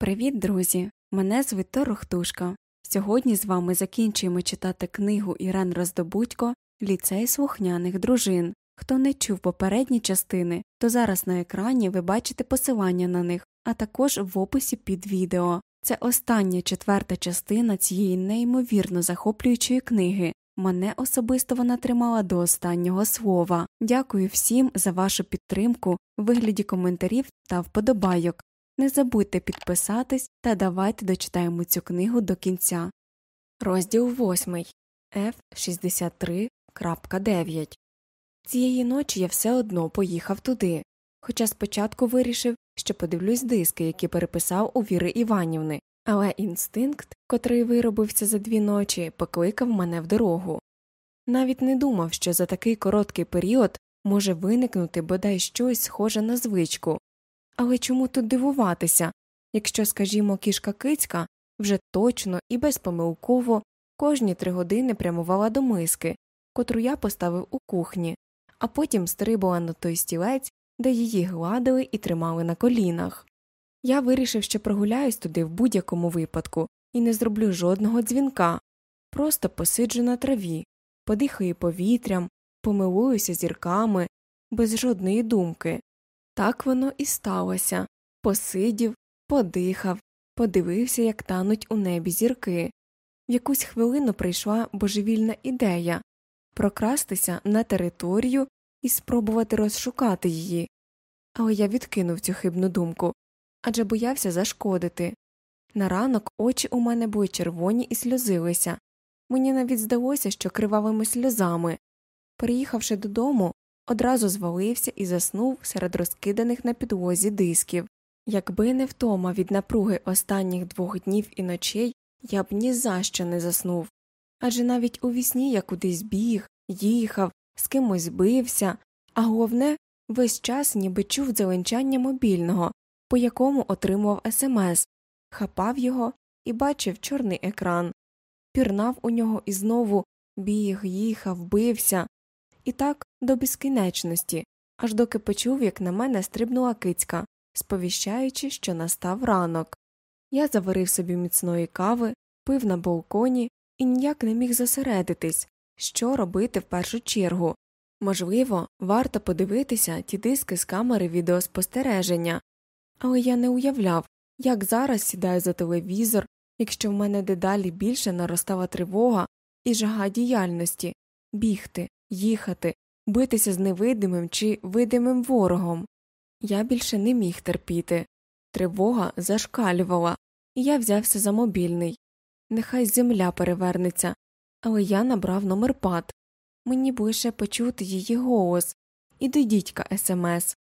Привіт, друзі! Мене звуть Рохтушка. Сьогодні з вами закінчуємо читати книгу Ірен Роздобудько Ліцей слухняних дружин. Хто не чув попередні частини, то зараз на екрані ви бачите посилання на них, а також в описі під відео. Це остання четверта частина цієї неймовірно захоплюючої книги. Мене особисто вона тримала до останнього слова. Дякую всім за вашу підтримку вигляді коментарів та вподобайок. Не забудьте підписатись та давайте дочитаємо цю книгу до кінця. Розділ 8. F63.9 Цієї ночі я все одно поїхав туди, хоча спочатку вирішив, що подивлюсь диски, які переписав у Віри Іванівни, але інстинкт, котрий виробився за дві ночі, покликав мене в дорогу. Навіть не думав, що за такий короткий період може виникнути бодай щось схоже на звичку. Але чому тут дивуватися, якщо, скажімо, кішка кицька вже точно і безпомилково кожні три години прямувала до миски, котру я поставив у кухні, а потім стрибала на той стілець, де її гладили і тримали на колінах. Я вирішив, що прогуляюсь туди в будь-якому випадку і не зроблю жодного дзвінка, просто посиджу на траві, подихаю повітрям, помилуюся зірками, без жодної думки. Так воно і сталося посидів, подихав, подивився, як тануть у небі зірки. В якусь хвилину прийшла божевільна ідея прокрастися на територію і спробувати розшукати її. Але я відкинув цю хибну думку адже боявся зашкодити. На ранок очі у мене були червоні і сльозилися. Мені навіть здалося, що кривавими сльозами. Приїхавши додому, одразу звалився і заснув серед розкиданих на підлозі дисків. Якби не втома від напруги останніх двох днів і ночей, я б ні за що не заснув. Адже навіть у вісні я кудись біг, їхав, з кимось бився, а головне, весь час ніби чув дзеленчання мобільного, по якому отримував смс, хапав його і бачив чорний екран, пірнав у нього і знову біг, їхав, бився, і так до безкінечності, аж доки почув, як на мене стрибнула кицька, сповіщаючи, що настав ранок. Я заварив собі міцної кави, пив на балконі і ніяк не міг зосередитись, що робити в першу чергу. Можливо, варто подивитися ті диски з камери відеоспостереження, але я не уявляв, як зараз сідаю за телевізор, якщо в мене дедалі більше наростала тривога і жага діяльності бігти, їхати, битися з невидимим чи видимим ворогом. Я більше не міг терпіти. Тривога зашкалювала, і я взявся за мобільний. Нехай земля перевернеться, але я набрав номер пад. Мені б лише почути її голос і до дідька смс.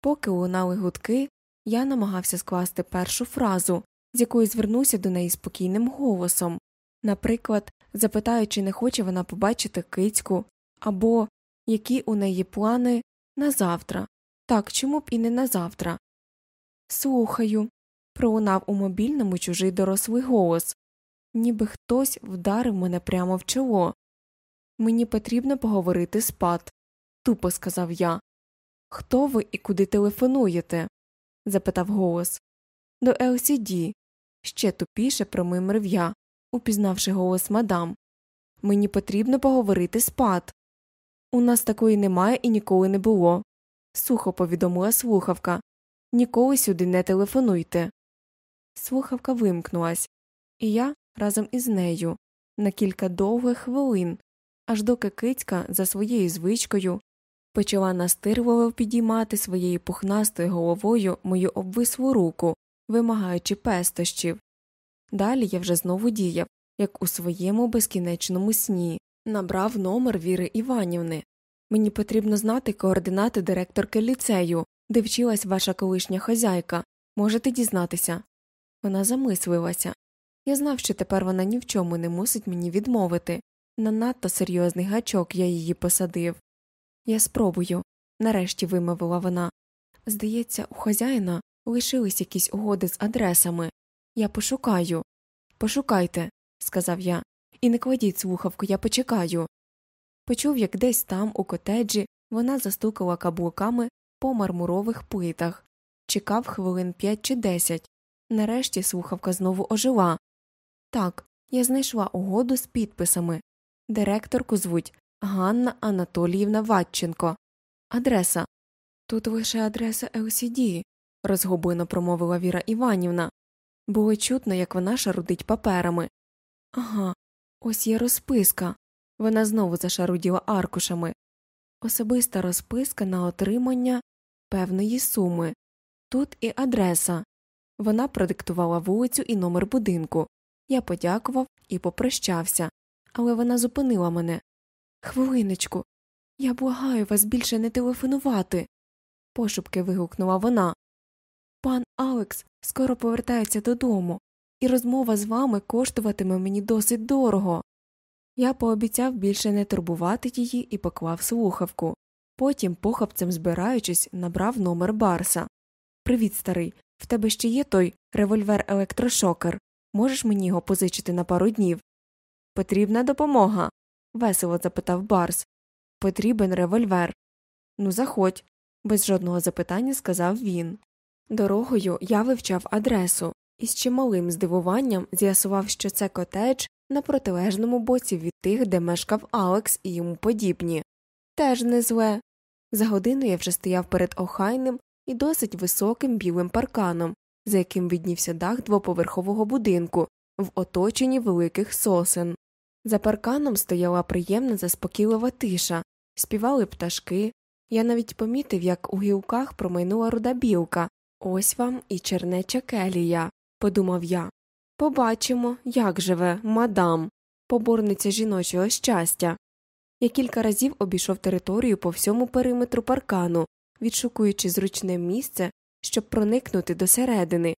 Поки лунали гудки, я намагався скласти першу фразу, з якою звернувся до неї спокійним голосом, наприклад, запитаючи, не хоче вона побачити кицьку, або які у неї плани на завтра. Так чому б і не на завтра. Слухаю. пролунав у мобільному чужий дорослий голос, ніби хтось вдарив мене прямо в чоло. Мені потрібно поговорити з пат, тупо сказав я. Хто ви і куди телефонуєте? запитав голос. До LCD. Ще тупіше промимрив я, упізнавши голос мадам. Мені потрібно поговорити з пат. У нас такої немає і ніколи не було. Сухо повідомила слухавка. Ніколи сюди не телефонуйте. Слухавка вимкнулась, і я разом із нею на кілька довгих хвилин, аж доки кицька за своєю звичкою почала настирливо підіймати своєю пухнастою головою мою обвислу руку, вимагаючи пестощів. Далі я вже знову діяв, як у своєму безкінечному сні, набрав номер Віри Іванівни. Мені потрібно знати координати директорки ліцею, де вчилась ваша колишня хазяйка. Можете дізнатися. Вона замислилася. Я знав, що тепер вона ні в чому не мусить мені відмовити. На надто серйозний гачок я її посадив. Я спробую, нарешті вимовила вона. Здається, у хазяїна лишились якісь угоди з адресами. Я пошукаю. Пошукайте, сказав я, і не кладіть слухавку, я почекаю. Почув, як десь там, у котеджі, вона застукала каблуками по мармурових плитах, чекав хвилин п'ять чи десять, Нарешті слухавка знову ожила. Так, я знайшла угоду з підписами. Директорку звуть Ганна Анатоліївна Ватченко. Адреса. Тут лише адреса LCD», – розгублено промовила Віра Іванівна. Було чутно, як вона шарудить паперами. Ага, ось є розписка. Вона знову зашаруділа аркушами. Особиста розписка на отримання певної суми. Тут і адреса. Вона продиктувала вулицю і номер будинку. Я подякував і попрощався, але вона зупинила мене. Хвилиночку, я благаю вас більше не телефонувати. пошепки вигукнула вона. Пан Алекс скоро повертається додому, і розмова з вами коштуватиме мені досить дорого. Я пообіцяв більше не турбувати її і поклав слухавку. Потім, похапцем збираючись, набрав номер Барса. Привіт, старий. В тебе ще є той револьвер електрошокер. Можеш мені його позичити на пару днів? Потрібна допомога. весело запитав Барс. Потрібен револьвер. Ну, заходь, без жодного запитання сказав він. Дорогою я вивчав адресу і з чималим здивуванням з'ясував, що це котедж на протилежному боці від тих, де мешкав Алекс і йому подібні. Теж не зле. За годину я вже стояв перед охайним і досить високим білим парканом, за яким віднівся дах двоповерхового будинку в оточенні великих сосен. За парканом стояла приємна заспокійлива тиша, співали пташки. Я навіть помітив, як у гілках промайнула руда білка. Ось вам і чернеча келія, подумав я. Побачимо, як живе мадам, поборниця жіночого щастя. Я кілька разів обійшов територію по всьому периметру паркану, відшукуючи зручне місце, щоб проникнути до середини.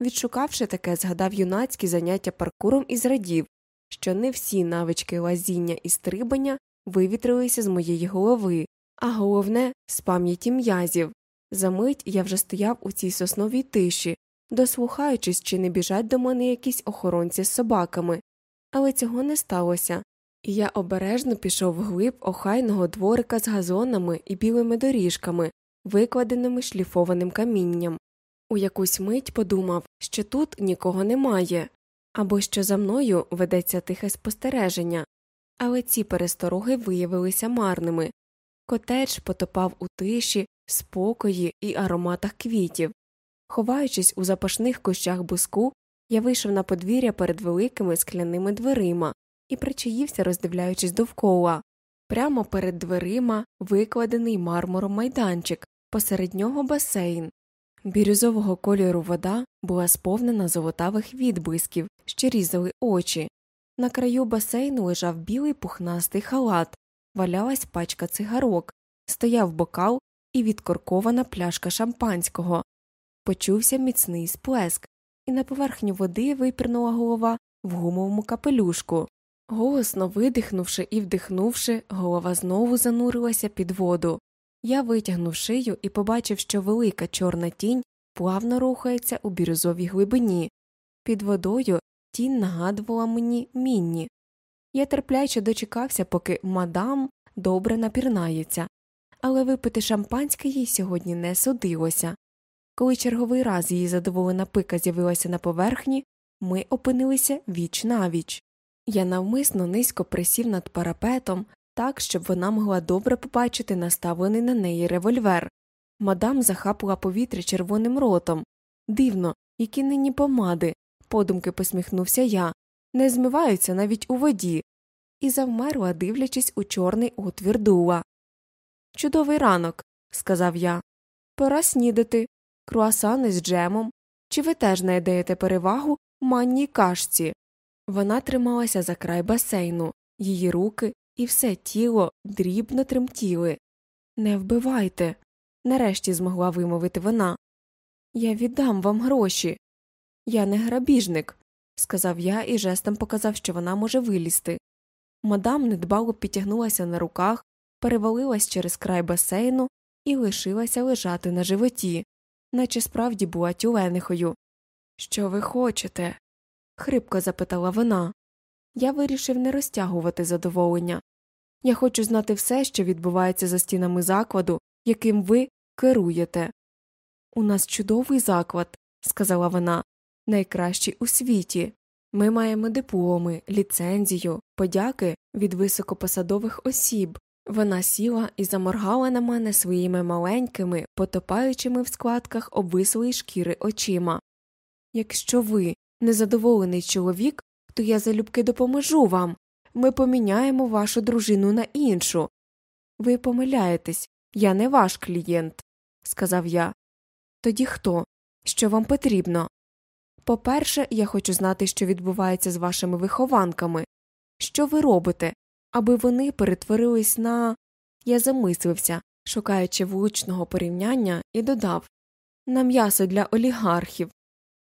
Відшукавши таке, згадав юнацькі заняття паркуром і зрадів, що не всі навички лазіння і стрибання вивітрилися з моєї голови, а головне з пам'яті м'язів. Замить я вже стояв у цій сосновій тиші, дослухаючись, чи не біжать до мене якісь охоронці з собаками, але цього не сталося, і я обережно пішов вглиб охайного дворика з газонами і білими доріжками, викладеними шліфованим камінням. У якусь мить подумав, що тут нікого немає, або що за мною ведеться тихе спостереження, але ці перестороги виявилися марними. Котедж потопав у тиші, спокої і ароматах квітів. Ховаючись у запашних кущах буску, я вийшов на подвір'я перед великими скляними дверима і причаївся, роздивляючись довкола. Прямо перед дверима викладений мармуром майданчик, посеред нього басейн. Бірюзового кольору вода була сповнена золотавих відблисків, що різали очі. На краю басейну лежав білий пухнастий халат, валялась пачка цигарок, стояв бокал і відкоркована пляшка шампанського. Почувся міцний сплеск, і на поверхню води випірнула голова в гумовому капелюшку. Голосно видихнувши і вдихнувши, голова знову занурилася під воду. Я витягнув шию і побачив, що велика чорна тінь плавно рухається у бірюзовій глибині. Під водою тінь нагадувала мені мінні. Я терпляче дочекався, поки мадам добре напірнається, але випити шампанське їй сьогодні не судилося. Коли черговий раз її задоволена пика з'явилася на поверхні, ми опинилися віч навіч. Я навмисно низько присів над парапетом, так, щоб вона могла добре побачити наставлений на неї револьвер. Мадам захапала повітря червоним ротом. Дивно, які нині помади, подумки посміхнувся я, не змиваються навіть у воді, і завмерла, дивлячись у чорний отвір дула. Чудовий ранок, сказав я. Пора снідати, круасани з джемом. Чи ви теж знайдете перевагу манній кашці? Вона трималася за край басейну, її руки і все тіло дрібно тремтіли. Не вбивайте. Нарешті змогла вимовити вона. Я віддам вам гроші. Я не грабіжник, сказав я і жестом показав, що вона може вилізти. Мадам недбало підтягнулася на руках, перевалилась через край басейну і лишилася лежати на животі, наче справді була тюленихою. Що ви хочете? хрипко запитала вона. Я вирішив не розтягувати задоволення. Я хочу знати все, що відбувається за стінами закладу, яким ви керуєте. У нас чудовий заклад, сказала вона. найкращі у світі. Ми маємо дипломи, ліцензію, подяки від високопосадових осіб. Вона сіла і заморгала на мене своїми маленькими, потопаючими в складках обвислої шкіри очима. Якщо ви незадоволений чоловік, то я залюбки допоможу вам. Ми поміняємо вашу дружину на іншу. Ви помиляєтесь, я не ваш клієнт, сказав я. Тоді хто? Що вам потрібно? По перше, я хочу знати, що відбувається з вашими вихованками. Що ви робите, аби вони перетворились на. Я замислився, шукаючи влучного порівняння, і додав на м'ясо для олігархів.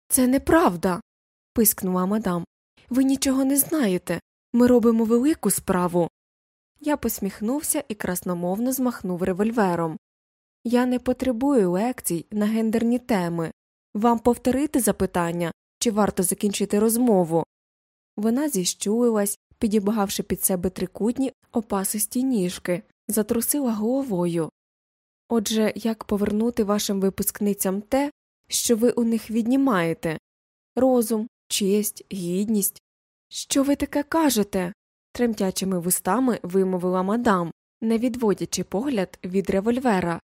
Це неправда. пискнула мадам. Ви нічого не знаєте. Ми робимо велику справу. Я посміхнувся і красномовно змахнув револьвером. Я не потребую лекцій на гендерні теми. Вам повторити запитання, чи варто закінчити розмову. Вона зіщулилась, підібгавши під себе трикутні опасисті ніжки, затрусила головою. Отже, як повернути вашим випускницям те, що ви у них віднімаєте розум, честь, гідність. Що ви таке кажете? тремтячими вустами вимовила мадам, не відводячи погляд від револьвера.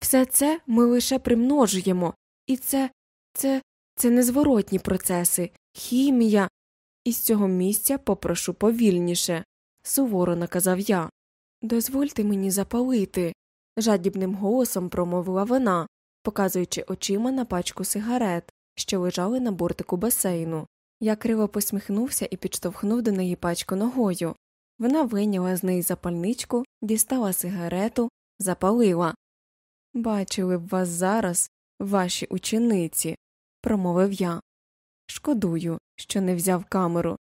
Все це ми лише примножуємо, і це, це, це незворотні процеси, хімія. Із цього місця попрошу повільніше, суворо наказав я. Дозвольте мені запалити, жадібним голосом промовила вона, показуючи очима на пачку сигарет, що лежали на бортику басейну. Я криво посміхнувся і підштовхнув до неї пачку ногою. Вона вийняла з неї запальничку, дістала сигарету, запалила. Бачили б вас зараз, ваші учениці, промовив я. Шкодую, що не взяв камеру.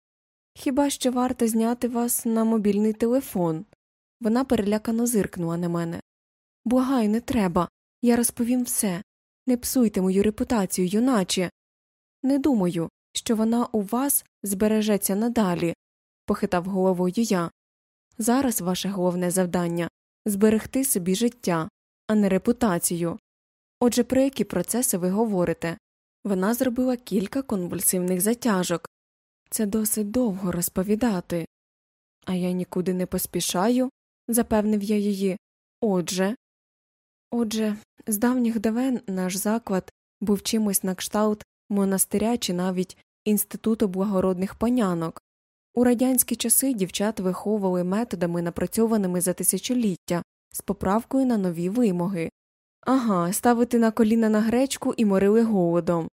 Хіба що варто зняти вас на мобільний телефон? Вона перелякано зиркнула на мене. Благаю, не треба. Я розповім все. Не псуйте мою репутацію, юначе. Не думаю, що вона у вас збережеться надалі, похитав головою я. Зараз ваше головне завдання зберегти собі життя, а не репутацію. Отже, про які процеси ви говорите? Вона зробила кілька конвульсивних затяжок. Це досить довго розповідати. А я нікуди не поспішаю, запевнив я її. Отже. Отже, з давніх давен наш заклад був чимось на кшталт монастиря чи навіть інституту благородних панянок. У радянські часи дівчат виховували методами, напрацьованими за тисячоліття, з поправкою на нові вимоги. Ага, ставити на коліна на гречку і морили голодом.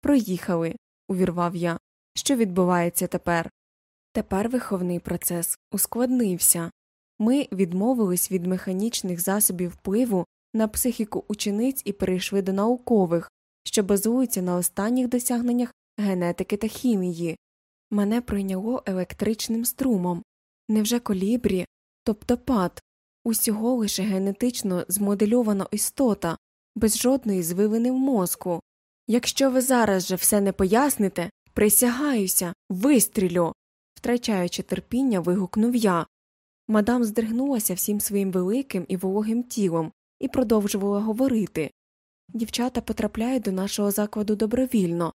Проїхали, увірвав я. Що відбувається тепер? Тепер виховний процес ускладнився. Ми відмовились від механічних засобів впливу на психіку учениць і перейшли до наукових, що базуються на останніх досягненнях генетики та хімії. Мене пройняло електричним струмом. Невже колібрі, тобто пад, усього лише генетично змодельована істота, без жодної звивини в мозку. Якщо ви зараз же все не поясните, присягаюся, вистрілю. втрачаючи терпіння, вигукнув я. Мадам здригнулася всім своїм великим і вологим тілом і продовжувала говорити Дівчата потрапляють до нашого закладу добровільно,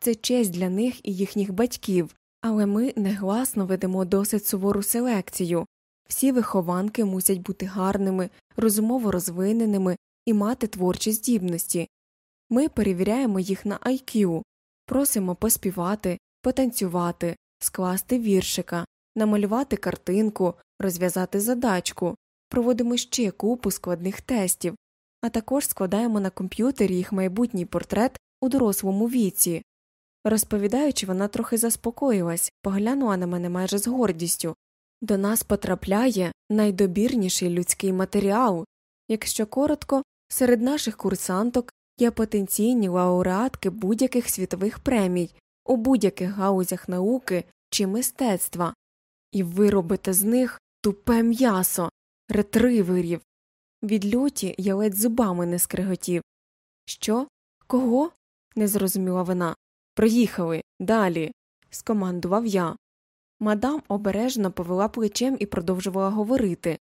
це честь для них і їхніх батьків, але ми негласно ведемо досить сувору селекцію. Всі вихованки мусять бути гарними, розумово розвиненими і мати творчі здібності. Ми перевіряємо їх на IQ, просимо поспівати, потанцювати, скласти віршика, намалювати картинку, розв'язати задачку, проводимо ще купу складних тестів, а також складаємо на комп'ютері їх майбутній портрет у дорослому віці. Розповідаючи, вона трохи заспокоїлась, поглянула на мене майже з гордістю. До нас потрапляє найдобірніший людський матеріал. Якщо коротко, серед наших курсанток є потенційні лауреатки будь-яких світових премій у будь-яких гаузях науки чи мистецтва, і ви робите з них тупе м'ясо, ретриверів. Від люті я ледь зубами не скриготів. Що? Кого? не зрозуміла вона. Проїхали далі. скомандував я. Мадам обережно повела плечем і продовжувала говорити.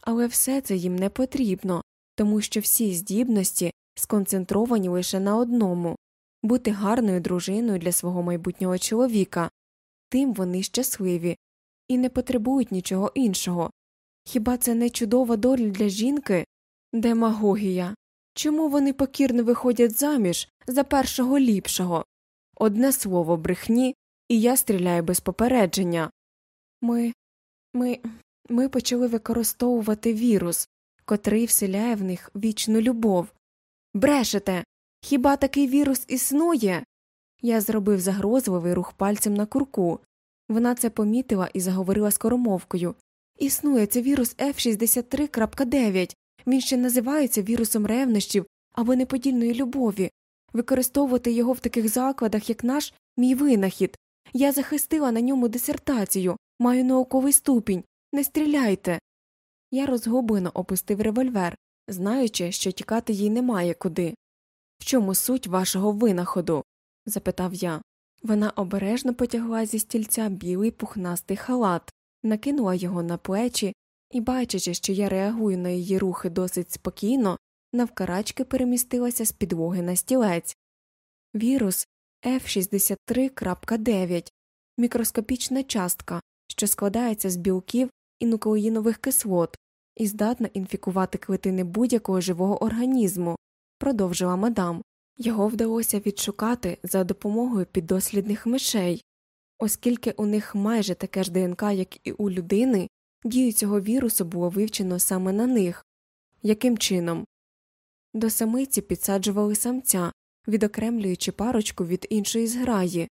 Але все це їм не потрібно, тому що всі здібності сконцентровані лише на одному бути гарною дружиною для свого майбутнього чоловіка, тим вони щасливі і не потребують нічого іншого. Хіба це не чудова доля для жінки? Демагогія. Чому вони покірно виходять заміж за першого ліпшого? Одне слово брехні, і я стріляю без попередження. Ми. ми. ми почали використовувати вірус, котрий вселяє в них вічну любов. Брешете. Хіба такий вірус існує? Я зробив загрозливий рух пальцем на курку. Вона це помітила і заговорила скоромовкою. Існує це вірус F63.9. Він ще називається вірусом ревнощів або неподільної любові. Використовувати його в таких закладах, як наш, мій винахід. Я захистила на ньому дисертацію, маю науковий ступінь. Не стріляйте. Я розгублено опустив револьвер, знаючи, що тікати їй немає куди. В чому суть вашого винаходу? запитав я. Вона обережно потягла зі стільця білий пухнастий халат, накинула його на плечі і, бачачи, що я реагую на її рухи досить спокійно, навкарачки перемістилася з підлоги на стілець. Вірус F63.9 мікроскопічна частка, що складається з білків і нуклеїнових кислот і здатна інфікувати клетини будь-якого живого організму, продовжила мадам. Його вдалося відшукати за допомогою піддослідних мишей, оскільки у них майже таке ж ДНК, як і у людини, дію цього вірусу було вивчено саме на них. Яким чином? До самиці підсаджували самця, відокремлюючи парочку від іншої зграї.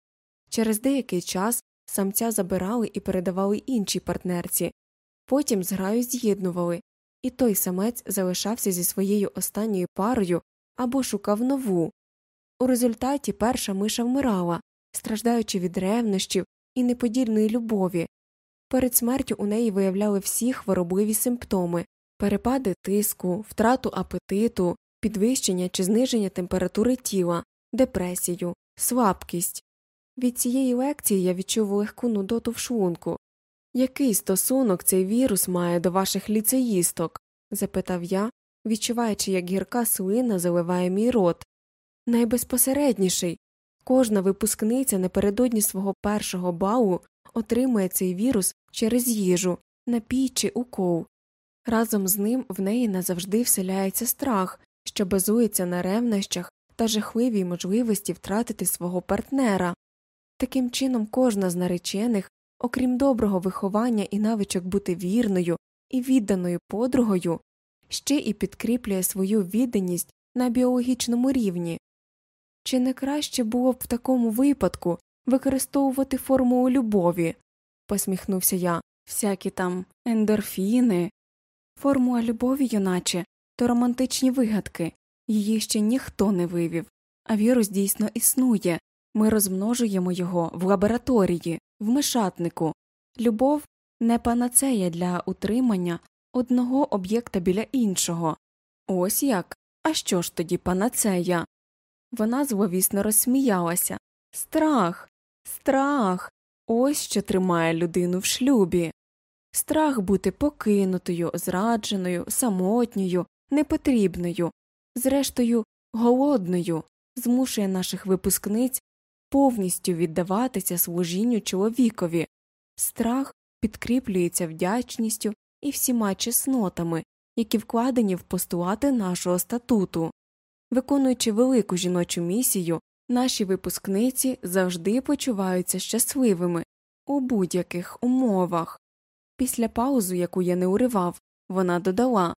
Через деякий час самця забирали і передавали іншій партнерці, потім зграю з'єднували, і той самець залишався зі своєю останньою парою або шукав нову. У результаті перша миша вмирала, страждаючи від ревнощів і неподільної любові. Перед смертю у неї виявляли всі хворобливі симптоми перепади тиску, втрату апетиту, підвищення чи зниження температури тіла, депресію, слабкість. Від цієї лекції я відчув легку нудоту в шлунку. Який стосунок цей вірус має до ваших ліцеїсток? запитав я, відчуваючи, як гірка слина заливає мій рот. Найбезпосередніший кожна випускниця напередодні свого першого балу отримує цей вірус через їжу, напій чи укол. Разом з ним в неї назавжди вселяється страх, що базується на ревнощах та жахливій можливості втратити свого партнера. Таким чином, кожна з наречених, окрім доброго виховання і навичок бути вірною і відданою подругою, ще і підкріплює свою відданість на біологічному рівні. Чи не краще було б в такому випадку використовувати формулу любові? посміхнувся я, всякі там ендорфіни. Формула любові, юначе, то романтичні вигадки, її ще ніхто не вивів, а вірус дійсно існує, ми розмножуємо його в лабораторії, в мишатнику. Любов не панацея для утримання одного об'єкта біля іншого. Ось як. А що ж тоді панацея? Вона зловісно розсміялася. Страх, страх. Ось що тримає людину в шлюбі. Страх бути покинутою, зрадженою, самотньою, непотрібною, зрештою, голодною, змушує наших випускниць повністю віддаватися служінню чоловікові. Страх підкріплюється вдячністю і всіма чеснотами, які вкладені в постулати нашого статуту. Виконуючи велику жіночу місію, наші випускниці завжди почуваються щасливими у будь-яких умовах. Після паузи, яку я не уривав, вона додала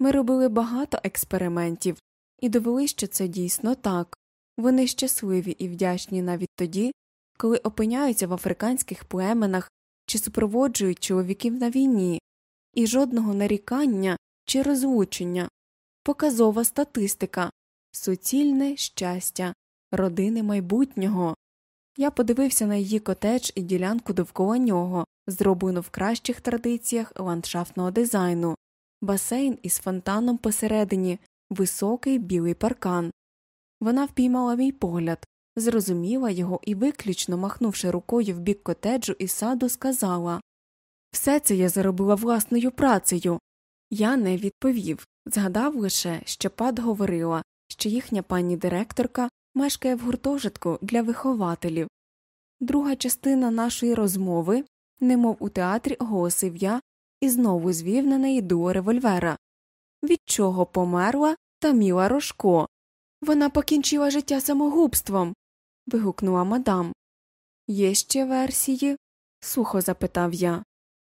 ми робили багато експериментів і довели, що це дійсно так. Вони щасливі і вдячні навіть тоді, коли опиняються в африканських племенах чи супроводжують чоловіків на війні, і жодного нарікання чи розлучення, показова статистика, суцільне щастя, родини майбутнього. Я подивився на її котедж і ділянку довкола нього, зроблену в кращих традиціях ландшафтного дизайну, басейн із фонтаном посередині, високий білий паркан. Вона впіймала мій погляд, зрозуміла його і, виключно махнувши рукою в бік котеджу і саду, сказала Все це я заробила власною працею. Я не відповів, згадав лише, що пад говорила, що їхня пані директорка мешкає в гуртожитку для вихователів. Друга частина нашої розмови, немов у театрі, оголосив я і знову звів на неї дуо револьвера. Від чого померла Таміла Рожко? Вона покінчила життя самогубством. вигукнула мадам. Є ще версії? сухо запитав я.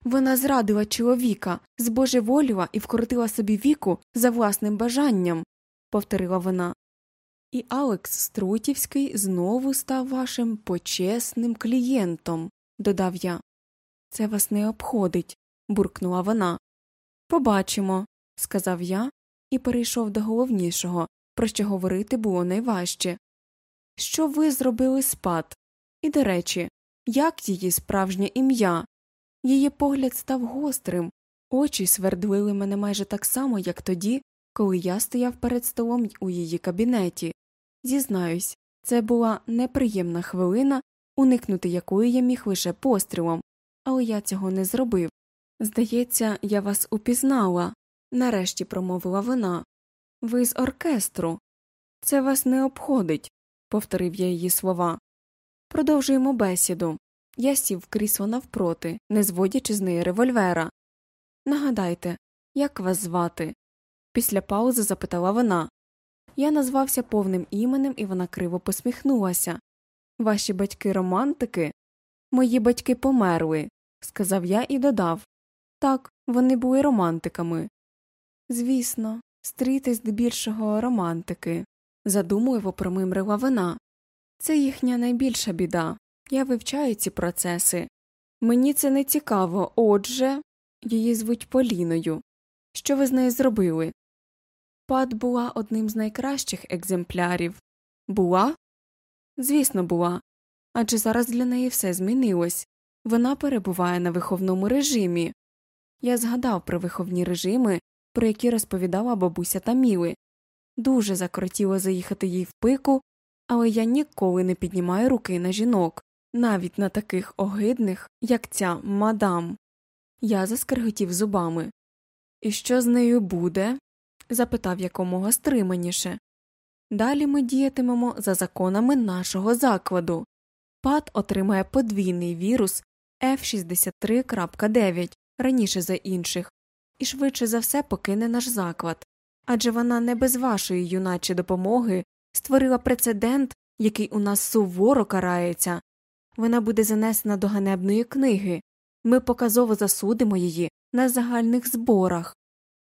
Вона зрадила чоловіка, збожеволіла і вкоротила собі віку за власним бажанням, повторила вона. І Алекс Струтівський знову став вашим почесним клієнтом, додав я. Це вас не обходить, буркнула вона. Побачимо, сказав я і перейшов до головнішого, про що говорити було найважче. Що ви зробили спад? І, до речі, як її справжнє ім'я? Її погляд став гострим, очі свердлили мене майже так само, як тоді, коли я стояв перед столом у її кабінеті. Зізнаюсь, це була неприємна хвилина, уникнути якої я міг лише пострілом, але я цього не зробив. Здається, я вас упізнала, нарешті промовила вона. Ви з оркестру. Це вас не обходить, повторив я її слова. Продовжуємо бесіду. Я сів в крісло навпроти, не зводячи з неї револьвера. Нагадайте, як вас звати? Після паузи запитала вона. Я назвався повним іменем, і вона криво посміхнулася. Ваші батьки романтики? Мої батьки померли, сказав я і додав. Так, вони були романтиками. Звісно, стріти здебільшого романтики, задумливо промимрила вона. Це їхня найбільша біда. Я вивчаю ці процеси. Мені це не цікаво, отже, її звуть Поліною. Що ви з нею зробили? Пад була одним з найкращих екземплярів. Була? Звісно, була. Адже зараз для неї все змінилось вона перебуває на виховному режимі. Я згадав про виховні режими, про які розповідала бабуся Таміли. Дуже закротіло заїхати їй в пику, але я ніколи не піднімаю руки на жінок, навіть на таких огидних, як ця мадам. Я заскриготів зубами. І що з нею буде? запитав якомога стриманіше. Далі ми діятимемо за законами нашого закладу. Пат отримає подвійний вірус F63.9 раніше за інших, і швидше за все покине наш заклад. Адже вона не без вашої юначі допомоги створила прецедент, який у нас суворо карається. Вона буде занесена до ганебної книги. Ми показово засудимо її на загальних зборах,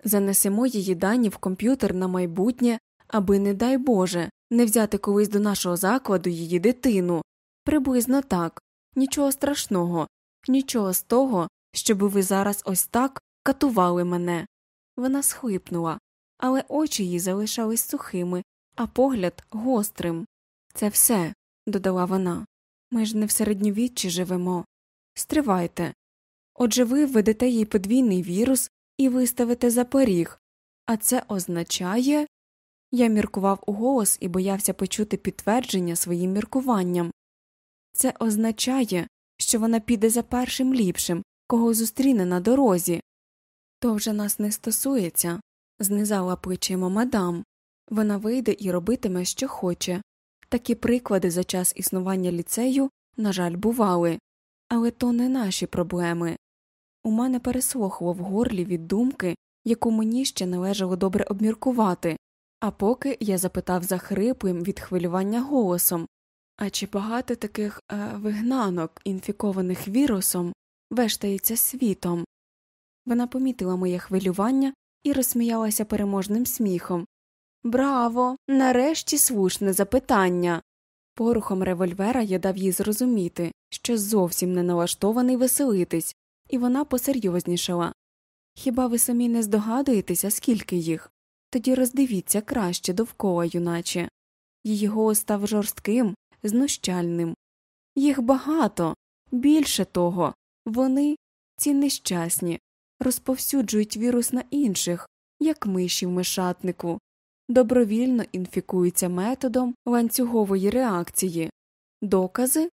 занесемо її дані в комп'ютер на майбутнє, аби, не дай Боже, не взяти колись до нашого закладу її дитину. Приблизно так, нічого страшного, нічого з того, щоби ви зараз ось так катували мене. Вона схлипнула, але очі її залишались сухими, а погляд гострим. Це все, додала вона. Ми ж не в середньовіччі живемо. Стривайте. Отже, ви введете їй подвійний вірус і виставите за поріг, а це означає. Я міркував у голос і боявся почути підтвердження своїм міркуванням. Це означає, що вона піде за першим ліпшим, кого зустріне на дорозі. То вже нас не стосується, знизала плечима мадам. Вона вийде і робитиме, що хоче. Такі приклади за час існування ліцею, на жаль, бували, але то не наші проблеми. У мене переслухло в горлі від думки, яку мені ще належало добре обміркувати, а поки я запитав захриплим від хвилювання голосом А чи багато таких е, вигнанок, інфікованих вірусом, вештається світом? Вона помітила моє хвилювання і розсміялася переможним сміхом. Браво! Нарешті слушне запитання. Порухом револьвера я дав їй зрозуміти, що зовсім не налаштований веселитись, і вона посерйознішала. Хіба ви самі не здогадуєтеся, скільки їх? Тоді роздивіться краще довкола, юначе. Її голос став жорстким, знущальним. Їх багато, більше того, вони, ці нещасні, розповсюджують вірус на інших, як миші в мишатнику, добровільно інфікуються методом ланцюгової реакції. Докази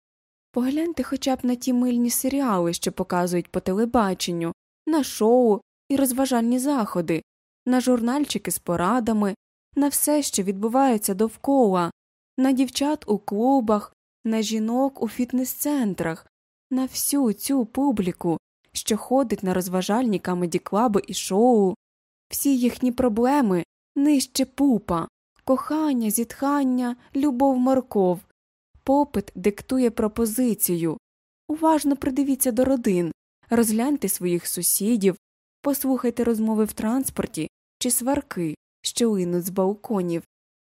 Погляньте хоча б на ті мильні серіали, що показують по телебаченню, на шоу і розважальні заходи, на журнальчики з порадами, на все, що відбувається довкола. на дівчат у клубах, на жінок у фітнес-центрах, на всю цю публіку, що ходить на розважальні камеді клаби і шоу, всі їхні проблеми нижче пупа, кохання, зітхання, любов морков. Попит диктує пропозицію. Уважно придивіться до родин, розгляньте своїх сусідів, послухайте розмови в транспорті чи сварки, що линуть з балконів,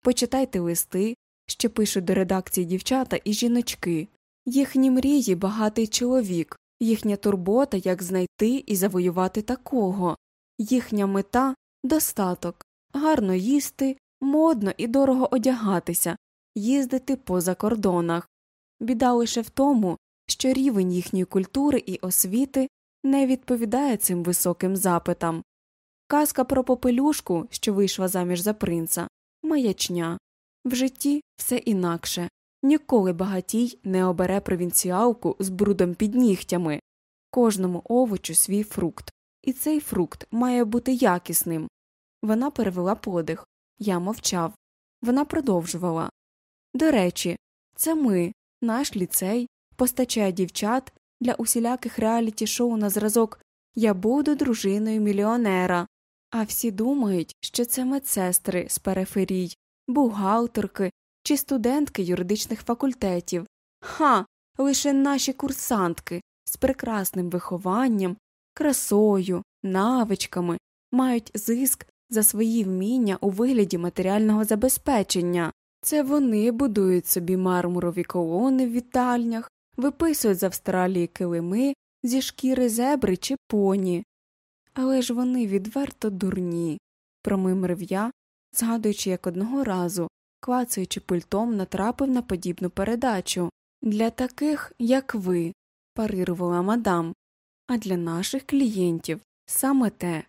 почитайте листи, що пишуть до редакції дівчата і жіночки, їхні мрії багатий чоловік, їхня турбота, як знайти і завоювати такого, їхня мета достаток, гарно їсти, модно і дорого одягатися, їздити по закордонах. Біда лише в тому, що рівень їхньої культури і освіти не відповідає цим високим запитам. Казка про попелюшку, що вийшла заміж за принца, маячня. В житті все інакше ніколи багатій не обере провінціалку з брудом під нігтями, кожному овочу свій фрукт, і цей фрукт має бути якісним. Вона перевела подих, я мовчав. Вона продовжувала. До речі, це ми, наш ліцей, постачає дівчат для усіляких реаліті шоу на зразок Я буду дружиною мільйонера. А всі думають, що це медсестри з периферій, бухгалтерки чи студентки юридичних факультетів. Ха, лише наші курсантки з прекрасним вихованням, красою, навичками мають зиск за свої вміння у вигляді матеріального забезпечення. Це вони будують собі мармурові колони в вітальнях, виписують з Австралії килими зі шкіри зебри чи поні. Але ж вони відверто дурні, промимрив я, згадуючи, як одного разу, клацаючи пультом, натрапив на подібну передачу. Для таких, як ви, парирувала мадам, а для наших клієнтів саме те.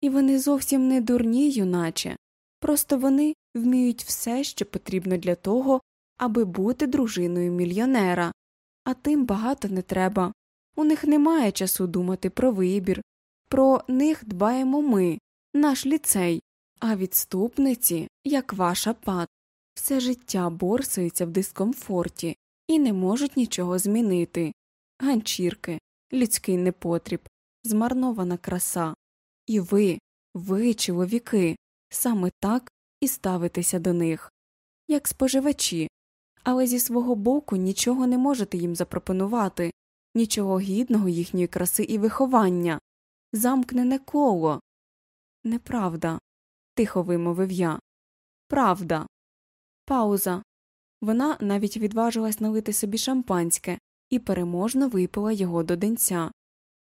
І вони зовсім не дурні, юначе, просто вони вміють все, що потрібно для того, аби бути дружиною мільйонера, а тим багато не треба. У них немає часу думати про вибір, про них дбаємо ми, наш ліцей, а відступниці, як ваша пат, все життя борсаються в дискомфорті і не можуть нічого змінити. Ганчірки, людський непотріб, змарнована краса. І ви, ви, чоловіки, саме так і ставитеся до них, як споживачі, але зі свого боку нічого не можете їм запропонувати, нічого гідного їхньої краси і виховання, замкнене коло. Неправда, тихо вимовив я. Правда. Пауза. Вона навіть відважилась налити собі шампанське і переможно випила його до денця.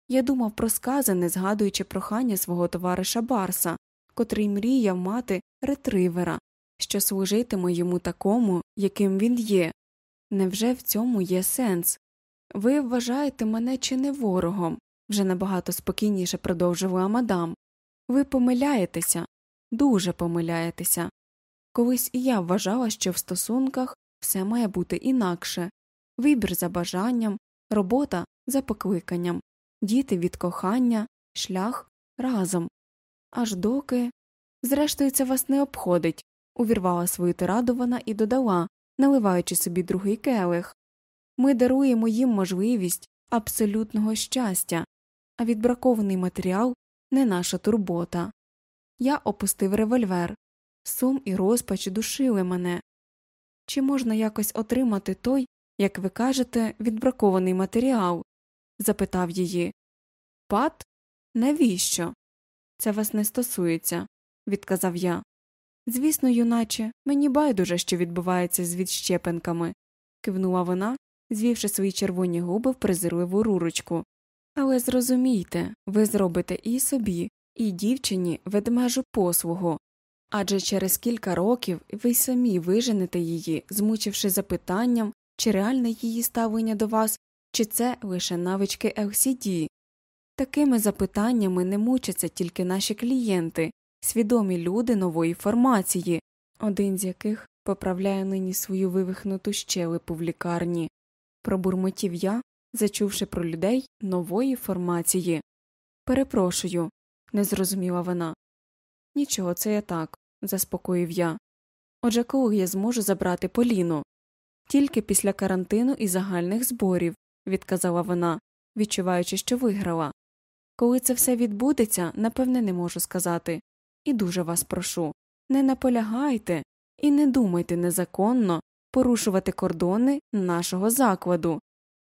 Я думав про сказане, згадуючи прохання свого товариша Барса, котрий мріяв мати ретривера, що служитиме йому такому, яким він є. Невже в цьому є сенс? Ви вважаєте мене чи не ворогом? вже набагато спокійніше продовжувала мадам. Ви помиляєтеся, дуже помиляєтеся. Колись і я вважала, що в стосунках все має бути інакше вибір за бажанням, робота за покликанням, діти від кохання, шлях разом. Аж доки. Зрештою, це вас не обходить, увірвала свою тираду вона і додала, наливаючи собі другий келих. Ми даруємо їм можливість абсолютного щастя, а відбракований матеріал не наша турбота. Я опустив револьвер, сум і розпач душили мене. Чи можна якось отримати той, як ви кажете, відбракований матеріал? запитав її. Пат? Навіщо? Це вас не стосується, відказав я. Звісно, юначе, мені байдуже, що відбувається з відщепенками, кивнула вона, звівши свої червоні губи в презирливу рурочку. Але зрозумійте, ви зробите і собі, і дівчині ведмежу послугу, адже через кілька років ви самі виженете її, змучивши запитанням, чи реальне її ставлення до вас, чи це лише навички LCD. Такими запитаннями не мучаться тільки наші клієнти, свідомі люди нової формації, один з яких поправляє нині свою вивихнуту щелепу в лікарні, пробурмотів я, зачувши про людей нової формації. Перепрошую, не зрозуміла вона. Нічого, це я так, заспокоїв я. Отже, коли я зможу забрати Поліну? Тільки після карантину і загальних зборів, відказала вона, відчуваючи, що виграла. Коли це все відбудеться, напевне, не можу сказати. І дуже вас прошу не наполягайте і не думайте незаконно порушувати кордони нашого закладу,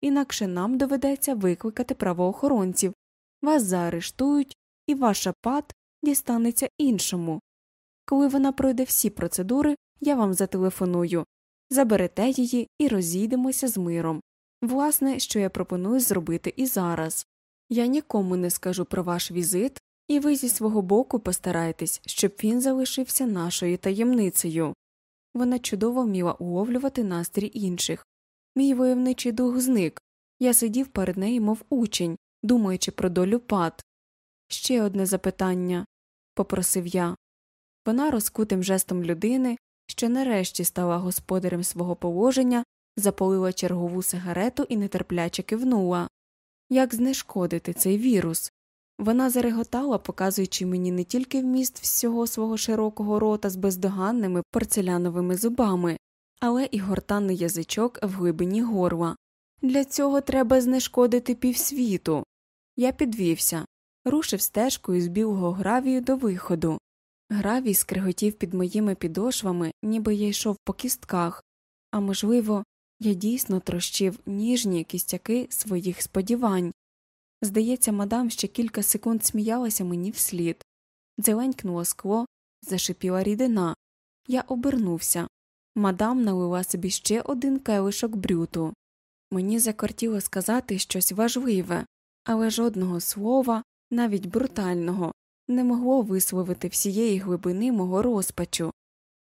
інакше нам доведеться викликати правоохоронців, вас заарештують, і ваша пад дістанеться іншому. Коли вона пройде всі процедури, я вам зателефоную, заберете її і розійдемося з миром. Власне, що я пропоную зробити і зараз. Я нікому не скажу про ваш візит, і ви зі свого боку постарайтесь, щоб він залишився нашою таємницею. Вона чудово вміла уловлювати настрій інших. Мій войовничий дух зник. Я сидів перед нею, мов учень, думаючи про долю пад. Ще одне запитання, попросив я. Вона розкутим жестом людини, що нарешті стала господарем свого положення, запалила чергову сигарету і нетерпляче кивнула. Як знешкодити цей вірус? Вона зареготала, показуючи мені не тільки вміст всього свого широкого рота з бездоганними порцеляновими зубами, але і гортанний язичок в глибині горла. Для цього треба знешкодити півсвіту. Я підвівся, рушив стежкою з білого гравію до виходу. Гравій скриготів під моїми підошвами, ніби я йшов по кістках, а можливо, я дійсно трощив ніжні кістяки своїх сподівань. Здається, мадам ще кілька секунд сміялася мені вслід. Дзеленькнуло скло, зашипіла рідина. Я обернувся. Мадам налила собі ще один келишок брюту. Мені закортіло сказати щось важливе, але жодного слова, навіть брутального, не могло висловити всієї глибини мого розпачу.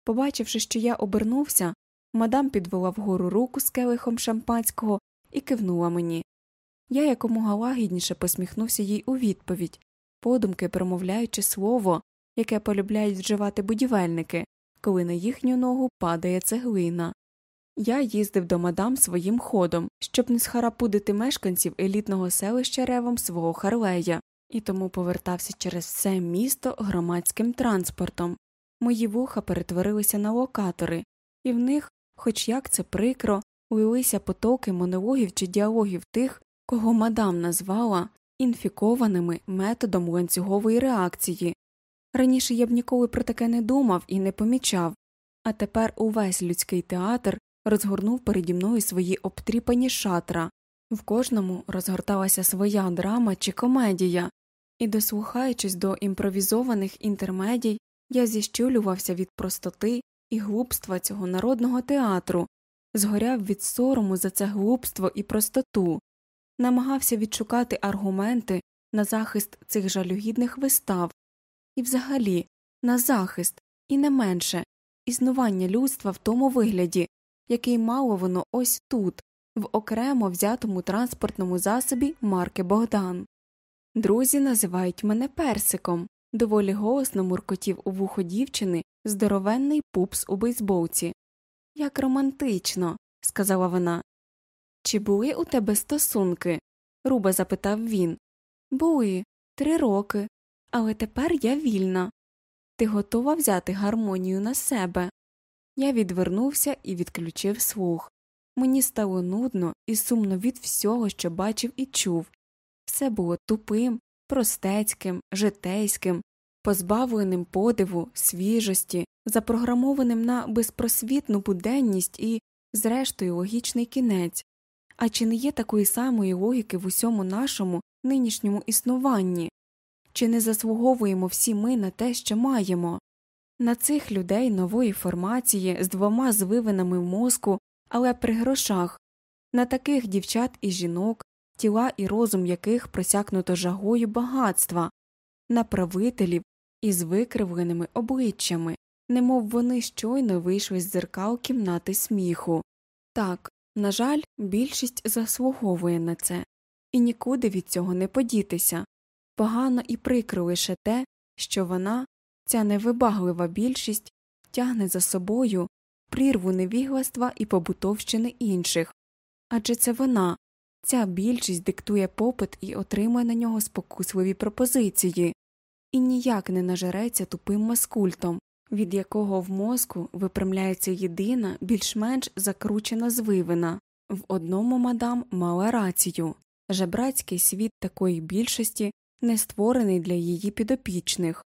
Побачивши, що я обернувся, мадам підвела вгору руку з келихом шампанського і кивнула мені. Я якомога лагідніше посміхнувся їй у відповідь, подумки промовляючи слово, яке полюбляють вживати будівельники, коли на їхню ногу падає цеглина. Я їздив до мадам своїм ходом, щоб не схарапудити мешканців елітного селища ревом свого Харлея, і тому повертався через все місто громадським транспортом. Мої вуха перетворилися на локатори, і в них, хоч як це прикро, лилися потоки монологів чи діалогів тих, кого мадам назвала інфікованими методом ланцюгової реакції. Раніше я б ніколи про таке не думав і не помічав, а тепер увесь людський театр розгорнув переді мною свої обтріпані шатра, в кожному розгорталася своя драма чи комедія, і, дослухаючись до імпровізованих інтермедій, я зіщулювався від простоти і глупства цього народного театру, згоряв від сорому за це глупство і простоту, намагався відшукати аргументи на захист цих жалюгідних вистав, і взагалі на захист, і не менше, існування людства в тому вигляді, який мало воно ось тут, в окремо взятому транспортному засобі марки Богдан. Друзі називають мене персиком, доволі голосно муркотів у вухо дівчини здоровенний пупс у бейсболці. Як романтично, сказала вона. Чи були у тебе стосунки? руба запитав він. Були три роки, але тепер я вільна. Ти готова взяти гармонію на себе? Я відвернувся і відключив слух. Мені стало нудно і сумно від всього, що бачив і чув. Все було тупим, простецьким, житейським, позбавленим подиву, свіжості, запрограмованим на безпросвітну буденність і, зрештою, логічний кінець. А чи не є такої самої логіки в усьому нашому нинішньому існуванні? Чи не заслуговуємо всі ми на те, що маємо? На цих людей нової формації з двома звивинами в мозку, але при грошах, на таких дівчат і жінок, тіла і розум яких просякнуто жагою багатства, на правителів із викривленими обличчями, немов вони щойно вийшли з дзеркал кімнати сміху. Так, на жаль, більшість заслуговує на це, і нікуди від цього не подітися. Погано і прикро лише те, що вона, ця невибаглива більшість, тягне за собою прірву невігластва і побутовщини інших адже це вона, ця більшість диктує попит і отримує на нього спокусливі пропозиції, і ніяк не нажереться тупим маскультом, від якого в мозку випрямляється єдина, більш-менш закручена звивина. В одному мадам мала рацію жебрацький світ такої більшості не створений для її підопічних.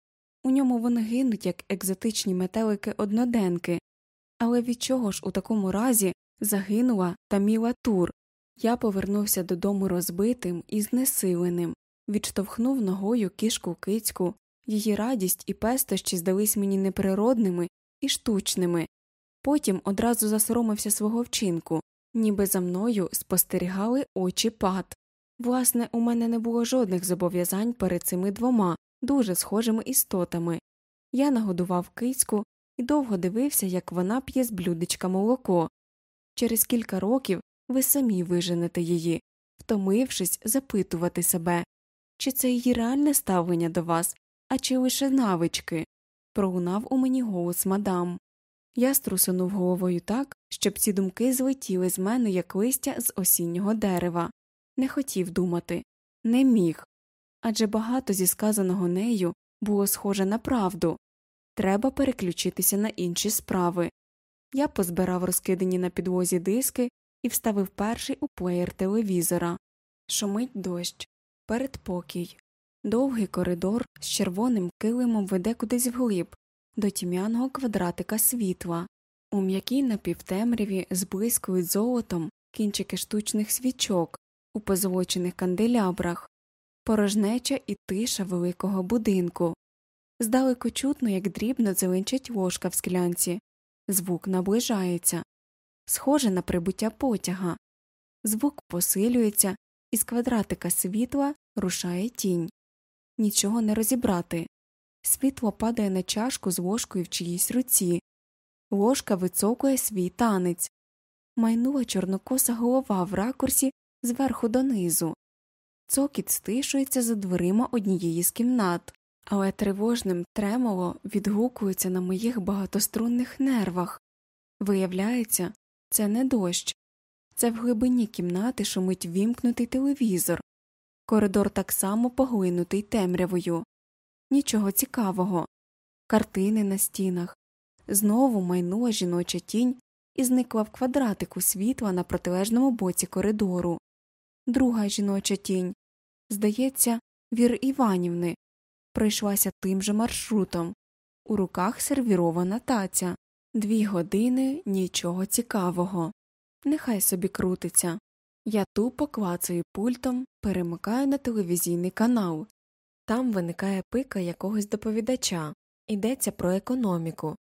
У ньому вони гинуть, як екзотичні метелики одноденки. Але від чого ж у такому разі загинула Таміла Тур? Я повернувся додому розбитим і знесиленим, відштовхнув ногою кішку кицьку, її радість і пестощі здались мені неприродними і штучними, потім одразу засоромився свого вчинку, ніби за мною спостерігали очі пат. Власне, у мене не було жодних зобов'язань перед цими двома дуже схожими істотами. Я нагодував кицьку і довго дивився, як вона п'є з блюдечка молоко. Через кілька років ви самі виженете її, втомившись запитувати себе, чи це її реальне ставлення до вас, а чи лише навички. Пролунав у мені голос мадам. Я струсунув головою так, щоб ці думки злетіли з мене, як листя з осіннього дерева. Не хотів думати, не міг. Адже багато зі сказаного нею було схоже на правду треба переключитися на інші справи. Я позбирав розкидані на підлозі диски і вставив перший у плеєр телевізора. Шумить дощ, передпокій, довгий коридор з червоним килимом веде кудись вглиб, до тім'яного квадратика світла. У м'якій напівтемряві зблискують золотом кінчики штучних свічок у позолочених канделябрах, порожнеча і тиша великого будинку. Здалеку чутно, як дрібно зеленчить ложка в склянці, звук наближається, схоже на прибуття потяга, звук посилюється, і з квадратика світла рушає тінь. Нічого не розібрати. Світло падає на чашку з ложкою в чиїсь руці, ложка вицокує свій танець, майнула чорнокоса голова в ракурсі зверху донизу. Цокіт стишується за дверима однієї з кімнат, але тривожним тремоло відгукується на моїх багатострунних нервах. Виявляється, це не дощ, це в глибині кімнати шумить вімкнутий телевізор, коридор так само поглинутий темрявою. Нічого цікавого, картини на стінах. Знову майнула жіноча тінь і зникла в квадратику світла на протилежному боці коридору. Друга жіноча тінь, здається, Вір Іванівни, пройшлася тим же маршрутом, у руках сервірована таця, дві години нічого цікавого. Нехай собі крутиться. Я тупо клацаю пультом, перемикаю на телевізійний канал. Там виникає пика якогось доповідача, йдеться про економіку.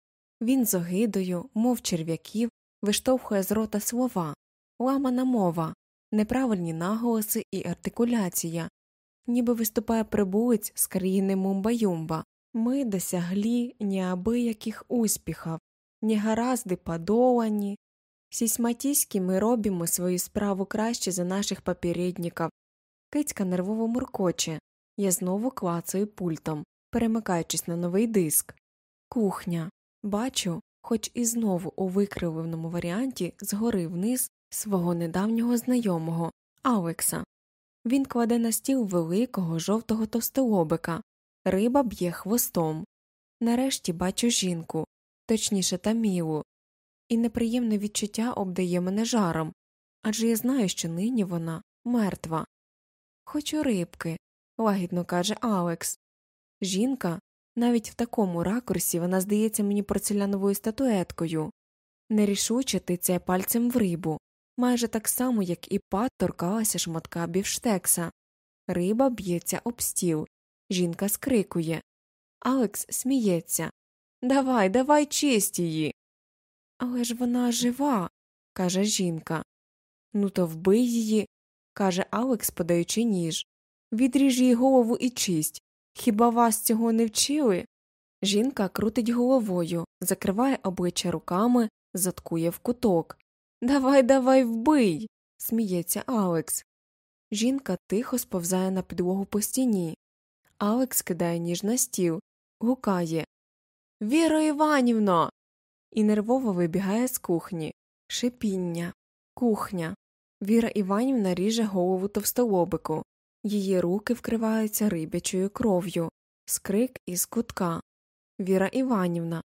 Він з огидою, мов черв'яків, виштовхує з рота слова, ламана мова, неправильні наголоси і артикуляція, ніби виступає прибулець з країни Мумба-Юмба. Ми досягли неабияких успіхів, негаразди подолані, сісьматіськи ми робимо свою справу краще за наших попередників. Кицька нервово муркоче, я знову клацаю пультом, перемикаючись на новий диск. Кухня. Бачу, хоч і знову у викривленому варіанті згори вниз свого недавнього знайомого Алекса. Він кладе на стіл великого жовтого товстолобика, риба б'є хвостом. Нарешті бачу жінку, точніше тамілу, і неприємне відчуття обдає мене жаром адже я знаю, що нині вона мертва. Хочу рибки, лагідно каже Алекс. Жінка, навіть в такому ракурсі вона здається мені порцеляновою статуеткою, нерішуче тицяє пальцем в рибу, майже так само, як і пат торкалася шматка бівштекса. Риба б'ється об стіл. Жінка скрикує. Алекс сміється. Давай, давай чисть її. Але ж вона жива, каже жінка. Ну, то вбий її, каже Алекс, подаючи ніж. Відріж їй голову і чисть. Хіба вас цього не вчили? Жінка крутить головою, закриває обличчя руками, заткує в куток. Давай, давай, вбий. сміється Алекс. Жінка тихо сповзає на підлогу по стіні. Алекс кидає ніж на стіл, гукає Віро Іванівно. і нервово вибігає з кухні. Шипіння. Кухня. Віра Іванівна ріже голову товстолобику. Її руки вкриваються рибячою кров'ю, скрик із кутка. Віра Іванівна.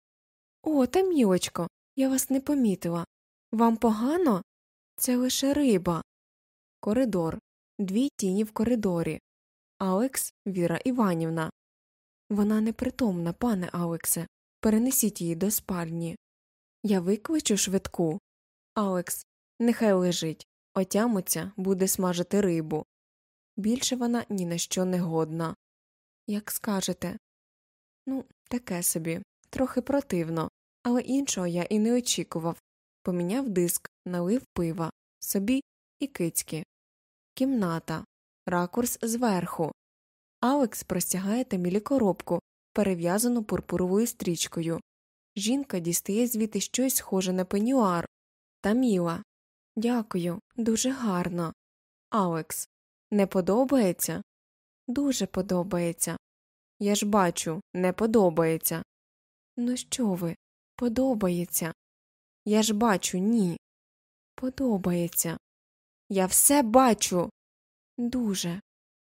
О, та мілочко, я вас не помітила. Вам погано? Це лише риба. Коридор. Дві тіні в коридорі. Алекс Віра Іванівна. Вона непритомна, пане Алексе. Перенесіть її до спальні. Я викличу швидку. Алекс, нехай лежить. Отямиться, буде смажити рибу. Більше вона ні на що не годна. Як скажете. Ну, таке собі, трохи противно, але іншого я і не очікував. Поміняв диск, налив пива, собі і кицьки. Кімната, ракурс зверху. Алекс простягає Тамілі коробку, перев'язану пурпуровою стрічкою. Жінка дістає звідти щось схоже на пенюар. Таміла. Дякую, дуже гарно. Алекс. Не подобається? Дуже подобається. Я ж бачу, не подобається. Ну що ви? Подобається. Я ж бачу, ні. Подобається. Я все бачу. Дуже.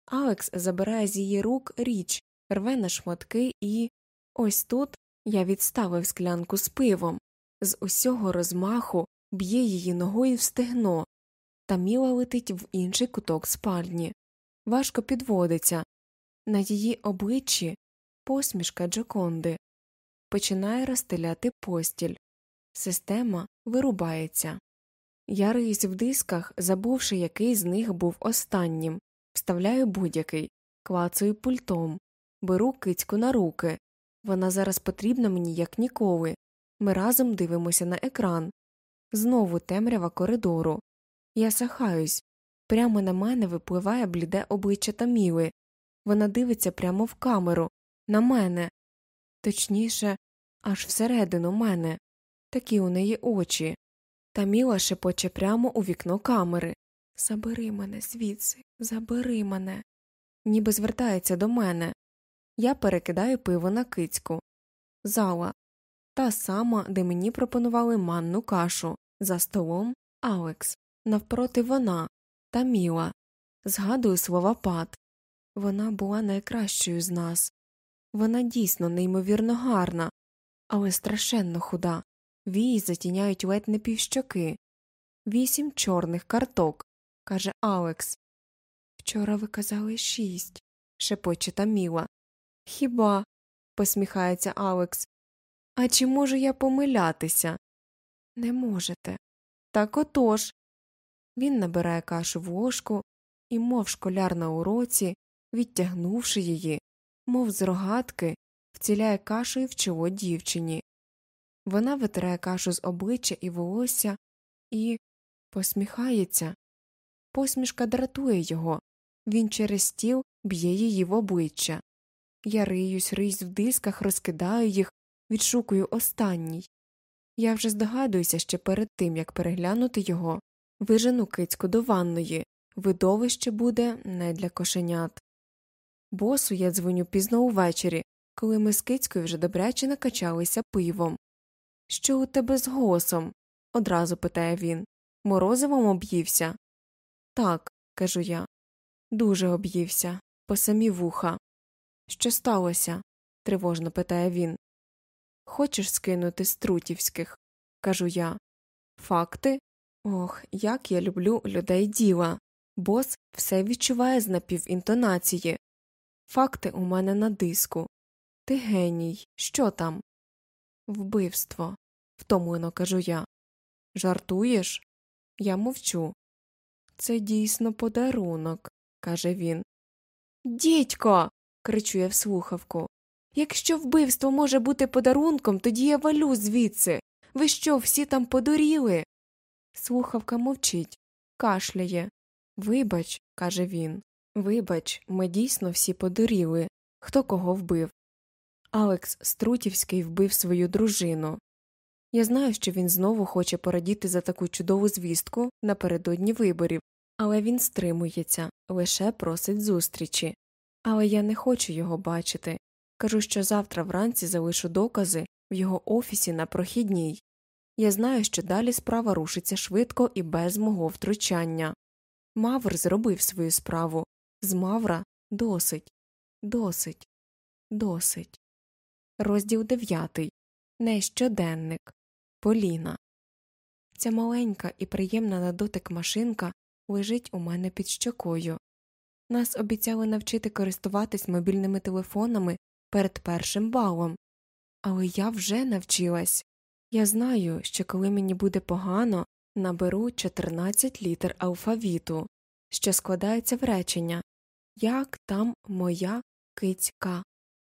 Алекс забирає з її рук річ, рве на шматки і. Ось тут я відставив склянку з пивом. З усього розмаху б'є її ногою в стегно, та міла летить в інший куток спальні. Важко підводиться. На її обличчі посмішка Джоконди. Починає розстеляти постіль. Система вирубається. Я риюсь в дисках, забувши, який з них був останнім, вставляю будь-який, клацаю пультом, беру кицьку на руки. Вона зараз потрібна мені як ніколи. Ми разом дивимося на екран. Знову темрява коридору. Я сахаюсь. Прямо на мене випливає бліде обличчя Таміли. Вона дивиться прямо в камеру, на мене. Точніше, аж всередину мене. Такі у неї очі. Таміла шепоче прямо у вікно камери. Забери мене звідси, забери мене. Ніби звертається до мене. Я перекидаю пиво на кицьку. Зала. Та сама, де мені пропонували манну кашу. За столом Алекс. Навпроти вона Таміла. Згадую слова пат. Вона була найкращою з нас. Вона дійсно неймовірно гарна, але страшенно худа. Вії затіняють ледь не півщоки. Вісім чорних карток, каже Алекс. Вчора ви казали шість, шепоче Таміла. Хіба? посміхається Алекс. А чи можу я помилятися? Не можете. Так отож. Він набирає кашу в ложку і, мов школяр на уроці, відтягнувши її, мов з рогатки, вціляє кашею в чоло дівчині. Вона витирає кашу з обличчя і волосся і посміхається. Посмішка дратує його, він через стіл б'є її в обличчя. Я риюсь, риюсь в дисках, розкидаю їх, відшукую останній. Я вже здогадуюся ще перед тим, як переглянути його, вижену кицьку до ванної, видовище буде не для кошенят. Босу я дзвоню пізно увечері, коли ми з кицькою вже добряче накачалися пивом. Що у тебе з госом? одразу питає він. Морозивом об'ївся? Так, кажу я. Дуже об'ївся, по самі вуха. Що сталося? тривожно питає він. Хочеш скинути з трутівських? кажу я. Факти? Ох, як я люблю людей діла. Бос все відчуває з напівінтонації. Факти у мене на диску. Ти геній. Що там? Вбивство. втомлено кажу я. Жартуєш? Я мовчу. Це дійсно подарунок, каже він. Дідько. Кричу я в слухавку. Якщо вбивство може бути подарунком, тоді я валю звідси. Ви що, всі там подуріли? Слухавка мовчить, кашляє. Вибач, каже він. Вибач, ми дійсно всі подуріли. Хто кого вбив? Алекс Струтівський вбив свою дружину. Я знаю, що він знову хоче порадіти за таку чудову звістку напередодні виборів, але він стримується, лише просить зустрічі. Але я не хочу його бачити. Кажу, що завтра вранці залишу докази в його офісі на прохідній. Я знаю, що далі справа рушиться швидко і без мого втручання. Мавр зробив свою справу. З Мавра досить, досить, досить. Розділ дев'ятий. не щоденник. Поліна. Ця маленька і приємна на дотик машинка лежить у мене під щокою. Нас обіцяли навчити користуватись мобільними телефонами перед першим балом, але я вже навчилась. Я знаю, що коли мені буде погано, наберу 14 літер алфавіту, що складається в речення Як там моя кицька.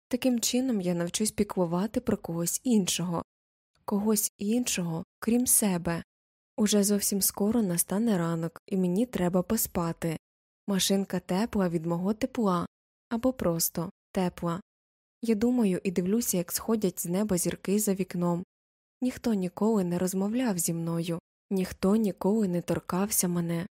Таким чином я навчусь піклувати про когось іншого, когось іншого, крім себе. Уже зовсім скоро настане ранок, і мені треба поспати. Машинка тепла від мого тепла або просто тепла. Я думаю і дивлюся, як сходять з неба зірки за вікном. Ніхто ніколи не розмовляв зі мною, ніхто ніколи не торкався мене,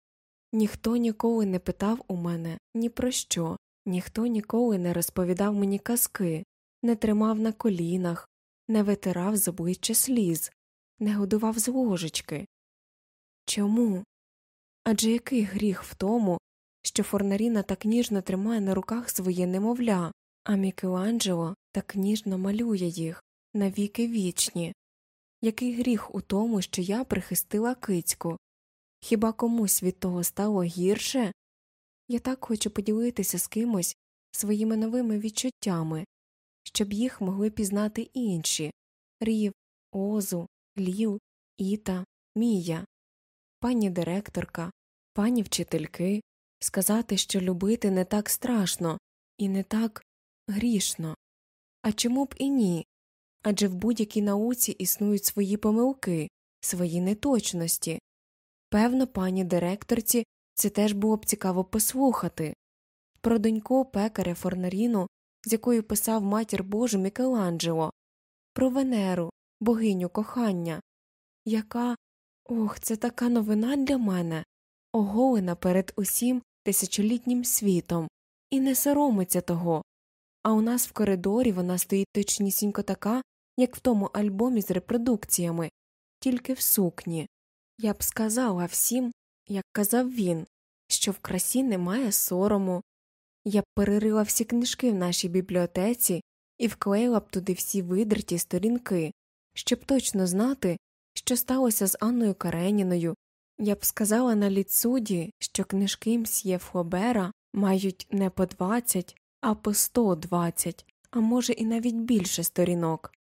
ніхто ніколи не питав у мене ні про що, ніхто ніколи не розповідав мені казки, не тримав на колінах, не витирав з обличчя сліз, не годував з ложечки. Чому? Адже який гріх в тому, що Форнаріна так ніжно тримає на руках своє немовля, а Мікеланджело так ніжно малює їх навіки вічні. Який гріх у тому, що я прихистила кицьку? Хіба комусь від того стало гірше? Я так хочу поділитися з кимось своїми новими відчуттями, щоб їх могли пізнати інші Рів, Озу, Ліл, Іта, Мія, пані директорка, пані вчительки, сказати, що любити не так страшно і не так грішно. А чому б і ні? Адже в будь-якій науці існують свої помилки, свої неточності. Певно, пані директорці це теж було б цікаво послухати про доньку пекаря Форнаріну, з якою писав матір Божу Мікеланджело, про Венеру, богиню кохання, яка ох, це така новина для мене, оголена перед усім тисячолітнім світом, і не соромиться того. А у нас в коридорі вона стоїть точнісінько така, як в тому альбомі з репродукціями, тільки в сукні. Я б сказала всім, як казав він, що в красі немає сорому. Я б перерила всі книжки в нашій бібліотеці і вклеїла б туди всі видерті сторінки, щоб точно знати, що сталося з Анною Кареніною. Я б сказала на ліцуді, що книжки мсьє Флобера мають не по 20, а по 120, а може і навіть більше сторінок.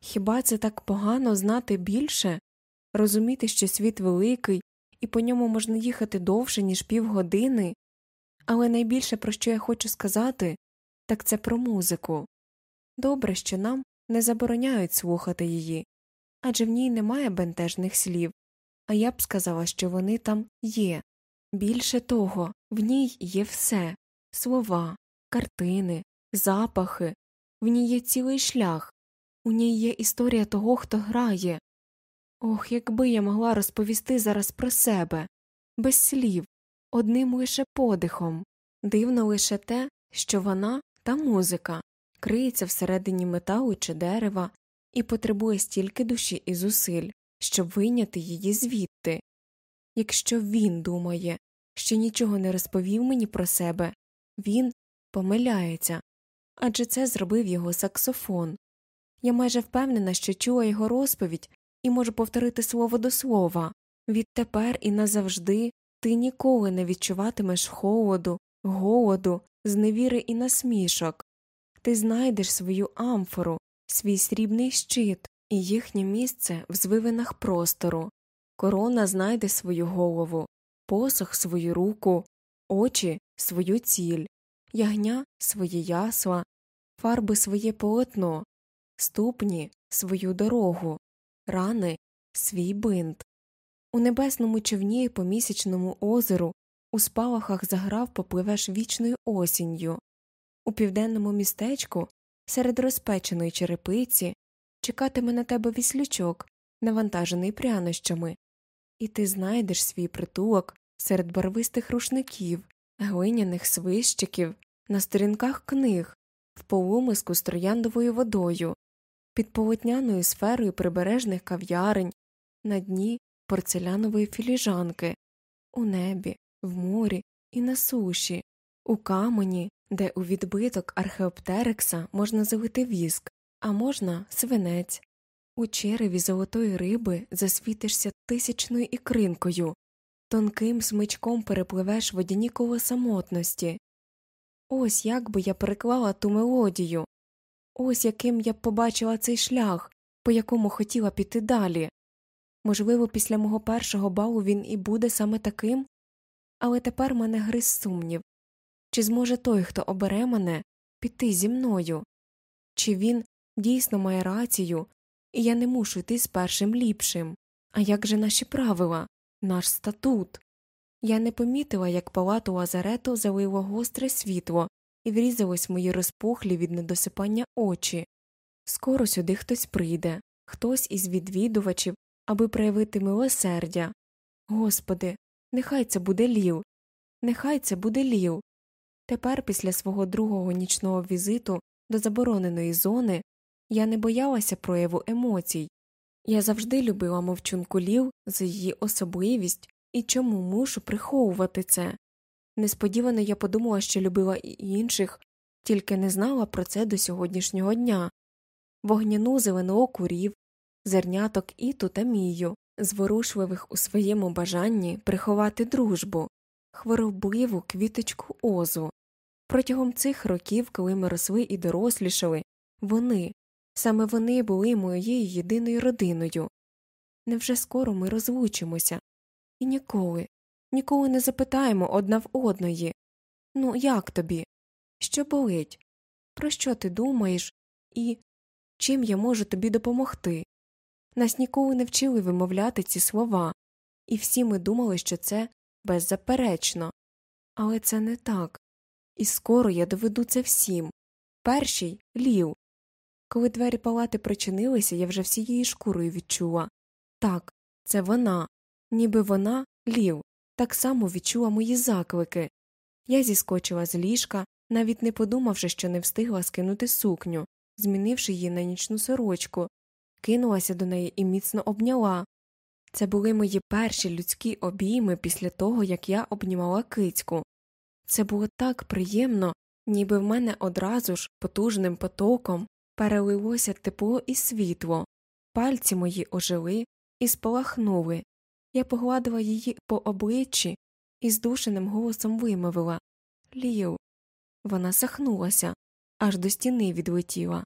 Хіба це так погано знати більше, розуміти, що світ великий, і по ньому можна їхати довше, ніж півгодини? Але найбільше, про що я хочу сказати, так це про музику. Добре, що нам не забороняють слухати її, адже в ній немає бентежних слів, а я б сказала, що вони там є. Більше того, в ній є все слова, картини, запахи, в ній є цілий шлях, у ній є історія того, хто грає. Ох, якби я могла розповісти зараз про себе, без слів, одним лише подихом. Дивно лише те, що вона, та музика, криється всередині металу чи дерева і потребує стільки душі і зусиль, щоб вийняти її звідти. Якщо він думає, що нічого не розповів мені про себе, він помиляється адже це зробив його саксофон. Я майже впевнена, що чула його розповідь і можу повторити слово до слова відтепер і назавжди ти ніколи не відчуватимеш холоду, голоду, зневіри і насмішок. Ти знайдеш свою амфору, свій срібний щит і їхнє місце в звивинах простору. Корона знайде свою голову, посох свою руку, очі свою ціль, ягня своє ясла, фарби своє полотно, ступні свою дорогу, рани свій бинт. У небесному човні по місячному озеру у спалахах заграв попливеш вічною осінню. У південному містечку серед розпеченої черепиці чекатиме на тебе віслючок, навантажений прянощами, і ти знайдеш свій притулок серед барвистих рушників, глиняних свищиків, на сторінках книг, в полумиску з трояндовою водою, під полотняною сферою прибережних кав'ярень, на дні порцелянової філіжанки, у небі, в морі і на суші, у камені, де у відбиток археоптерекса можна залити віск, а можна свинець, У череві золотої риби засвітишся тисячною ікринкою, тонким смичком перепливеш водяні коло самотності. Ось як би я переклала ту мелодію, ось яким я б побачила цей шлях, по якому хотіла піти далі. Можливо, після мого першого балу він і буде саме таким, але тепер мене гриз сумнів. Чи зможе той, хто обере мене, піти зі мною, чи він дійсно має рацію, і я не мушу йти з першим ліпшим. А як же наші правила, наш статут? Я не помітила, як палату лазарету залило гостре світло і врізалось мої розпухлі від недосипання очі. Скоро сюди хтось прийде, хтось із відвідувачів, аби проявити милосердя. Господи, нехай це буде лів, нехай це буде лів. Тепер, після свого другого нічного візиту до забороненої зони, я не боялася прояву емоцій. Я завжди любила мовчунку лів за її особливість і чому мушу приховувати це. Несподівано я подумала, що любила і інших, тільки не знала про це до сьогоднішнього дня вогняну зеленого курів, зерняток іту та мію, зворушливих у своєму бажанні приховати дружбу, хворобливу квіточку озу. Протягом цих років, коли ми росли і дорослішали, вони, саме вони були моєю єдиною родиною. Невже скоро ми розлучимося? І ніколи, ніколи не запитаємо одна в одної Ну, як тобі? Що болить? Про що ти думаєш? І чим я можу тобі допомогти? Нас ніколи не вчили вимовляти ці слова, і всі ми думали, що це беззаперечно. Але це не так. І скоро я доведу це всім. Перший лів. Коли двері палати причинилися, я вже всією шкурою відчула так, це вона, ніби вона лів, так само відчула мої заклики. Я зіскочила з ліжка, навіть не подумавши, що не встигла скинути сукню, змінивши її на нічну сорочку, кинулася до неї і міцно обняла. Це були мої перші людські обійми після того, як я обнімала кицьку. Це було так приємно, ніби в мене одразу ж потужним потоком перелилося тепло і світло, пальці мої ожили і спалахнули. Я погладила її по обличчі і здушеним голосом вимовила Лів. Вона сахнулася, аж до стіни відлетіла,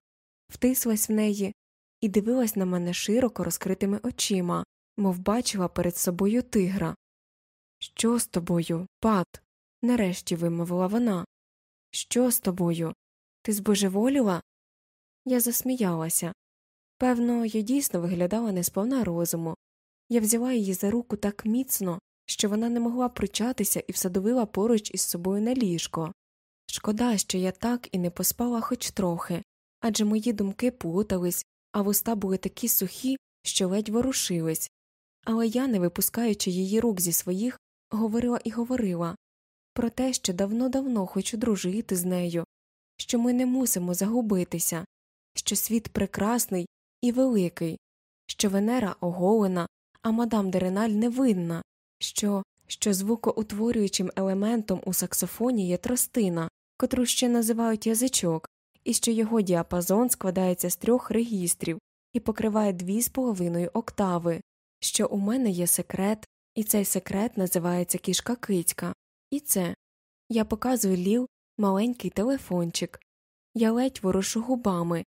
втислась в неї і дивилась на мене широко розкритими очима, мов бачила перед собою тигра. Що з тобою, пат? нарешті вимовила вона. Що з тобою? Ти збожеволіла? Я засміялася. Певно, я дійсно виглядала несповна розуму. Я взяла її за руку так міцно, що вона не могла причатися і всадовила поруч із собою на ліжко. Шкода, що я так і не поспала хоч трохи, адже мої думки плутались, а вуста були такі сухі, що ледь ворушились. Але я, не випускаючи її рук зі своїх, говорила і говорила про те, що давно давно хочу дружити з нею, що ми не мусимо загубитися, що світ прекрасний і великий, що Венера оголена, а мадам Дереналь невинна, що що звукоутворюючим елементом у саксофоні є тростина, котру ще називають язичок, і що його діапазон складається з трьох регістрів і покриває дві з половиною октави, що у мене є секрет, і цей секрет називається кішка кицька, і це. Я показую лів маленький телефончик, я ледь ворушу губами,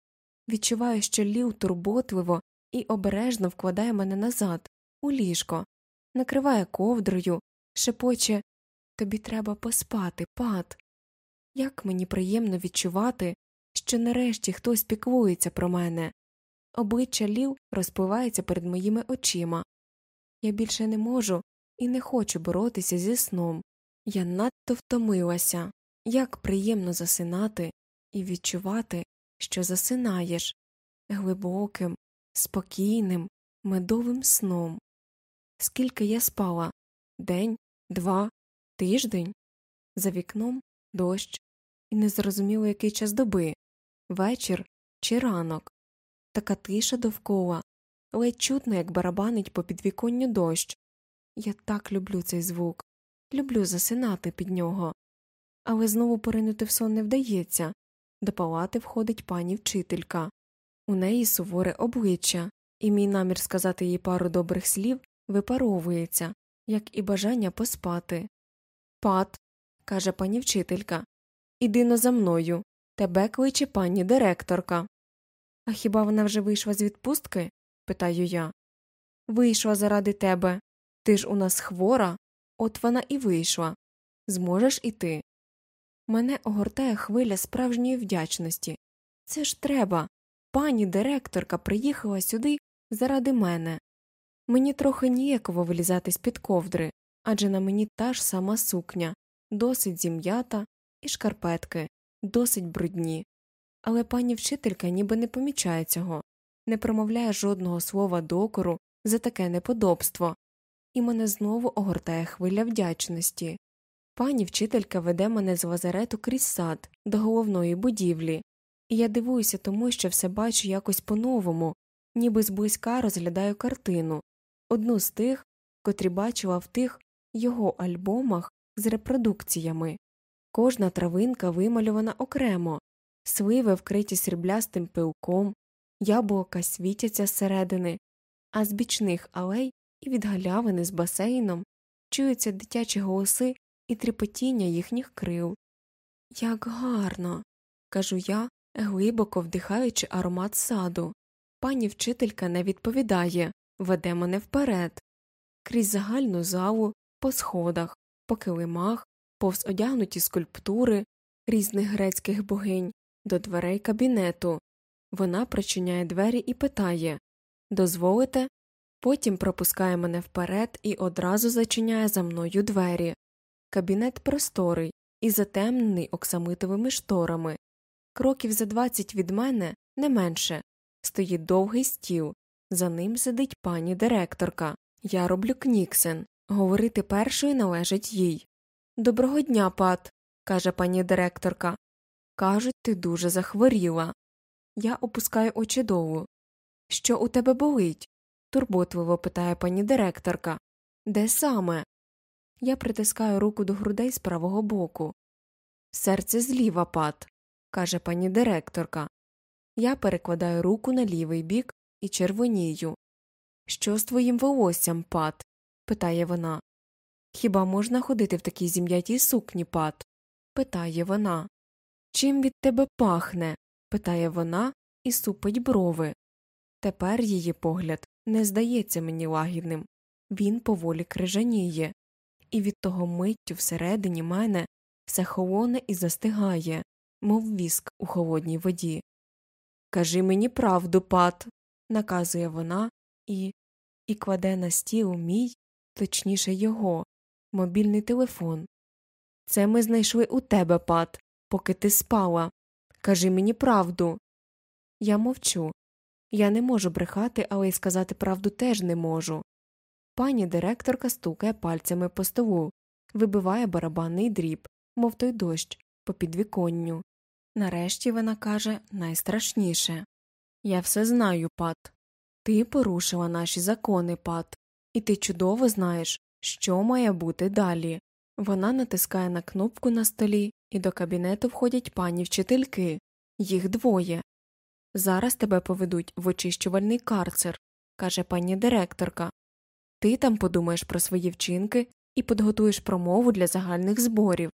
відчуваю, що лів турботливо і обережно вкладає мене назад, у ліжко, накриває ковдрою, шепоче Тобі треба поспати, пат. Як мені приємно відчувати, що нарешті хтось піклується про мене. Обличчя лів розпливається перед моїми очима. Я більше не можу і не хочу боротися зі сном. Я надто втомилася, як приємно засинати і відчувати, що засинаєш глибоким, спокійним, медовим сном. Скільки я спала день, два, тиждень, за вікном дощ, і не зрозуміло, який час доби вечір чи ранок. Така тиша довкола, ледь чутно, як барабанить по підвіконню дощ. Я так люблю цей звук, люблю засинати під нього. Але знову поринути в сон не вдається. До палати входить пані вчителька. У неї суворе обличчя, і мій намір сказати їй пару добрих слів випаровується, як і бажання поспати. Пат, каже пані вчителька, іди но за мною. Тебе кличе пані директорка. А хіба вона вже вийшла з відпустки? питаю я. Вийшла заради тебе. Ти ж у нас хвора, от вона і вийшла. Зможеш іти. Мене огортає хвиля справжньої вдячності. Це ж треба. Пані директорка приїхала сюди заради мене. Мені трохи ніяково вилізати з під ковдри, адже на мені та ж сама сукня, досить зім'ята і шкарпетки, досить брудні. Але пані вчителька ніби не помічає цього, не промовляє жодного слова докору за таке неподобство, і мене знову огортає хвиля вдячності. Пані вчителька веде мене з лазарету крізь сад до головної будівлі, і я дивуюся тому, що все бачу якось по новому, ніби зблизька розглядаю картину, одну з тих, котрі бачила в тих його альбомах з репродукціями. Кожна травинка вималювана окремо, сливи вкриті сріблястим пилком, яблука світяться зсередини, а з бічних алей і від галявини з басейном чуються дитячі голоси і тріпотіння їхніх крил. Як гарно. кажу я, глибоко вдихаючи аромат саду. Пані вчителька не відповідає, веде мене вперед, крізь загальну залу, по сходах, по килимах, повз одягнуті скульптури різних грецьких богинь, до дверей кабінету. Вона причиняє двері і питає Дозволите? Потім пропускає мене вперед і одразу зачиняє за мною двері. Кабінет просторий і затемнений оксамитовими шторами. Кроків за двадцять від мене не менше. Стоїть довгий стіл, за ним сидить пані директорка. Я роблю кніксен. Говорити першою належить їй. Доброго дня, пат, каже пані директорка. Кажуть, ти дуже захворіла. Я опускаю очі долу. Що у тебе болить? турботливо питає пані директорка. Де саме? Я притискаю руку до грудей з правого боку. Серце зліва, пат, каже пані директорка. Я перекладаю руку на лівий бік і червонію. Що з твоїм волоссям, пат? питає вона. Хіба можна ходити в такій зім'ятій сукні, пат? питає вона. Чим від тебе пахне? питає вона і супить брови. Тепер її погляд не здається мені лагідним він поволі крижаніє, і від того миттю всередині мене все холоне і застигає, мов віск у холодній воді. Кажи мені правду, пат, наказує вона і і кладе на стіл мій, точніше його, мобільний телефон. Це ми знайшли у тебе, пат, поки ти спала. Кажи мені правду. Я мовчу. Я не можу брехати, але й сказати правду теж не можу. Пані директорка стукає пальцями по столу, вибиває барабанний дріб, мов той дощ, по підвіконню. Нарешті вона каже найстрашніше Я все знаю, пат. Ти порушила наші закони, пат, і ти чудово знаєш, що має бути далі. Вона натискає на кнопку на столі, і до кабінету входять пані вчительки їх двоє. Зараз тебе поведуть в очищувальний карцер, каже пані директорка. Ти там подумаєш про свої вчинки і підготуєш промову для загальних зборів.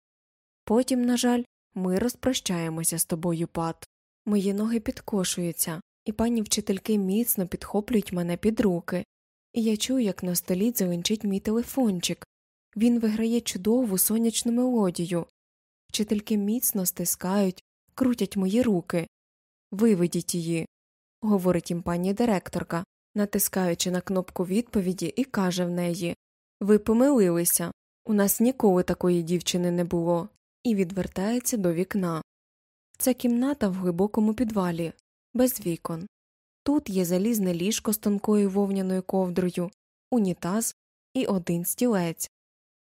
Потім, на жаль, ми розпрощаємося з тобою, пат. Мої ноги підкошуються, і пані вчительки міцно підхоплюють мене під руки, і я чую, як на столі дзеленчить мій телефончик. Він виграє чудову сонячну мелодію. Вчительки міцно стискають, крутять мої руки. Виведіть її, говорить їм пані директорка, натискаючи на кнопку відповіді, і каже в неї Ви помилилися. У нас ніколи такої дівчини не було, і відвертається до вікна. Це кімната в глибокому підвалі, без вікон. Тут є залізне ліжко з тонкою вовняною ковдрою, унітаз і один стілець.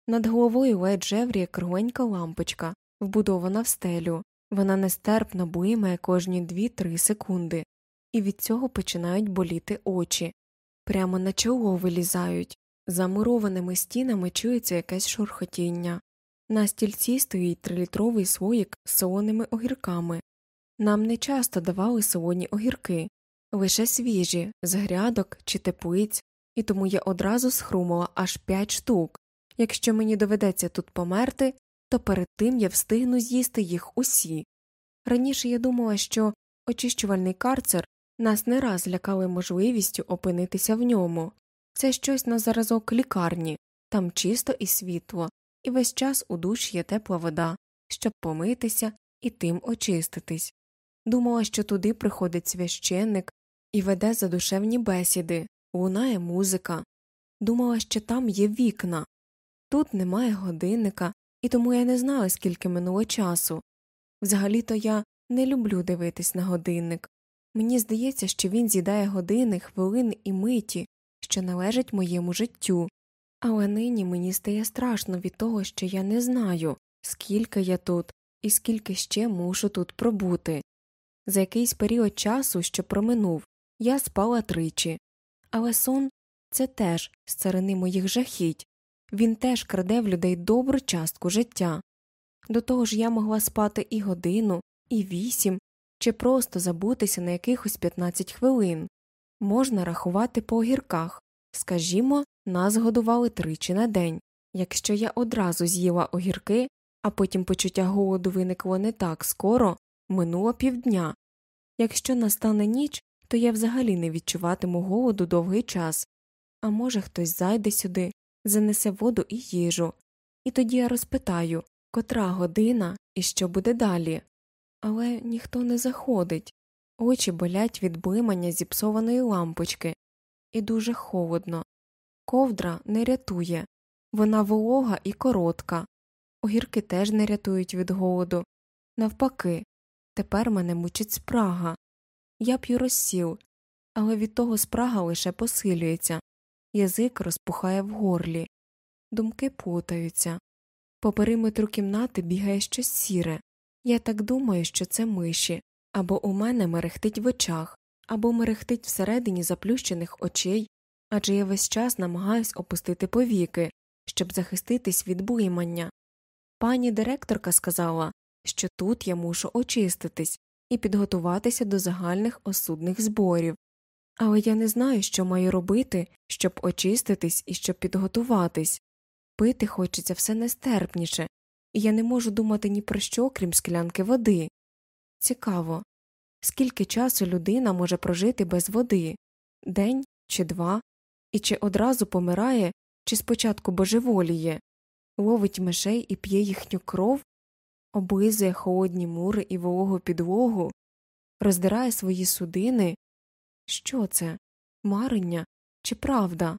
Над головою ледь жевріє кругленька лампочка, вбудована в стелю. Вона нестерпно блимає кожні дві-три секунди, і від цього починають боліти очі. Прямо на чоло вилізають. За мурованими стінами чується якесь шурхотіння. На стільці стоїть трилітровий слоїк з солоними огірками. Нам не часто давали солоні огірки, лише свіжі, з грядок чи теплиць, і тому я одразу схрумала аж п'ять штук. Якщо мені доведеться тут померти, то перед тим я встигну з'їсти їх усі. Раніше я думала, що очищувальний карцер нас не раз лякали можливістю опинитися в ньому це щось на заразок лікарні, там чисто і світло, і весь час у душ є тепла вода, щоб помитися і тим очиститись. Думала, що туди приходить священник і веде задушевні бесіди, лунає музика. Думала, що там є вікна. Тут немає годинника, і тому я не знала, скільки минуло часу. Взагалі то я не люблю дивитись на годинник. Мені здається, що він з'їдає години, хвилини і миті, що належать моєму життю, але нині мені стає страшно від того, що я не знаю, скільки я тут і скільки ще мушу тут пробути. За якийсь період часу, що проминув, я спала тричі, але сон це теж з царини моїх жахіть, він теж краде в людей добру частку життя. До того ж я могла спати і годину, і вісім, чи просто забутися на якихось 15 хвилин. Можна рахувати по огірках скажімо, нас годували тричі на день. Якщо я одразу з'їла огірки, а потім почуття голоду виникло не так скоро, минуло півдня. Якщо настане ніч, то я взагалі не відчуватиму голоду довгий час, а може, хтось зайде сюди, занесе воду і їжу, і тоді я розпитаю, котра година і що буде далі. Але ніхто не заходить, очі болять від блимання зіпсованої лампочки, і дуже холодно. Ковдра не рятує, вона волога і коротка, огірки теж не рятують від голоду. Навпаки, тепер мене мучить спрага. Я п'ю розсіл, але від того спрага лише посилюється, язик розпухає в горлі, думки плутаються. По периметру кімнати бігає щось сіре. Я так думаю, що це миші, або у мене мерехтить в очах, або мерехтить всередині заплющених очей, адже я весь час намагаюсь опустити повіки, щоб захиститись від буймання. Пані директорка сказала, що тут я мушу очиститись і підготуватися до загальних осудних зборів, але я не знаю, що маю робити, щоб очиститись і щоб підготуватись. Пити хочеться все нестерпніше, я не можу думати ні про що, крім склянки води. Цікаво, скільки часу людина може прожити без води день чи два, і чи одразу помирає, чи спочатку божеволіє, ловить мишей і п'є їхню кров, облизує холодні мури і вологу підлогу, роздирає свої судини. Що це? Марення чи правда?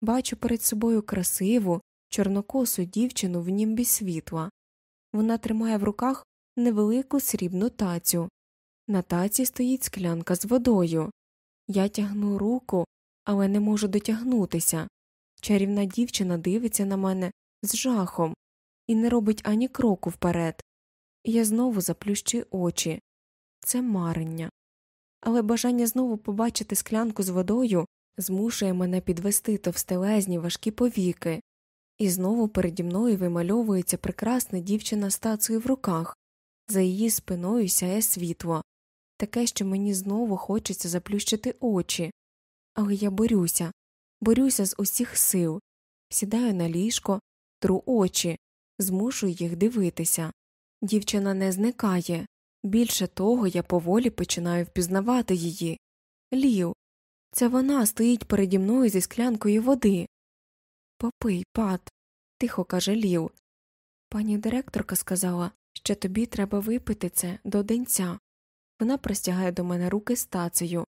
Бачу перед собою красиву, чорнокосу дівчину в німбі світла. Вона тримає в руках невелику срібну тацю. На таці стоїть склянка з водою. Я тягну руку, але не можу дотягнутися. Чарівна дівчина дивиться на мене з жахом і не робить ані кроку вперед. я знову заплющую очі це марення. Але бажання знову побачити склянку з водою змушує мене підвести товстелезні важкі повіки, і знову переді мною вимальовується прекрасна дівчина з в руках, за її спиною сяє світло, таке, що мені знову хочеться заплющити очі. Але я борюся, борюся з усіх сил, сідаю на ліжко, тру очі, змушую їх дивитися. Дівчина не зникає. Більше того, я поволі починаю впізнавати її. Лів, це вона стоїть переді мною зі склянкою води. Попий, пат, тихо каже Лів. Пані директорка сказала, що тобі треба випити це до денця. Вона простягає до мене руки з тацею,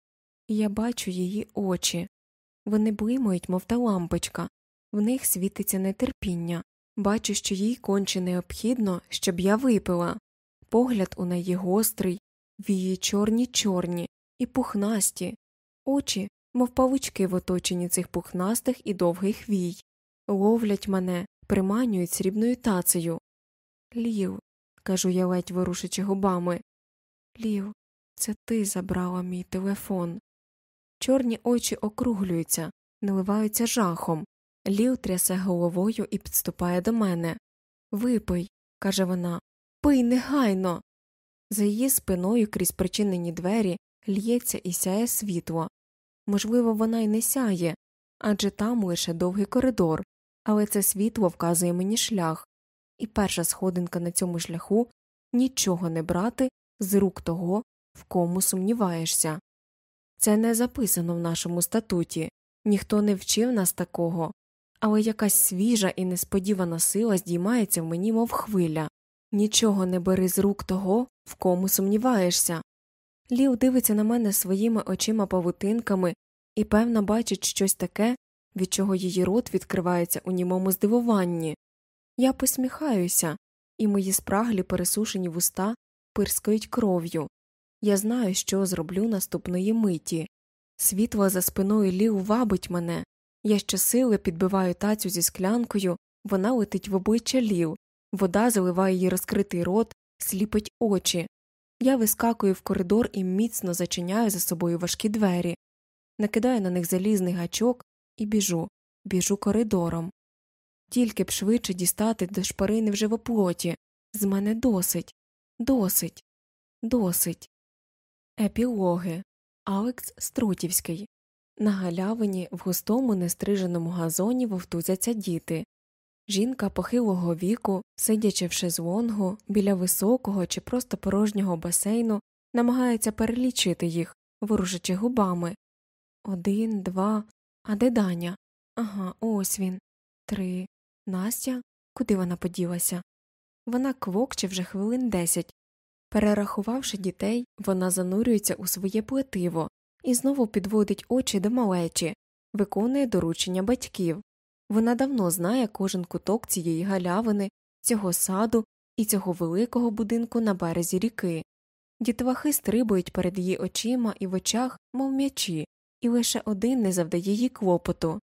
і я бачу її очі. Вони блимають, мов та лампочка, в них світиться нетерпіння. Бачу, що їй конче необхідно, щоб я випила. Погляд у неї гострий, вії чорні чорні і пухнасті, очі, мов павучки в оточенні цих пухнастих і довгих вій, ловлять мене, приманюють срібною тацею. Лів, кажу я ледь ворушичи губами. Лів, це ти забрала мій телефон. Чорні очі округлюються, наливаються жахом. Лів трясе головою і підступає до мене. Випий, каже вона, пий негайно. За її спиною крізь причинені двері л'ється і сяє світло. Можливо, вона й не сяє, адже там лише довгий коридор, але це світло вказує мені шлях, і перша сходинка на цьому шляху нічого не брати з рук того, в кому сумніваєшся. Це не записано в нашому статуті, ніхто не вчив нас такого, але якась свіжа і несподівана сила здіймається в мені, мов хвиля нічого не бери з рук того, в кому сумніваєшся. Лів дивиться на мене своїми очима павутинками і, певно, бачить щось таке, від чого її рот відкривається у німому здивуванні. Я посміхаюся, і мої спраглі пересушені вуста пирскають кров'ю. Я знаю, що зроблю наступної миті. Світло за спиною лів вабить мене. Я щосили підбиваю тацю зі склянкою, вона летить в обличчя лів, вода заливає її розкритий рот, сліпить очі. Я вискакую в коридор і міцно зачиняю за собою важкі двері, накидаю на них залізний гачок і біжу, біжу коридором. Тільки б швидше дістати до шпарини в живоплоті. З мене досить, досить, досить. Епілоги Алекс Струтівський. На галявині в густому нестриженому газоні вовтузяться діти. Жінка похилого віку, сидячи в шезлонгу біля високого чи просто порожнього басейну, намагається перелічити їх, ворушачи губами. Один, два. А де Даня? Ага, ось він. Три. Настя? Куди вона поділася? Вона квокче вже хвилин десять. Перерахувавши дітей, вона занурюється у своє плетиво і знову підводить очі до малечі, виконує доручення батьків. Вона давно знає кожен куток цієї галявини, цього саду і цього великого будинку на березі ріки. Дітвахи стрибують перед її очима і в очах, мов м'ячі, і лише один не завдає їй клопоту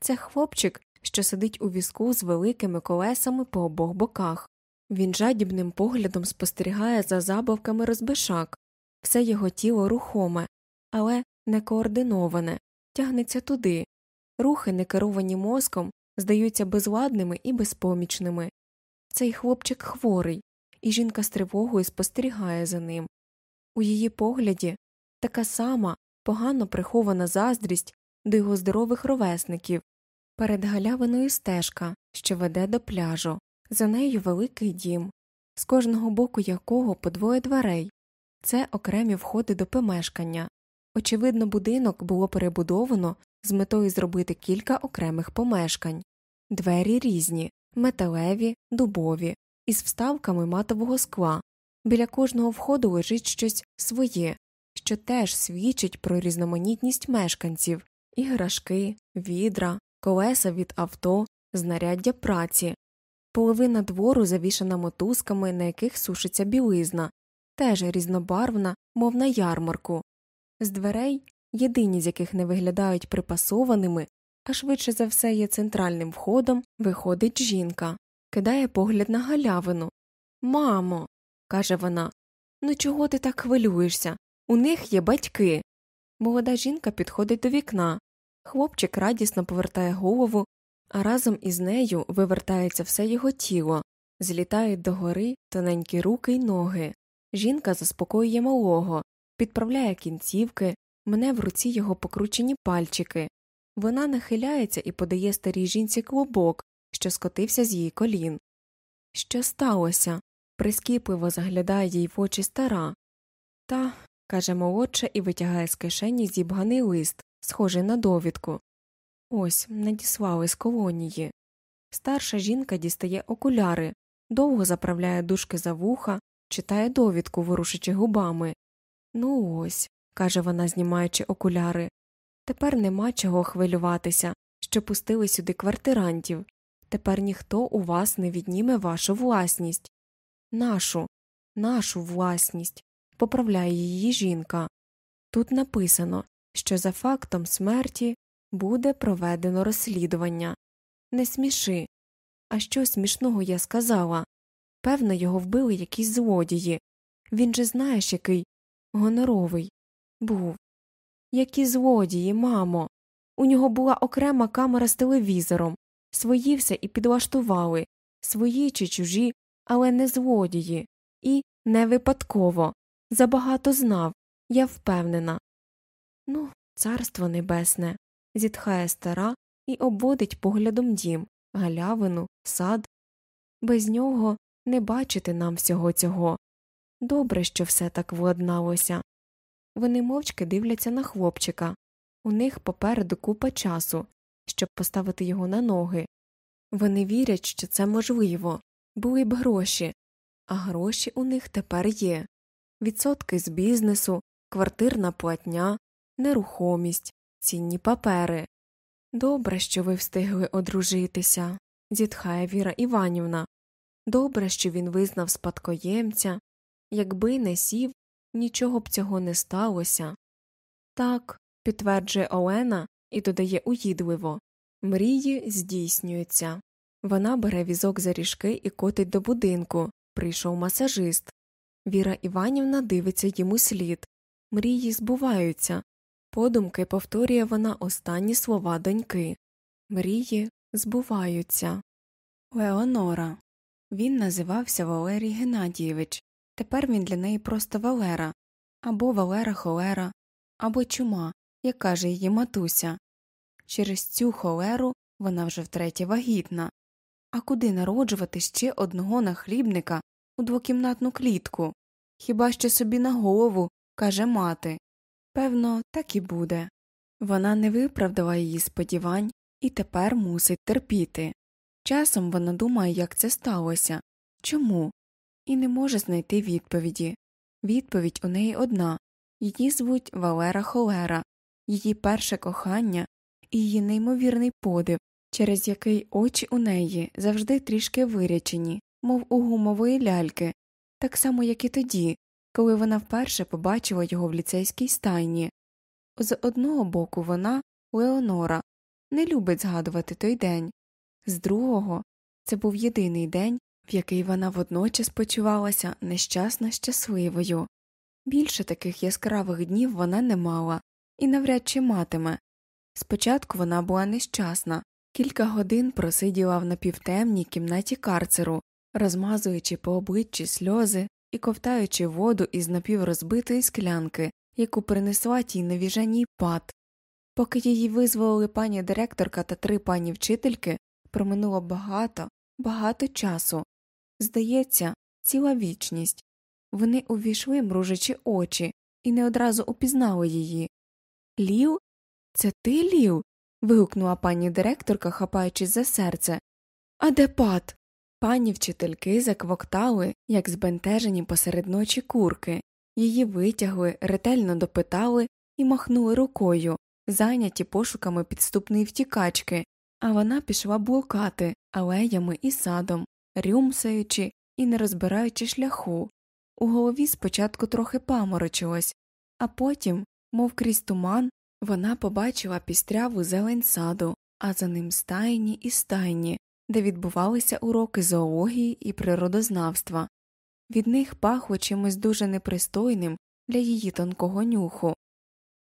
це хлопчик, що сидить у візку з великими колесами по обох боках. Він жадібним поглядом спостерігає за забавками розбишак, все його тіло рухоме, але не координоване, тягнеться туди, рухи, не керовані мозком, здаються безладними і безпомічними. Цей хлопчик хворий, і жінка з тривогою спостерігає за ним. У її погляді така сама погано прихована заздрість до його здорових ровесників, перед галявиною стежка, що веде до пляжу, за нею великий дім, з кожного боку якого по двоє дверей це окремі входи до помешкання. Очевидно, будинок було перебудовано з метою зробити кілька окремих помешкань, двері різні, металеві, дубові, із вставками матового скла. Біля кожного входу лежить щось своє, що теж свідчить про різноманітність мешканців іграшки, відра, колеса від авто, знаряддя праці. Половина двору завішана мотузками, на яких сушиться білизна, теж різнобарвна, мов на ярмарку. З дверей, єдині з яких не виглядають припасованими, а швидше за все є центральним входом, виходить жінка, кидає погляд на галявину. Мамо. каже вона. Ну чого ти так хвилюєшся? У них є батьки. Молода жінка підходить до вікна. Хлопчик радісно повертає голову, а разом із нею вивертається все його тіло, злітають догори тоненькі руки й ноги. Жінка заспокоює малого, підправляє кінцівки, мене в руці його покручені пальчики. Вона нахиляється і подає старій жінці клубок, що скотився з її колін. Що сталося? прискіпливо заглядає їй в очі стара. Та, каже молодша і витягає з кишені зібганий лист, схожий на довідку. Ось надіслали з колонії. Старша жінка дістає окуляри, довго заправляє дужки за вуха, читає довідку, ворушичи губами. Ну ось, каже вона, знімаючи окуляри. Тепер нема чого хвилюватися, що пустили сюди квартирантів. Тепер ніхто у вас не відніме вашу власність. Нашу, нашу власність, поправляє її жінка. Тут написано, що за фактом смерті буде проведено розслідування. Не сміши. А що смішного я сказала? Певно, його вбили якісь злодії. Він же знаєш, який гоноровий був. Які злодії, мамо. У нього була окрема камера з телевізором. Свої все і підлаштували свої чи чужі, але не злодії, і не випадково. Забагато знав, Я впевнена. Ну, царство небесне, зітхає стара і обводить поглядом дім, галявину, сад. Без нього не бачити нам всього цього. Добре, що все так владналося. Вони мовчки дивляться на хлопчика. У них попереду купа часу, щоб поставити його на ноги. Вони вірять, що це можливо, були б гроші, а гроші у них тепер є відсотки з бізнесу, квартирна платня, нерухомість, цінні папери. Добре, що ви встигли одружитися, зітхає Віра Іванівна. Добре, що він визнав спадкоємця. Якби не сів, нічого б цього не сталося. Так, підтверджує Олена і додає уїдливо мрії здійснюються. Вона бере візок за ріжки і котить до будинку. Прийшов масажист. Віра Іванівна дивиться йому слід. Мрії збуваються. Подумки повторює вона останні слова доньки. Мрії збуваються. Леонора. Він називався Валерій Геннадійович. Тепер він для неї просто Валера або Валера Холера, або чума, як каже її матуся. Через цю холеру вона вже втретє вагітна. А куди народжувати ще одного нахлібника у двокімнатну клітку? Хіба що собі на голову, каже мати. Певно, так і буде. Вона не виправдала її сподівань і тепер мусить терпіти. Часом вона думає, як це сталося, чому, і не може знайти відповіді. Відповідь у неї одна її звуть Валера Холера, її перше кохання і її неймовірний подив, через який очі у неї завжди трішки вирячені, мов у гумової ляльки, так само, як і тоді, коли вона вперше побачила його в ліцейській стайні. З одного боку вона, Леонора, не любить згадувати той день, з другого це був єдиний день, в який вона водночас почувалася нещасно щасливою. Більше таких яскравих днів вона не мала і навряд чи матиме. Спочатку вона була нещасна, кілька годин просиділа в напівтемній кімнаті карцеру, розмазуючи по обличчі сльози і ковтаючи воду із напіврозбитої склянки, яку принесла тій невіжаній пат. Поки її визволили пані директорка та три пані вчительки, проминуло багато, багато часу. Здається, ціла вічність. Вони увійшли, мружачи очі, і не одразу упізнали її. Лів? Це ти, Лів? вигукнула пані директорка, хапаючись за серце. А де пат? Пані вчительки заквоктали, як збентежені посеред ночі курки, її витягли, ретельно допитали і махнули рукою, зайняті пошуками підступної втікачки, а вона пішла блукати алеями і садом, рюмсаючи і не розбираючи шляху. У голові спочатку трохи паморочилось, а потім, мов крізь туман, вона побачила пістряву зелень саду, а за ним стайні і стайні, де відбувалися уроки зоології і природознавства. Від них пахло чимось дуже непристойним для її тонкого нюху.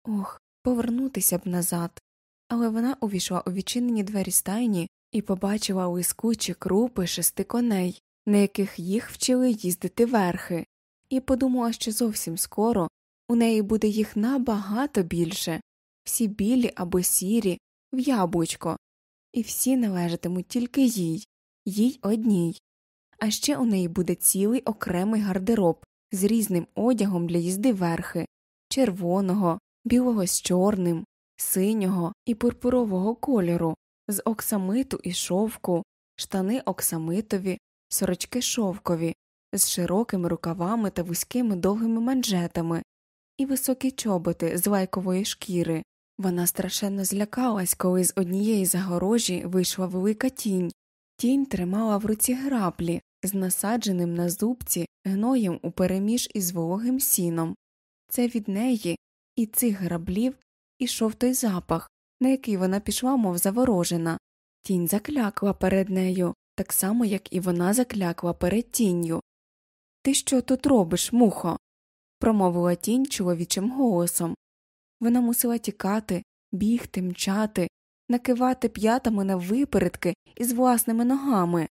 Ох, повернутися б назад. Але вона увійшла у відчинені двері стайні і побачила лискучі крупи шести коней, на яких їх вчили їздити верхи, і подумала, що зовсім скоро у неї буде їх набагато більше, всі білі або сірі, в яблучко, і всі належатимуть тільки їй, їй одній. А ще у неї буде цілий окремий гардероб з різним одягом для їзди верхи, червоного, білого з чорним, синього і пурпурового кольору, з оксамиту і шовку, штани оксамитові, сорочки шовкові, з широкими рукавами та вузькими довгими манжетами, і високі чоботи з лайкової шкіри. Вона страшенно злякалась, коли з однієї загорожі вийшла велика тінь. Тінь тримала в руці граблі з насадженим на зубці гноєм упереміж із вологим сіном. Це від неї і цих граблів ішов той запах, на який вона пішла, мов заворожена. Тінь заклякла перед нею, так само, як і вона заклякла перед тінню. Ти що тут робиш, мухо? промовила тінь чоловічим голосом. Вона мусила тікати, бігти, мчати, накивати п'ятами на випередки із власними ногами.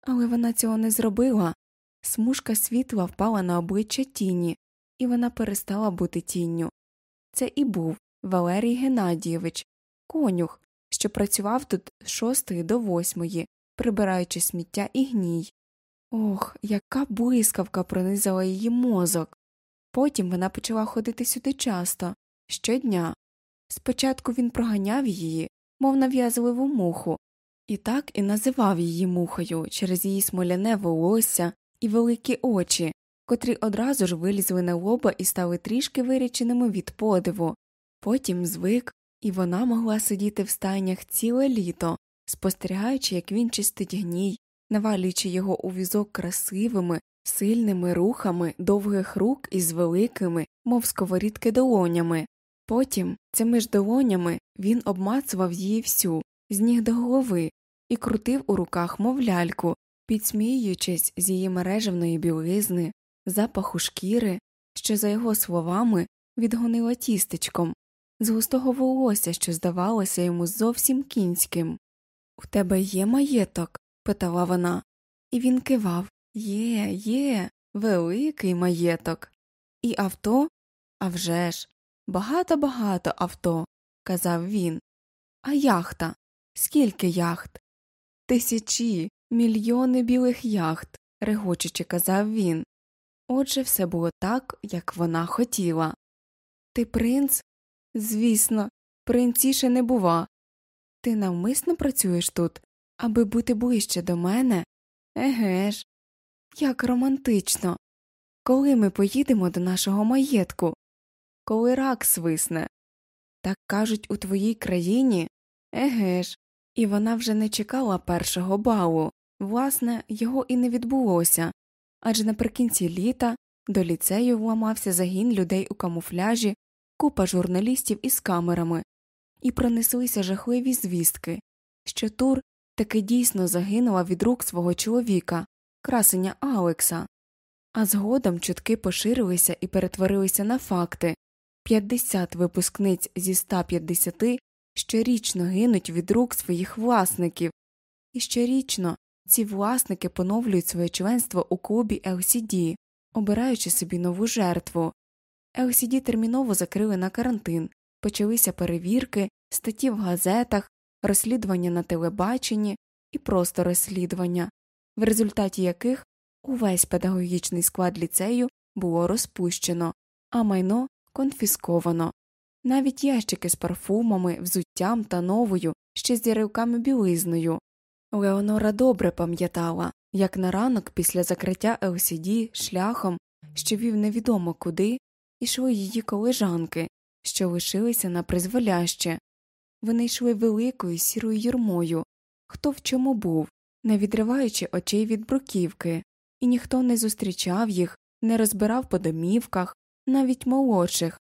Але вона цього не зробила. Смужка світла впала на обличчя тіні, і вона перестала бути тінню. Це і був Валерій Геннадійович, конюх, що працював тут з шостої до восьмої, прибираючи сміття і гній. Ох, яка блискавка пронизала її мозок. Потім вона почала ходити сюди часто, щодня. Спочатку він проганяв її, мов нав'язливу муху, і так і називав її мухою через її смоляне волосся і великі очі, котрі одразу ж вилізли на лоба і стали трішки виряченими від подиву. Потім звик, і вона могла сидіти в стайнях ціле літо, спостерігаючи, як він чистить гній, навалюючи його у візок красивими, сильними рухами довгих рук із великими, мов сковорідки долонями. Потім цими ж долонями він обмацував її всю, з ніг до голови, і крутив у руках, мов ляльку, підсміюючись з її мережевної білизни, запаху шкіри, що, за його словами, відгонила тістечком, з густого волосся, що здавалося йому зовсім кінським. У тебе є маєток? питала вона, і він кивав Є, є, великий маєток. І авто? «А вже ж, багато багато авто, казав він. А яхта? Скільки яхт? Тисячі, мільйони білих яхт, регочучи казав він. Отже, все було так, як вона хотіла. Ти принц? Звісно, принціше не бува. Ти навмисно працюєш тут, аби бути ближче до мене? Еге ж. Як романтично. Коли ми поїдемо до нашого маєтку? Коли рак свисне. Так кажуть у твоїй країні? Еге ж. І вона вже не чекала першого балу. Власне, його і не відбулося. Адже наприкінці літа до ліцею вламався загін людей у камуфляжі, купа журналістів із камерами, і пронеслися жахливі звістки, що Тур таки дійсно загинула від рук свого чоловіка, красення Алекса, а згодом чутки поширилися і перетворилися на факти 50 випускниць зі 150 щорічно гинуть від рук своїх власників, і щорічно ці власники поновлюють своє членство у клубі LCD, обираючи собі нову жертву. LCD терміново закрили на карантин, почалися перевірки, статті в газетах, розслідування на телебаченні і просто розслідування, в результаті яких увесь педагогічний склад ліцею було розпущено, а майно конфісковано. Навіть ящики з парфумами, взуттям та новою, ще з дірилками білизною. Леонора добре пам'ятала, як на ранок після закриття LCD шляхом, що вів невідомо куди, ішли її колежанки, що лишилися на призволяще. Вони йшли великою сірою юрмою, хто в чому був, не відриваючи очей від бруківки, і ніхто не зустрічав їх, не розбирав по домівках, навіть молодших,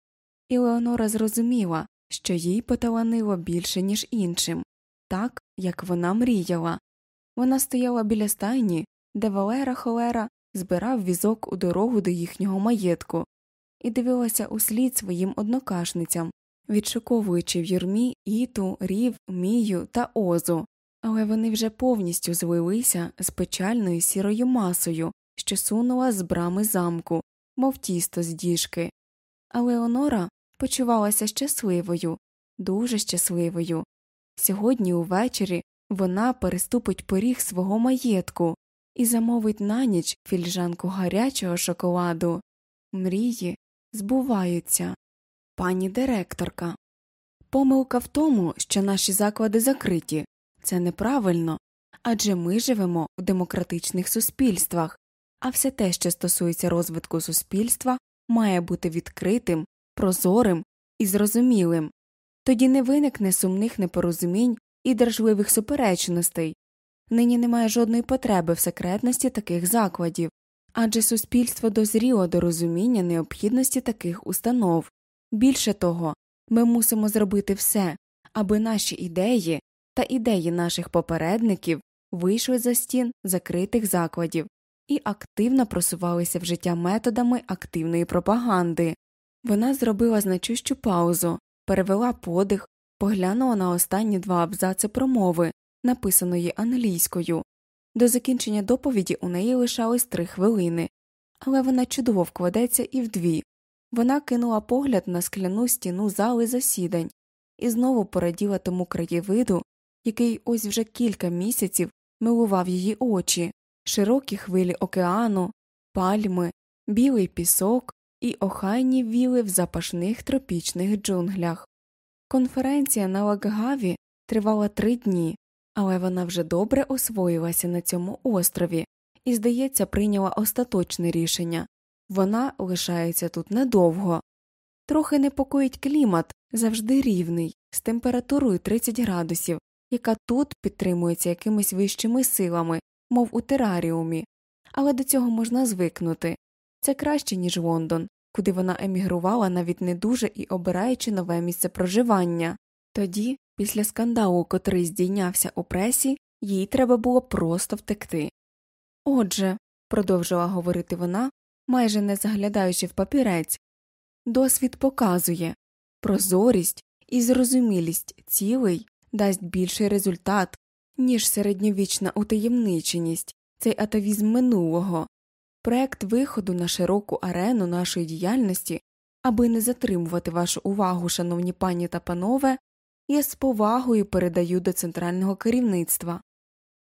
і Леонора зрозуміла, що їй поталанило більше, ніж іншим, так, як вона мріяла. Вона стояла біля стайні, де Валера Холера збирав візок у дорогу до їхнього маєтку, і дивилася услід своїм однокашницям, відшуковуючи в юрмі Іту, Рів, Мію та Озу, але вони вже повністю злилися з печальною сірою масою, що сунула з брами замку, мов тісто з діжки. А Леонора почувалася щасливою, дуже щасливою. Сьогодні увечері вона переступить поріг свого маєтку і замовить на ніч фільжанку гарячого шоколаду. Мрії збуваються. Пані директорка. Помилка в тому, що наші заклади закриті. Це неправильно адже ми живемо в демократичних суспільствах, а все те, що стосується розвитку суспільства, має бути відкритим, прозорим і зрозумілим. Тоді не виникне сумних непорозумінь і держливих суперечностей. Нині немає жодної потреби в секретності таких закладів, адже суспільство дозріло до розуміння необхідності таких установ. Більше того, ми мусимо зробити все, аби наші ідеї та ідеї наших попередників вийшли за стін закритих закладів і активно просувалися в життя методами активної пропаганди. Вона зробила значущу паузу, перевела подих, поглянула на останні два абзаци промови, написаної англійською. До закінчення доповіді у неї лишалось три хвилини, але вона чудово вкладеться і в дві. Вона кинула погляд на скляну стіну зали засідань і знову пораділа тому краєвиду, який ось вже кілька місяців милував її очі, широкі хвилі океану, пальми, білий пісок і охайні віли в запашних тропічних джунглях. Конференція на Лаггаві тривала три дні, але вона вже добре освоїлася на цьому острові і, здається, прийняла остаточне рішення вона лишається тут недовго. Трохи непокоїть клімат, завжди рівний, з температурою 30 градусів, яка тут підтримується якимись вищими силами, мов у тераріумі, але до цього можна звикнути. Це краще, ніж Лондон, куди вона емігрувала навіть не дуже і обираючи нове місце проживання. Тоді, після скандалу, котрий здійнявся у пресі, їй треба було просто втекти. Отже, продовжила говорити вона, майже не заглядаючи в папірець, досвід показує. Прозорість і зрозумілість цілий дасть більший результат, ніж середньовічна утаємниченість, цей атавізм минулого, проект виходу на широку арену нашої діяльності, аби не затримувати вашу увагу, шановні пані та панове, я з повагою передаю до центрального керівництва.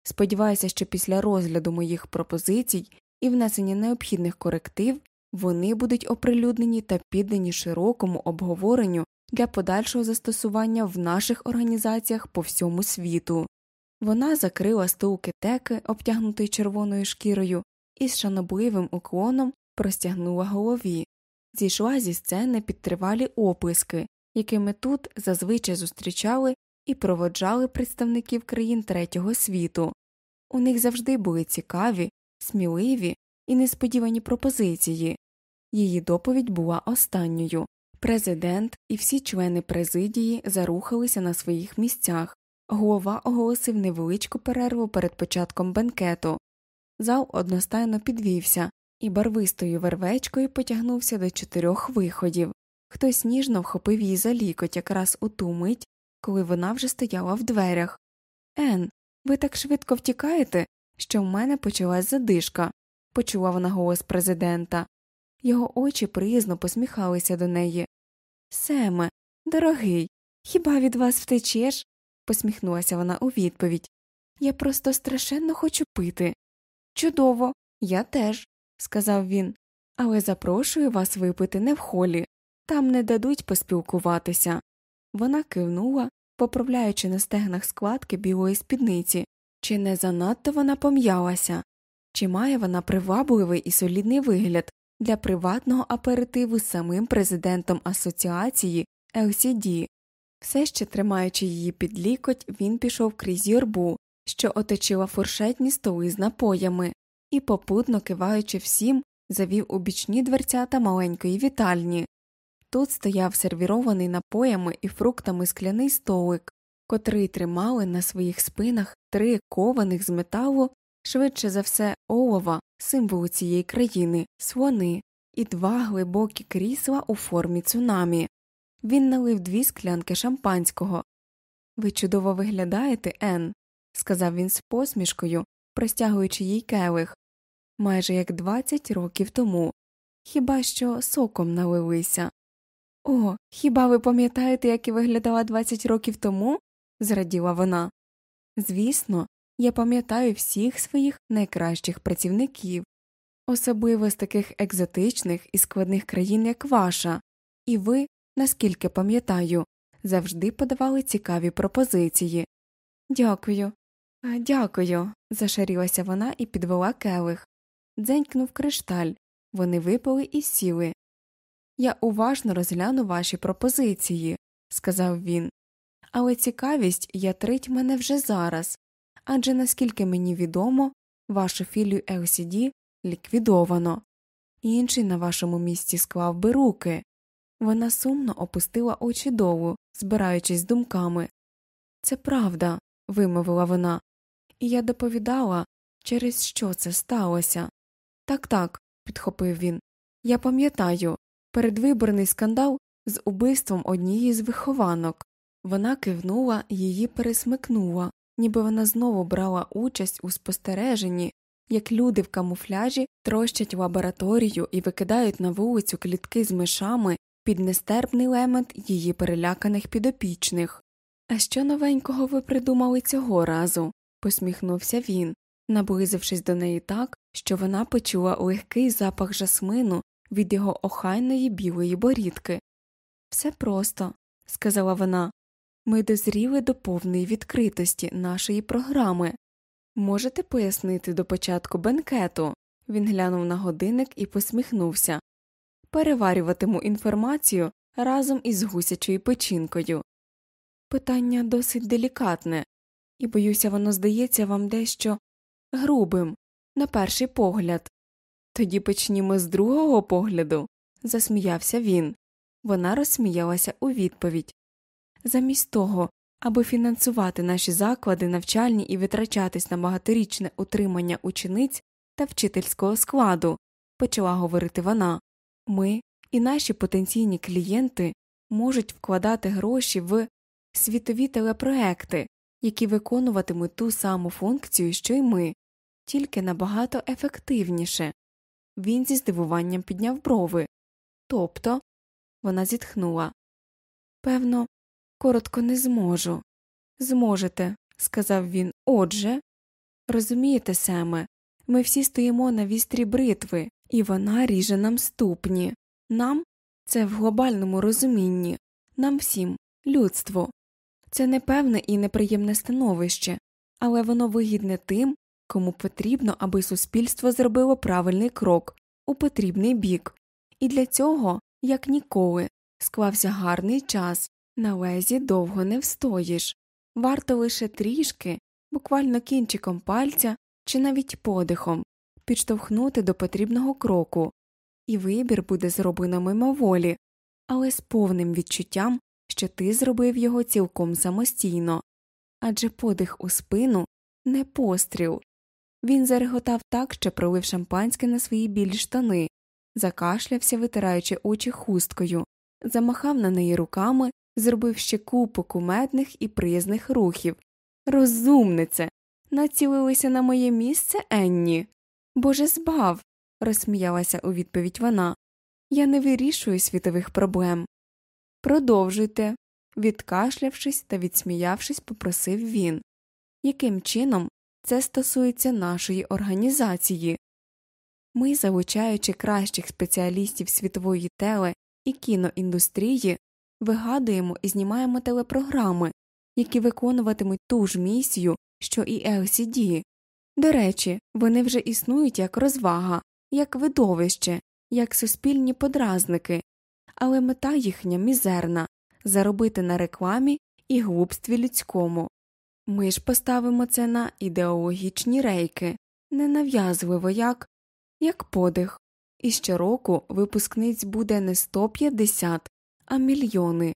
Сподіваюся, що після розгляду моїх пропозицій і внесення необхідних коректив вони будуть оприлюднені та піддані широкому обговоренню для подальшого застосування в наших організаціях по всьому світу. Вона закрила стул китеки, обтягнутий червоною шкірою, і з шанобливим уклоном простягнула голові, зійшла зі сцени під тривалі оплески, якими тут зазвичай зустрічали і проводжали представників країн третього світу. У них завжди були цікаві, сміливі і несподівані пропозиції. Її доповідь була останньою. Президент і всі члени президії зарухалися на своїх місцях. Голова оголосив невеличку перерву перед початком бенкету. Зал одностайно підвівся, і барвистою вервечкою потягнувся до чотирьох виходів. Хтось ніжно вхопив її за лікоть якраз у ту мить, коли вона вже стояла в дверях. Ен, ви так швидко втікаєте, що в мене почалась задишка, почула вона голос президента. Його очі приязно посміхалися до неї. Семе, дорогий, хіба від вас втечеш? Посміхнулася вона у відповідь. Я просто страшенно хочу пити. Чудово, я теж, сказав він, але запрошую вас випити не в холі. Там не дадуть поспілкуватися. Вона кивнула, поправляючи на стегнах складки білої спідниці, чи не занадто вона пом'ялася, чи має вона привабливий і солідний вигляд для приватного аперитиву з самим президентом асоціації LCD. Все ще тримаючи її під лікоть, він пішов крізь юрбу, що оточила фуршетні столи з напоями, і, попутно киваючи всім, завів у бічні дверцята маленької вітальні. Тут стояв сервірований напоями і фруктами скляний столик, котрий тримали на своїх спинах три кованих з металу, швидше за все, олова, символу цієї країни, слони, і два глибокі крісла у формі цунамі. Він налив дві склянки шампанського. Ви чудово виглядаєте, Ен, сказав він з посмішкою, простягуючи їй келих, майже як двадцять років тому, хіба що соком налилися. О, хіба ви пам'ятаєте, як я виглядала двадцять років тому? зраділа вона. Звісно, я пам'ятаю всіх своїх найкращих працівників, особливо з таких екзотичних і складних країн, як ваша, і ви, наскільки пам'ятаю, завжди подавали цікаві пропозиції. Дякую. Дякую. зашарілася вона і підвела келих. Дзенькнув кришталь. Вони випили і сіли. Я уважно розгляну ваші пропозиції, сказав він, але цікавість ятрить мене вже зараз, адже наскільки мені відомо, вашу філію LCD ліквідовано, інший на вашому місці склав би руки. Вона сумно опустила очі долу, збираючись думками. Це правда, вимовила вона, і я доповідала, через що це сталося. Так так, підхопив він. Я пам'ятаю передвиборний скандал з убивством однієї з вихованок. Вона кивнула, її пересмикнула, ніби вона знову брала участь у спостереженні як люди в камуфляжі трощать лабораторію і викидають на вулицю клітки з мишами під нестерпний лемент її переляканих підопічних. А що новенького ви придумали цього разу? посміхнувся він, наблизившись до неї так, що вона почула легкий запах жасмину від його охайної білої борідки. Все просто, сказала вона, ми дозріли до повної відкритості нашої програми. Можете пояснити до початку бенкету? Він глянув на годинник і посміхнувся. Переварюватиму інформацію разом із гусячою печінкою. Питання досить делікатне, і, боюся, воно здається вам дещо грубим, на перший погляд. Тоді почнімо з другого погляду, засміявся він. Вона розсміялася у відповідь. Замість того, аби фінансувати наші заклади навчальні і витрачатись на багаторічне утримання учениць та вчительського складу, почала говорити вона, ми і наші потенційні клієнти можуть вкладати гроші в світові телепроекти, які виконуватимуть ту саму функцію, що й ми, тільки набагато ефективніше. Він зі здивуванням підняв брови. Тобто вона зітхнула. Певно, коротко не зможу. Зможете, сказав він. Отже. Розумієте, Семе, ми всі стоїмо на вістрі бритви, і вона ріже нам ступні. Нам це в глобальному розумінні, нам всім, людству. Це непевне і неприємне становище, але воно вигідне тим, кому потрібно, аби суспільство зробило правильний крок у потрібний бік, і для цього, як ніколи, склався гарний час, на лезі довго не встоїш, варто лише трішки, буквально кінчиком пальця чи навіть подихом, підштовхнути до потрібного кроку, і вибір буде зроблено мимоволі, але з повним відчуттям, що ти зробив його цілком самостійно адже подих у спину не постріл. Він зареготав так, що пролив шампанське на свої білі штани, закашлявся, витираючи очі хусткою, замахав на неї руками, зробив ще купу кумедних і приязних рухів. Розумнице. Націлилися на моє місце Енні. Боже збав. розсміялася у відповідь вона. Я не вирішую світових проблем. Продовжуйте. відкашлявшись та відсміявшись, попросив він. Яким чином це стосується нашої організації? Ми, залучаючи кращих спеціалістів світової теле і кіноіндустрії, вигадуємо і знімаємо телепрограми, які виконуватимуть ту ж місію, що і LCD. До речі, вони вже існують як розвага, як видовище, як суспільні подразники, але мета їхня мізерна заробити на рекламі і глупстві людському. Ми ж поставимо це на ідеологічні рейки, ненав'язливо як як подих, і щороку випускниць буде не 150, а мільйони,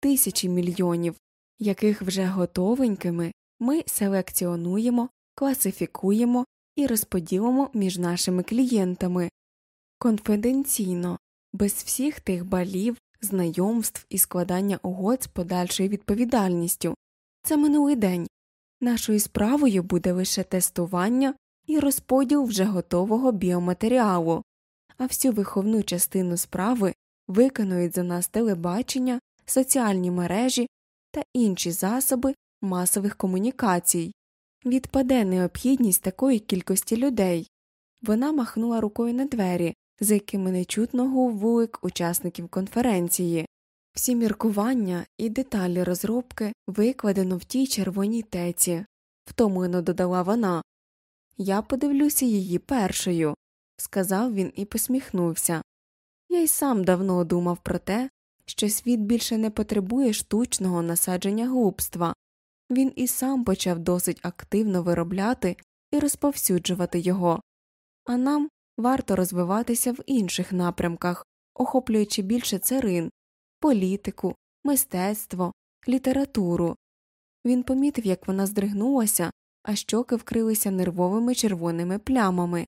тисячі мільйонів, яких вже готовенькими ми селекціонуємо, класифікуємо і розподілимо між нашими клієнтами конфіденційно, без всіх тих балів, знайомств і складання угод з подальшою відповідальністю. Це минулий день. Нашою справою буде лише тестування і розподіл вже готового біоматеріалу, а всю виховну частину справи виконують за нас телебачення, соціальні мережі та інші засоби масових комунікацій. Відпаде необхідність такої кількості людей. Вона махнула рукою на двері, за якими нечутно гув вулик учасників конференції. Всі міркування і деталі розробки викладено в тій червоній теці, втомлено додала вона. Я подивлюся її першою, сказав він і посміхнувся. Я й сам давно думав про те, що світ більше не потребує штучного насадження глупства, він і сам почав досить активно виробляти і розповсюджувати його, а нам варто розвиватися в інших напрямках, охоплюючи більше царин, політику, мистецтво, літературу. Він помітив, як вона здригнулася, а щоки вкрилися нервовими червоними плямами.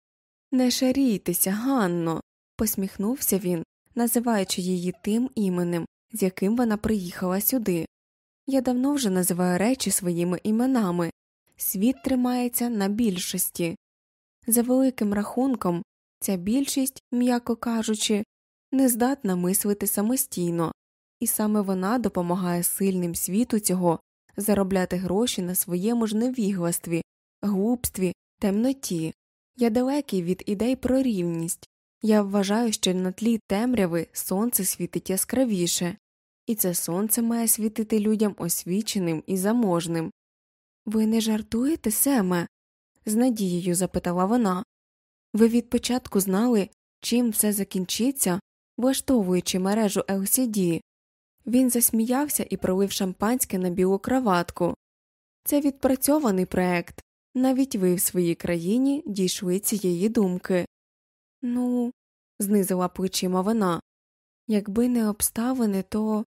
Не шарійтеся, Ганно. посміхнувся він, називаючи її тим іменем, з яким вона приїхала сюди. Я давно вже називаю речі своїми іменами світ тримається на більшості. За великим рахунком, ця більшість, м'яко кажучи, не здатна мислити самостійно, і саме вона допомагає сильним світу цього заробляти гроші на своєму ж невігластві, глупстві, темноті. Я далекий від ідей про рівність. Я вважаю, що на тлі темряви сонце світить яскравіше, і це сонце має світити людям освіченим і заможним. Ви не жартуєте, Семе? з надією запитала вона. Ви від початку знали, чим все закінчиться, влаштовуючи мережу LCD. Він засміявся і пролив шампанське на білу краватку. Це відпрацьований проект. Навіть ви в своїй країні дійшли цієї думки. Ну, знизила плечима вона. Якби не обставини, то.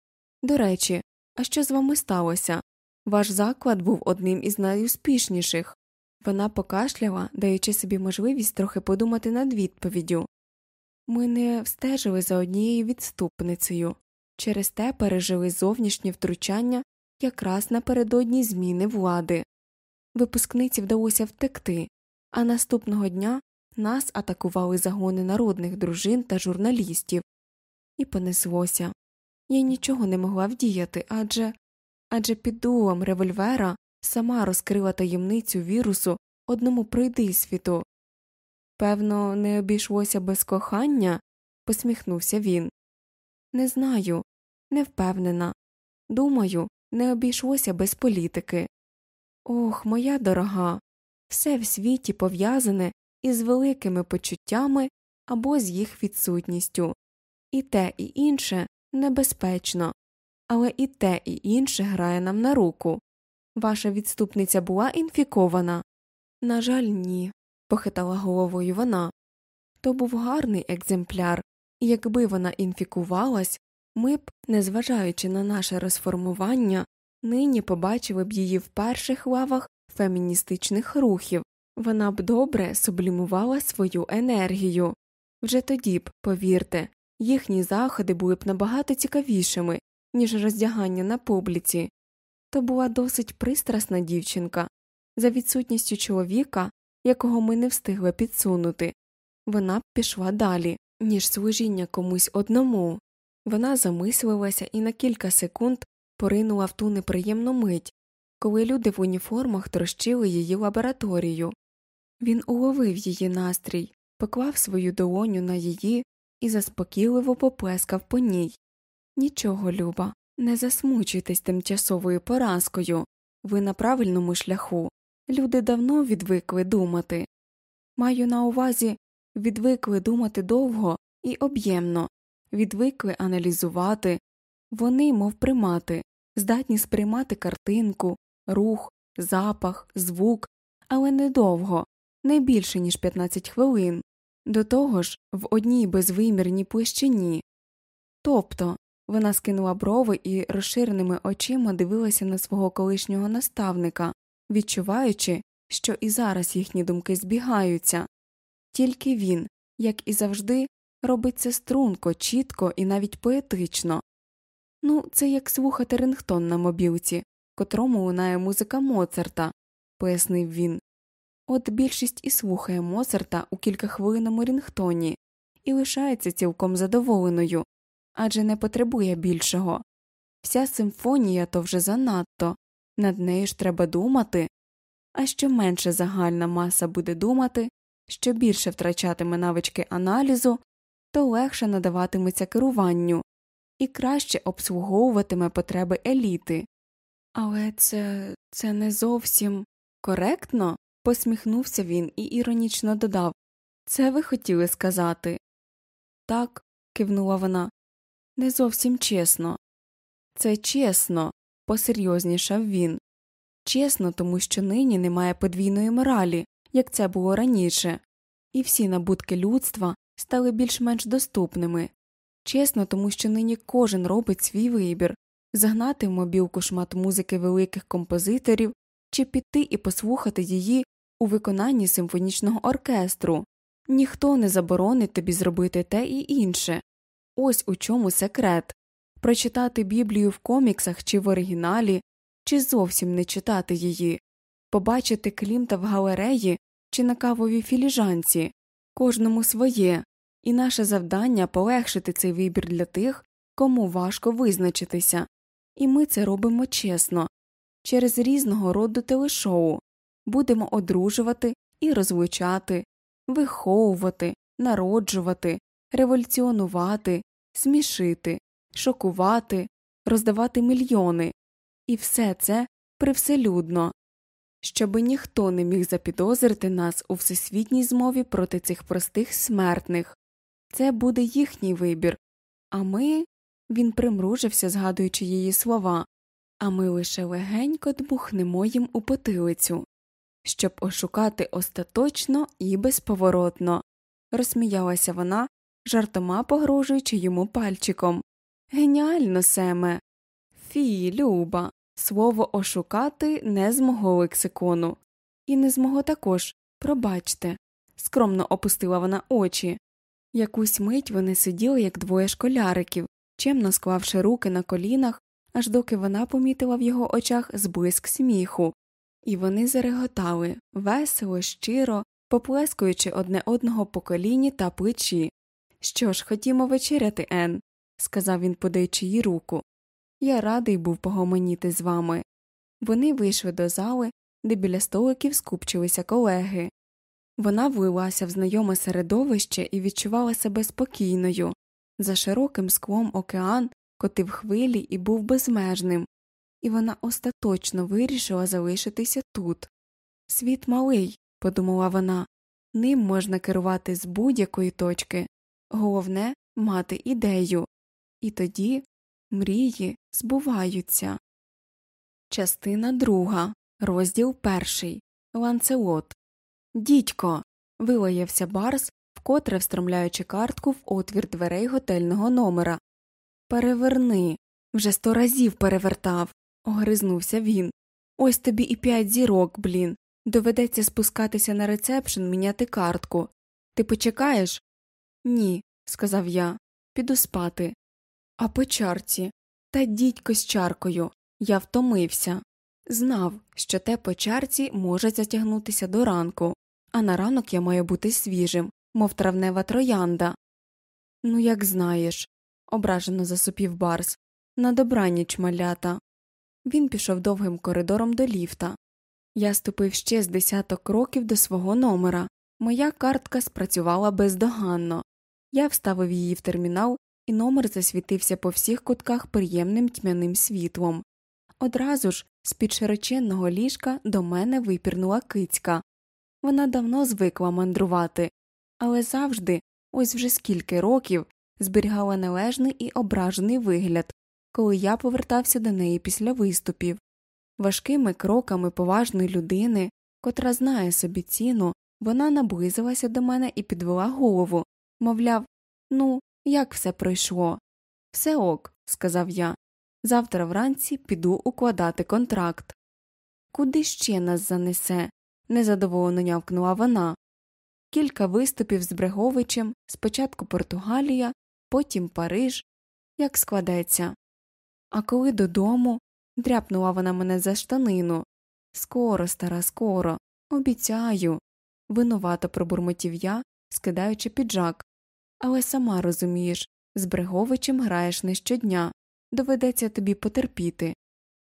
До речі, а що з вами сталося? Ваш заклад був одним із найуспішніших. Вона покашляла, даючи собі можливість трохи подумати над відповіддю. Ми не встежили за однією відступницею, через те пережили зовнішнє втручання якраз напередодні зміни влади. Випускниці вдалося втекти, а наступного дня нас атакували загони народних дружин та журналістів. І понеслося. Я нічого не могла вдіяти, адже адже під дулом револьвера сама розкрила таємницю вірусу одному пройдисвіту. Певно, не обійшлося без кохання, посміхнувся він. Не знаю, не впевнена. Думаю, не обійшлося без політики. Ох, моя дорога, все в світі пов'язане із великими почуттями або з їх відсутністю, і те, і інше небезпечно, але і те, і інше грає нам на руку. Ваша відступниця була інфікована? На жаль, ні, похитала головою вона. То був гарний екземпляр, якби вона інфікувалась, ми б, незважаючи на наше розформування, нині побачили б її в перших лавах феміністичних рухів, вона б добре сублімувала свою енергію. Вже тоді б, повірте, їхні заходи були б набагато цікавішими, ніж роздягання на публіці. То була досить пристрасна дівчинка, за відсутністю чоловіка, якого ми не встигли підсунути, вона б пішла далі, ніж служіння комусь одному. Вона замислилася і на кілька секунд поринула в ту неприємну мить, коли люди в уніформах трощили її лабораторію. Він уловив її настрій, поклав свою долоню на її і заспокійливо поплескав по ній. Нічого, Люба, не засмучуйтесь тимчасовою поразкою, ви на правильному шляху. Люди давно відвикли думати. Маю на увазі відвикли думати довго і об'ємно, відвикли аналізувати, вони, мов примати, здатні сприймати картинку, рух, запах, звук, але недовго, не більше, ніж 15 хвилин, до того ж в одній безвимірній площині. Тобто вона скинула брови і розширеними очима дивилася на свого колишнього наставника, відчуваючи, що і зараз їхні думки збігаються, тільки він, як і завжди, робить це струнко, чітко і навіть поетично. Ну, це як слухати рингтон на мобілці, котрому лунає музика Моцарта, пояснив він. От більшість і слухає Моцарта у кількахвилинному рінгтоні і лишається цілком задоволеною адже не потребує більшого. Вся симфонія то вже занадто, над нею ж треба думати, а що менше загальна маса буде думати, що більше втрачатиме навички аналізу, то легше надаватиметься керуванню і краще обслуговуватиме потреби еліти. Але це це не зовсім коректно, посміхнувся він і іронічно додав Це ви хотіли сказати? Так, кивнула вона, не зовсім чесно. Це чесно, посерйознішав він. Чесно, тому що нині немає подвійної моралі, як це було раніше, і всі набутки людства стали більш-менш доступними. Чесно, тому що нині кожен робить свій вибір загнати в мобілку шмат музики великих композиторів чи піти і послухати її у виконанні симфонічного оркестру. Ніхто не заборонить тобі зробити те і інше. Ось у чому секрет прочитати Біблію в коміксах чи в оригіналі, чи зовсім не читати її, побачити Клімта в галереї чи на кавовій філіжанці, кожному своє, і наше завдання полегшити цей вибір для тих, кому важко визначитися, і ми це робимо чесно, через різного роду телешоу будемо одружувати і розлучати, виховувати, народжувати, революціонувати, смішити, шокувати, роздавати мільйони, і все це привселюдно, щоби ніхто не міг запідозрити нас у всесвітній змові проти цих простих смертних. Це буде їхній вибір, а ми. Він примружився, згадуючи її слова, а ми лише легенько дмухнемо їм у потилицю, щоб ошукати остаточно і безповоротно. Розсміялася вона, жартома погрожуючи йому пальчиком. Геніально, Семе. Фі, Люба. Слово ошукати не з мого лексикону. І не з мого також. Пробачте. скромно опустила вона очі. Якусь мить вони сиділи, як двоє школяриків, чемно склавши руки на колінах, аж доки вона помітила в його очах зблиск сміху, і вони зареготали весело, щиро, поплескуючи одне одного по коліні та плечі. Що ж, хотімо вечеряти, Ен, сказав він, подаючи їй руку. Я радий був погомоніти з вами. Вони вийшли до зали, де біля столиків скупчилися колеги. Вона влилася в знайоме середовище і відчувала себе спокійною. За широким склом океан котив хвилі і був безмежним, і вона остаточно вирішила залишитися тут. Світ малий, подумала вона, ним можна керувати з будь-якої точки, головне мати ідею, і тоді мрії збуваються. Частина друга, розділ перший Ланцелот. Дідько. вилаявся Барс, вкотре встромляючи картку в отвір дверей готельного номера. Переверни. Вже сто разів перевертав. Огризнувся він. Ось тобі і п'ять зірок, блін. Доведеться спускатися на рецепшн міняти картку. Ти почекаєш? Ні, сказав я. Піду спати. А по чарці. Та дідько з чаркою. Я втомився. Знав, що те по чарці може затягнутися до ранку, а на ранок я маю бути свіжим, мов травнева троянда. Ну, як знаєш, ображено засупів Барс. На добраніч малята. Він пішов довгим коридором до ліфта. Я ступив ще з десяток кроків до свого номера. Моя картка спрацювала бездоганно. Я вставив її в термінал, і номер засвітився по всіх кутках приємним тьмяним світлом. Одразу ж з під широченного ліжка до мене випірнула кицька. Вона давно звикла мандрувати, але завжди, ось вже скільки років, зберігала належний і ображений вигляд, коли я повертався до неї після виступів. Важкими кроками поважної людини, котра знає собі ціну, вона наблизилася до мене і підвела голову, мовляв, ну, як все пройшло? Все ок, сказав я. Завтра вранці піду укладати контракт. Куди ще нас занесе? незадоволено нявкнула вона. Кілька виступів з Бреговичем, спочатку Португалія, потім Париж, як складеться. А коли додому, дряпнула вона мене за штанину. Скоро, стара, скоро, обіцяю. Винувато пробурмотів я, скидаючи піджак. Але сама розумієш, з Бреговичем граєш не щодня, доведеться тобі потерпіти.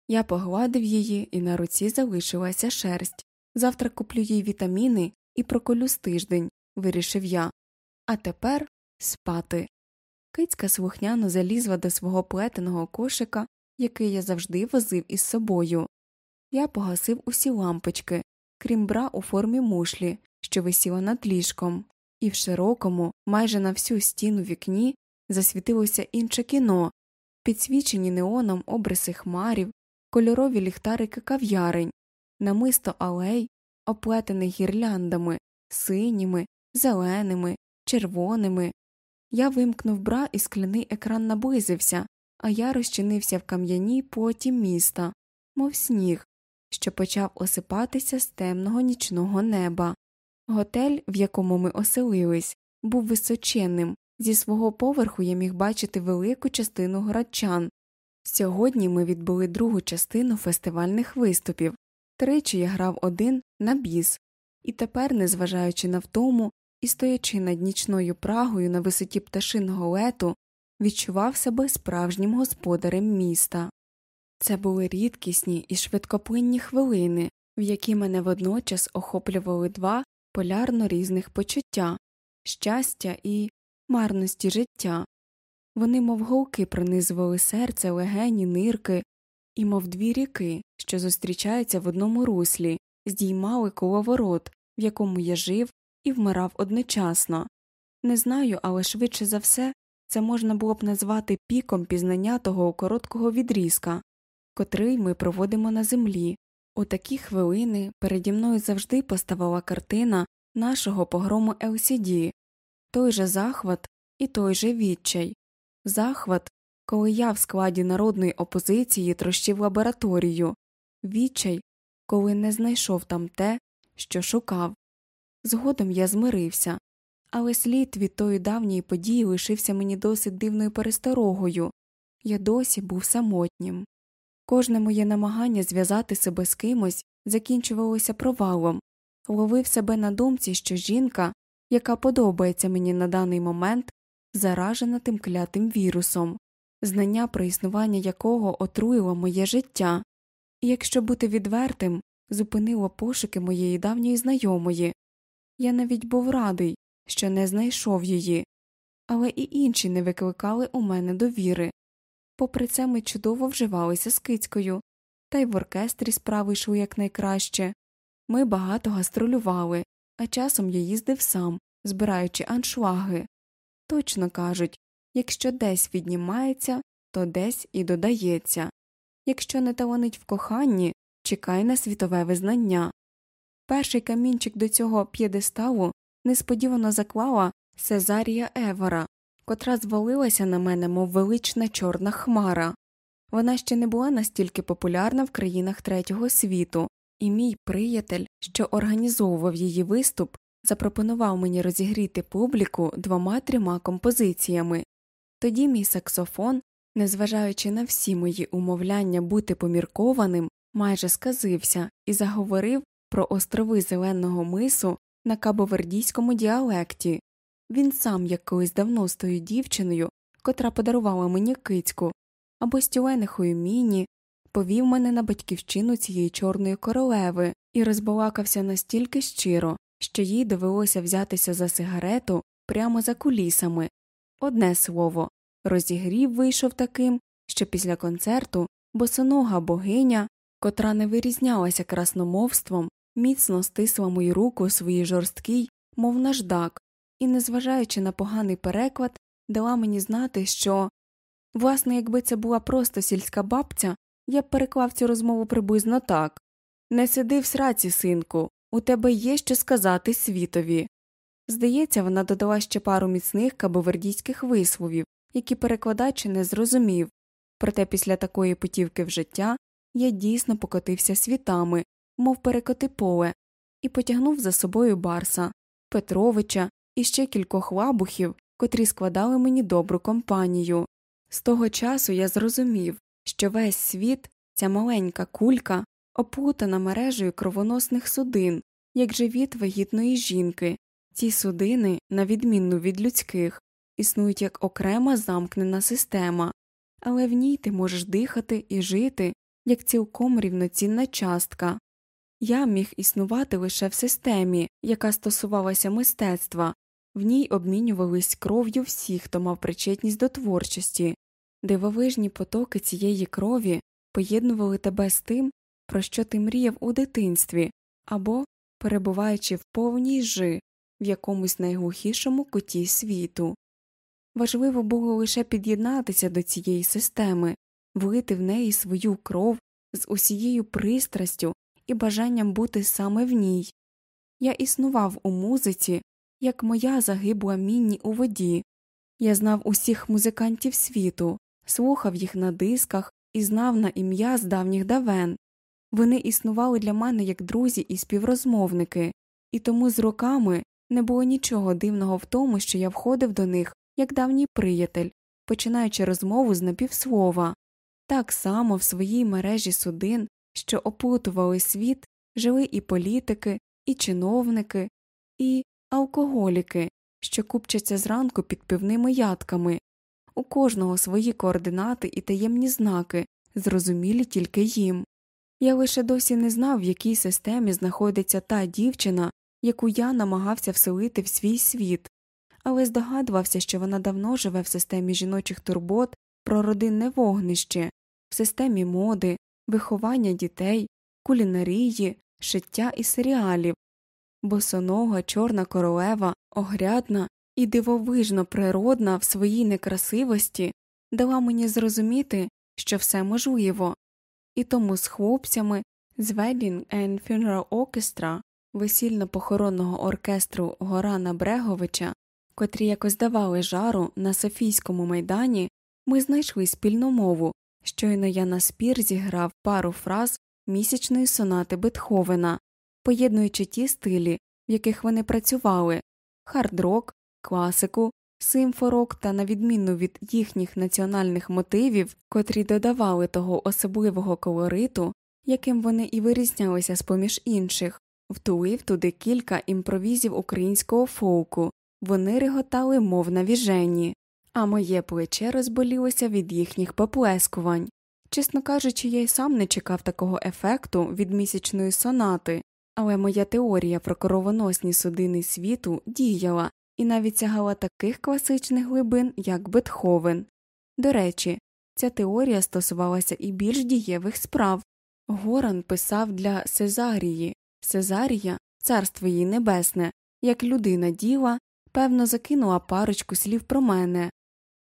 Я погладив її, і на руці залишилася шерсть. Завтра куплю їй вітаміни і проколю з тиждень, вирішив я. А тепер спати. Кицька слухняно залізла до свого плетеного кошика, який я завжди возив із собою. Я погасив усі лампочки, крім бра у формі мушлі, що висіла над ліжком, і в широкому, майже на всю стіну вікні засвітилося інше кіно, підсвічені неоном обриси хмарів, кольорові ліхтарики кав'ярень, намисто алей, оплетених гірляндами, синіми, зеленими, червоними. Я вимкнув бра і скляний екран наблизився, а я розчинився в кам'яній поті міста, мов сніг, що почав осипатися з темного нічного неба. Готель, в якому ми оселились, був височенним, зі свого поверху я міг бачити велику частину городчан. Сьогодні ми відбули другу частину фестивальних виступів. Тричі я грав один на біс, і тепер, незважаючи на втому і стоячи над нічною прагою на висоті пташиного лету, відчував себе справжнім господарем міста. Це були рідкісні і швидкоплинні хвилини, в які мене водночас охоплювали два полярно різних почуття щастя і марності життя. Вони, мов голки, пронизували серце, легені, нирки, і, мов дві ріки, що зустрічаються в одному руслі, здіймали коловорот, в якому я жив і вмирав одночасно. Не знаю, але швидше за все це можна було б назвати піком пізнання того короткого відрізка, котрий ми проводимо на землі. У такі хвилини переді мною завжди поставала картина нашого погрому LCD, той же захват і той же відчай. Захват, коли я в складі народної опозиції трощив лабораторію, відчай, коли не знайшов там те, що шукав. Згодом я змирився, але слід від тої давньої події лишився мені досить дивною пересторогою я досі був самотнім. Кожне моє намагання зв'язати себе з кимось закінчувалося провалом, ловив себе на думці, що жінка, яка подобається мені на даний момент, заражена тим клятим вірусом, знання про існування якого отруїло моє життя, і якщо бути відвертим, зупинило пошуки моєї давньої знайомої. Я навіть був радий, що не знайшов її, але і інші не викликали у мене довіри. Попри це ми чудово вживалися з кицькою, та й в оркестрі справи йшли якнайкраще. Ми багато гастролювали, а часом я їздив сам, збираючи аншлаги. Точно кажуть якщо десь віднімається, то десь і додається. Якщо не таланить в коханні, чекай на світове визнання. Перший камінчик до цього п'єдесталу несподівано заклала Сезарія Евора, котра звалилася на мене, мов велична чорна хмара. Вона ще не була настільки популярна в країнах третього світу, і мій приятель, що організовував її виступ, запропонував мені розігріти публіку двома трьома композиціями. Тоді мій саксофон, незважаючи на всі мої умовляння бути поміркованим, майже сказився і заговорив про острови Зеленого мису на кабовердійському діалекті. Він сам, як колись давно з тою дівчиною, котра подарувала мені кицьку, або з тюленихою міні, повів мене на батьківщину цієї чорної королеви і розбалакався настільки щиро, що їй довелося взятися за сигарету прямо за кулісами. Одне слово, розігрів вийшов таким, що після концерту босонога богиня, котра не вирізнялася красномовством, міцно стисла мою руку своїй жорсткій, мов наждак, і, незважаючи на поганий переклад, дала мені знати, що, власне, якби це була просто сільська бабця, я б переклав цю розмову приблизно так Не сиди в сраці, синку, у тебе є що сказати світові. Здається, вона додала ще пару міцних кабовердійських висловів, які перекладач не зрозумів, проте після такої путівки в життя я дійсно покотився світами, мов перекоти поле, і потягнув за собою Барса, Петровича і ще кількох лабухів, котрі складали мені добру компанію. З того часу я зрозумів, що весь світ, ця маленька кулька, оплутана мережею кровоносних судин, як живіт вагітної жінки. Ці судини, на відмінну від людських, існують як окрема замкнена система, але в ній ти можеш дихати і жити як цілком рівноцінна частка. Я міг існувати лише в системі, яка стосувалася мистецтва, в ній обмінювались кров'ю всі, хто мав причетність до творчості, дивовижні потоки цієї крові поєднували тебе з тим, про що ти мріяв у дитинстві, або перебуваючи в повній жи в якомусь найглухішому куті світу. Важливо було лише під'єднатися до цієї системи, влити в неї свою кров з усією пристрастю і бажанням бути саме в ній. Я існував у музиці, як моя загибла мінні у воді. Я знав усіх музикантів світу, слухав їх на дисках і знав на ім'я з давніх давен. Вони існували для мене як друзі і співрозмовники, і тому з роками не було нічого дивного в тому, що я входив до них як давній приятель, починаючи розмову з напівслова. Так само в своїй мережі судин, що оплутували світ, жили і політики, і чиновники, і алкоголіки, що купчаться зранку під пивними ядками, у кожного свої координати і таємні знаки, зрозумілі тільки їм. Я лише досі не знав, в якій системі знаходиться та дівчина, яку я намагався вселити в свій світ, але здогадувався, що вона давно живе в системі жіночих турбот про родинне вогнище, в системі моди, виховання дітей, кулінарії, шиття і серіалів, босонога чорна королева, огрядна і дивовижно природна в своїй некрасивості, дала мені зрозуміти, що все можливо, і тому з хлопцями з Wedding and Funeral Orchestra весільно похоронного оркестру Горана Бреговича, котрі якось давали жару на Софійському майдані, ми знайшли спільну мову. Щойно я на спір зіграв пару фраз місячної сонати Бетховена, поєднуючи ті стилі, в яких вони працювали хард-рок, класику, симфорок та, на відміну від їхніх національних мотивів, котрі додавали того особливого колориту, яким вони і вирізнялися з поміж інших, втулив туди кілька імпровізів українського фолку, вони реготали, мов навіжені, а моє плече розболілося від їхніх поплескувань. Чесно кажучи, я й сам не чекав такого ефекту від місячної сонати, але моя теорія про коровоносні судини світу діяла і навіть сягала таких класичних глибин, як Бетховен. До речі, ця теорія стосувалася і більш дієвих справ. Горан писав для Сезарії Сезарія, царство їй небесне, як людина діла, певно, закинула парочку слів про мене.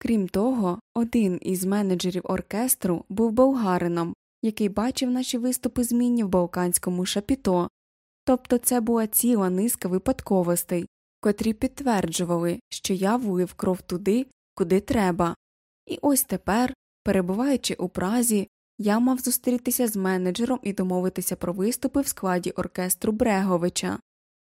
Крім того, один із менеджерів оркестру був болгарином, який бачив наші виступи змінні в балканському шапіто, тобто це була ціла низка випадковостей, котрі підтверджували, що я влив кров туди, куди треба. І ось тепер, перебуваючи у Празі, я мав зустрітися з менеджером і домовитися про виступи в складі оркестру Бреговича.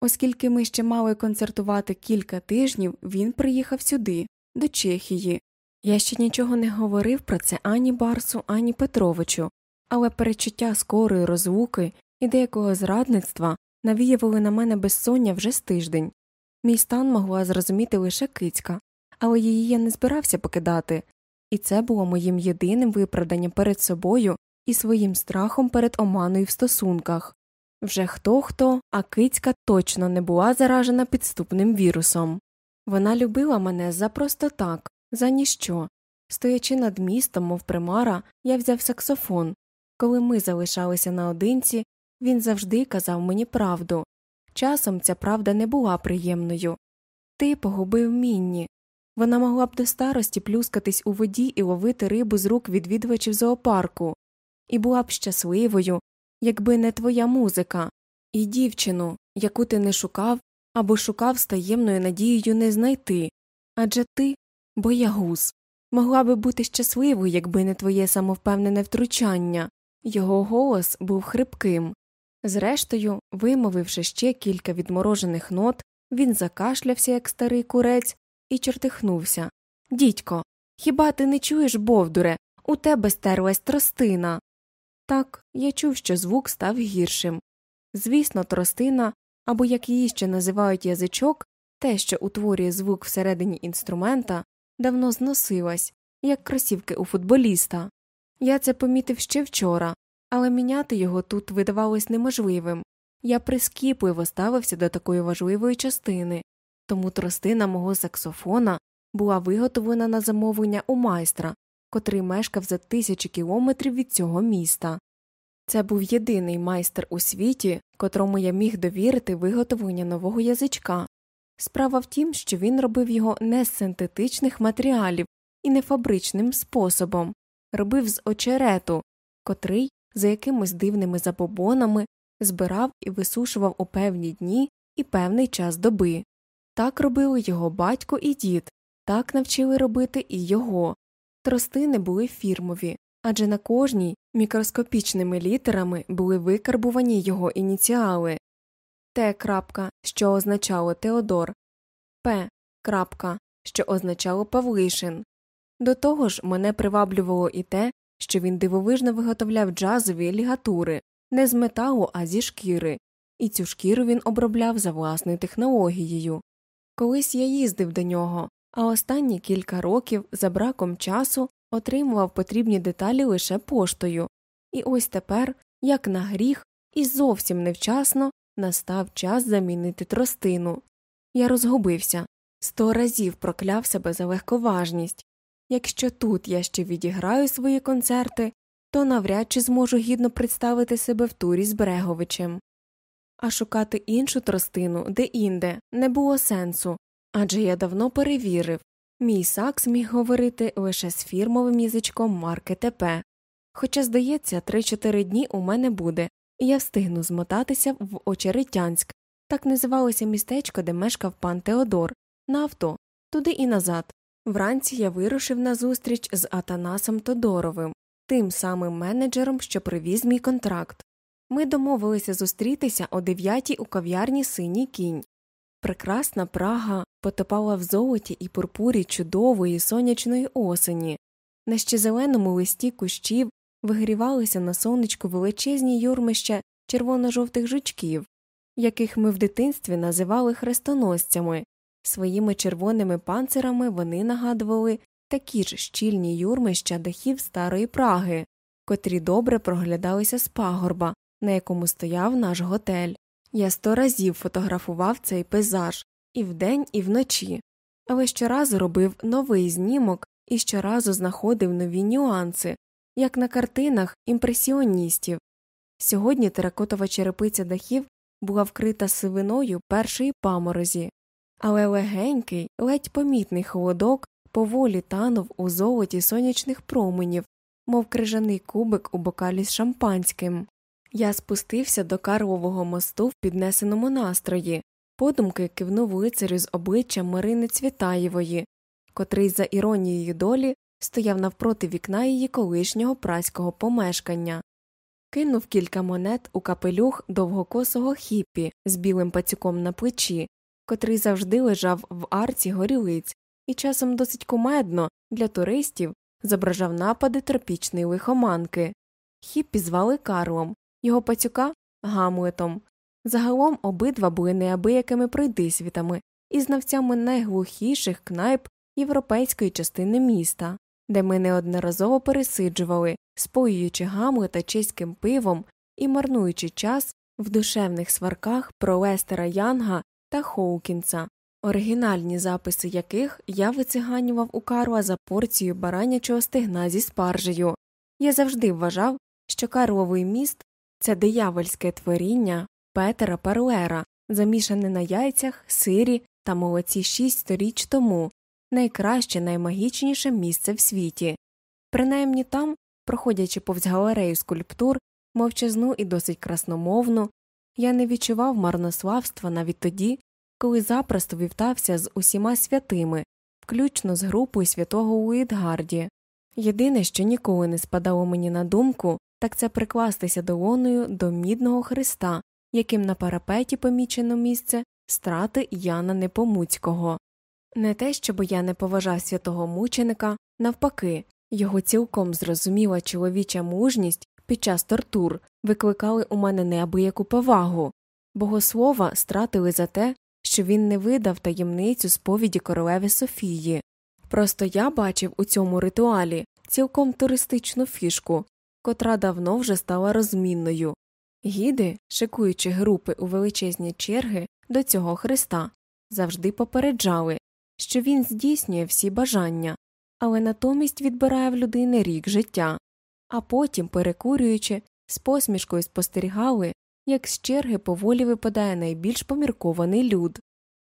Оскільки ми ще мали концертувати кілька тижнів, він приїхав сюди, до Чехії. Я ще нічого не говорив про це ані Барсу, ані Петровичу, але перечуття скорої розлуки і деякого зрадництва навіювали на мене безсоння вже з тиждень. Мій стан могла зрозуміти лише кицька, але її я не збирався покидати, і це було моїм єдиним виправданням перед собою і своїм страхом перед оманою в стосунках. Вже хто хто, а кицька точно не була заражена підступним вірусом. Вона любила мене за просто так, за ніщо. Стоячи над містом, мов примара, я взяв саксофон. Коли ми залишалися наодинці, він завжди казав мені правду. Часом ця правда не була приємною. Ти погубив мінні. Вона могла б до старості плюскатись у воді і ловити рибу з рук відвідувачів зоопарку, і була б щасливою, якби не твоя музика, і дівчину, яку ти не шукав або шукав з таємною надією не знайти адже ти боягуз, могла би бути щасливою, якби не твоє самовпевнене втручання. Його голос був хрипким. Зрештою, вимовивши ще кілька відморожених нот, він закашлявся, як старий курець, і чортихнувся. Дідько, хіба ти не чуєш, Бовдуре? У тебе стерлась тростина. Так, я чув, що звук став гіршим. Звісно, тростина, або як її ще називають язичок, те, що утворює звук всередині інструмента, давно зносилась, як кросівки у футболіста. Я це помітив ще вчора, але міняти його тут видавалось неможливим. Я прискіпливо ставився до такої важливої частини, тому тростина мого саксофона була виготовлена на замовлення у майстра, котрий мешкав за тисячі кілометрів від цього міста. Це був єдиний майстер у світі, котрому я міг довірити виготовлення нового язичка. Справа в тім, що він робив його не з синтетичних матеріалів і не фабричним способом, робив з очерету, котрий за якимись дивними забобонами збирав і висушував у певні дні і певний час доби. Так робили його батько і дід, так навчили робити і його. Тростини були фірмові, адже на кожній мікроскопічними літерами були викарбувані його ініціали Т. крапка, що означало Теодор, П. крапка, що означало Павлишин. До того ж, мене приваблювало і те, що він дивовижно виготовляв джазові лігатури не з металу, а зі шкіри, і цю шкіру він обробляв за власною технологією. Колись я їздив до нього, а останні кілька років за браком часу отримував потрібні деталі лише поштою, і ось тепер, як на гріх, і зовсім невчасно настав час замінити тростину. Я розгубився, сто разів прокляв себе за легковажність. Якщо тут я ще відіграю свої концерти, то навряд чи зможу гідно представити себе в турі з Бреговичем. А шукати іншу тростину де інде не було сенсу адже я давно перевірив мій сакс міг говорити лише з фірмовим язичком марки ТП. Хоча, здається, три чотири дні у мене буде, і я встигну змотатися в Очеретянськ так називалося містечко, де мешкав пан Теодор, на авто, туди і назад. Вранці я вирушив на зустріч з Атанасом Тодоровим, тим самим менеджером, що привіз мій контракт. Ми домовилися зустрітися о дев'ятій у кав'ярні синій кінь. Прекрасна Прага потопала в золоті і пурпурі чудової сонячної осені. На ще зеленому листі кущів вигрівалися на сонечку величезні юрмища червоно жовтих жучків, яких ми в дитинстві називали хрестоносцями. Своїми червоними панцирами вони нагадували такі ж щільні юрмища дахів старої Праги, котрі добре проглядалися з пагорба, на якому стояв наш готель. Я сто разів фотографував цей пейзаж і вдень, і вночі, але щоразу робив новий знімок і щоразу знаходив нові нюанси, як на картинах імпресіоністів. Сьогодні теракотова черепиця дахів була вкрита сивиною першої паморозі, але легенький, ледь помітний холодок поволі танув у золоті сонячних променів, мов крижаний кубик у бокалі з шампанським. Я спустився до Карлового мосту в піднесеному настрої, подумки кивнув лицарю з обличчям Марини Цвітаєвої, котрий, за іронією долі, стояв навпроти вікна її колишнього праського помешкання, кинув кілька монет у капелюх довгокосого хіппі з білим пацюком на плечі, котрий завжди лежав в арці горілиць і часом досить кумедно для туристів зображав напади тропічної лихоманки. Хіппі звали Карлом, його пацюка Гамлетом. Загалом обидва були неабиякими пройдисвітами і знавцями найглухіших кнайп європейської частини міста, де ми неодноразово пересиджували, споюючи Гамлета чеським пивом і марнуючи час в душевних сварках про Лестера Янга та Хоукінса, оригінальні записи яких я вициганював у Карла за порцію баранячого стегна зі спаржею. Я завжди вважав, що Карловий міст це диявольське творіння Петера Парлера, замішане на яйцях, сирі та молоці шість сторіч тому, найкраще, наймагічніше місце в світі. Принаймні там, проходячи повз галерею скульптур, мовчазну і досить красномовну, я не відчував марнославства навіть тоді, коли запросто вівтався з усіма святими, включно з групою святого Уїдгарді. Єдине, що ніколи не спадало мені на думку, так це прикластися долоною до мідного хреста, яким на парапеті помічено місце страти Яна Непомуцького. Не те, щоб я не поважав святого мученика, навпаки, його цілком зрозуміла чоловіча мужність під час тортур викликали у мене неабияку повагу, богослова стратили за те, що він не видав таємницю сповіді королеви Софії. Просто я бачив у цьому ритуалі цілком туристичну фішку, котра давно вже стала розмінною. Гіди, шикуючи групи у величезні черги до цього хреста, завжди попереджали, що він здійснює всі бажання, але натомість відбирає в людини рік життя, а потім, перекурюючи, з посмішкою спостерігали, як з черги поволі випадає найбільш поміркований люд.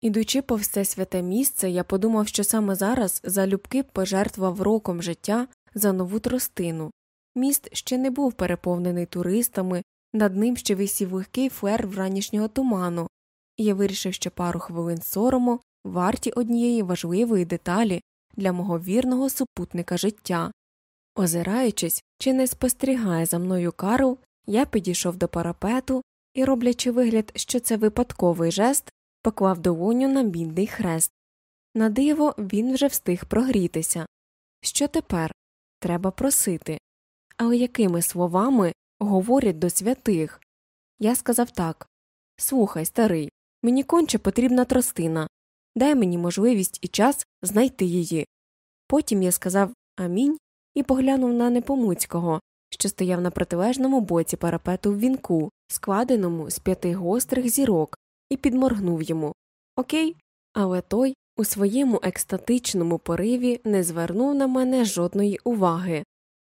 Ідучи повз це святе місце, я подумав, що саме зараз залюбки пожертвував роком життя за нову тростину. Міст ще не був переповнений туристами, над ним ще висів легкий флер вранішнього туману, і я вирішив, що пару хвилин сорому варті однієї важливої деталі для мого вірного супутника життя. Озираючись, чи не спостерігає за мною Карл, я підійшов до парапету і, роблячи вигляд, що це випадковий жест, поклав долоню на бідний хрест. На диво він вже встиг прогрітися. Що тепер? Треба просити. Але якими словами говорять до святих? Я сказав так Слухай, старий, мені конче потрібна тростина. Дай мені можливість і час знайти її. Потім я сказав амінь і поглянув на Непомуцького, що стояв на протилежному боці парапету в вінку, складеному з п'яти гострих зірок, і підморгнув йому Окей. Але той у своєму екстатичному пориві не звернув на мене жодної уваги.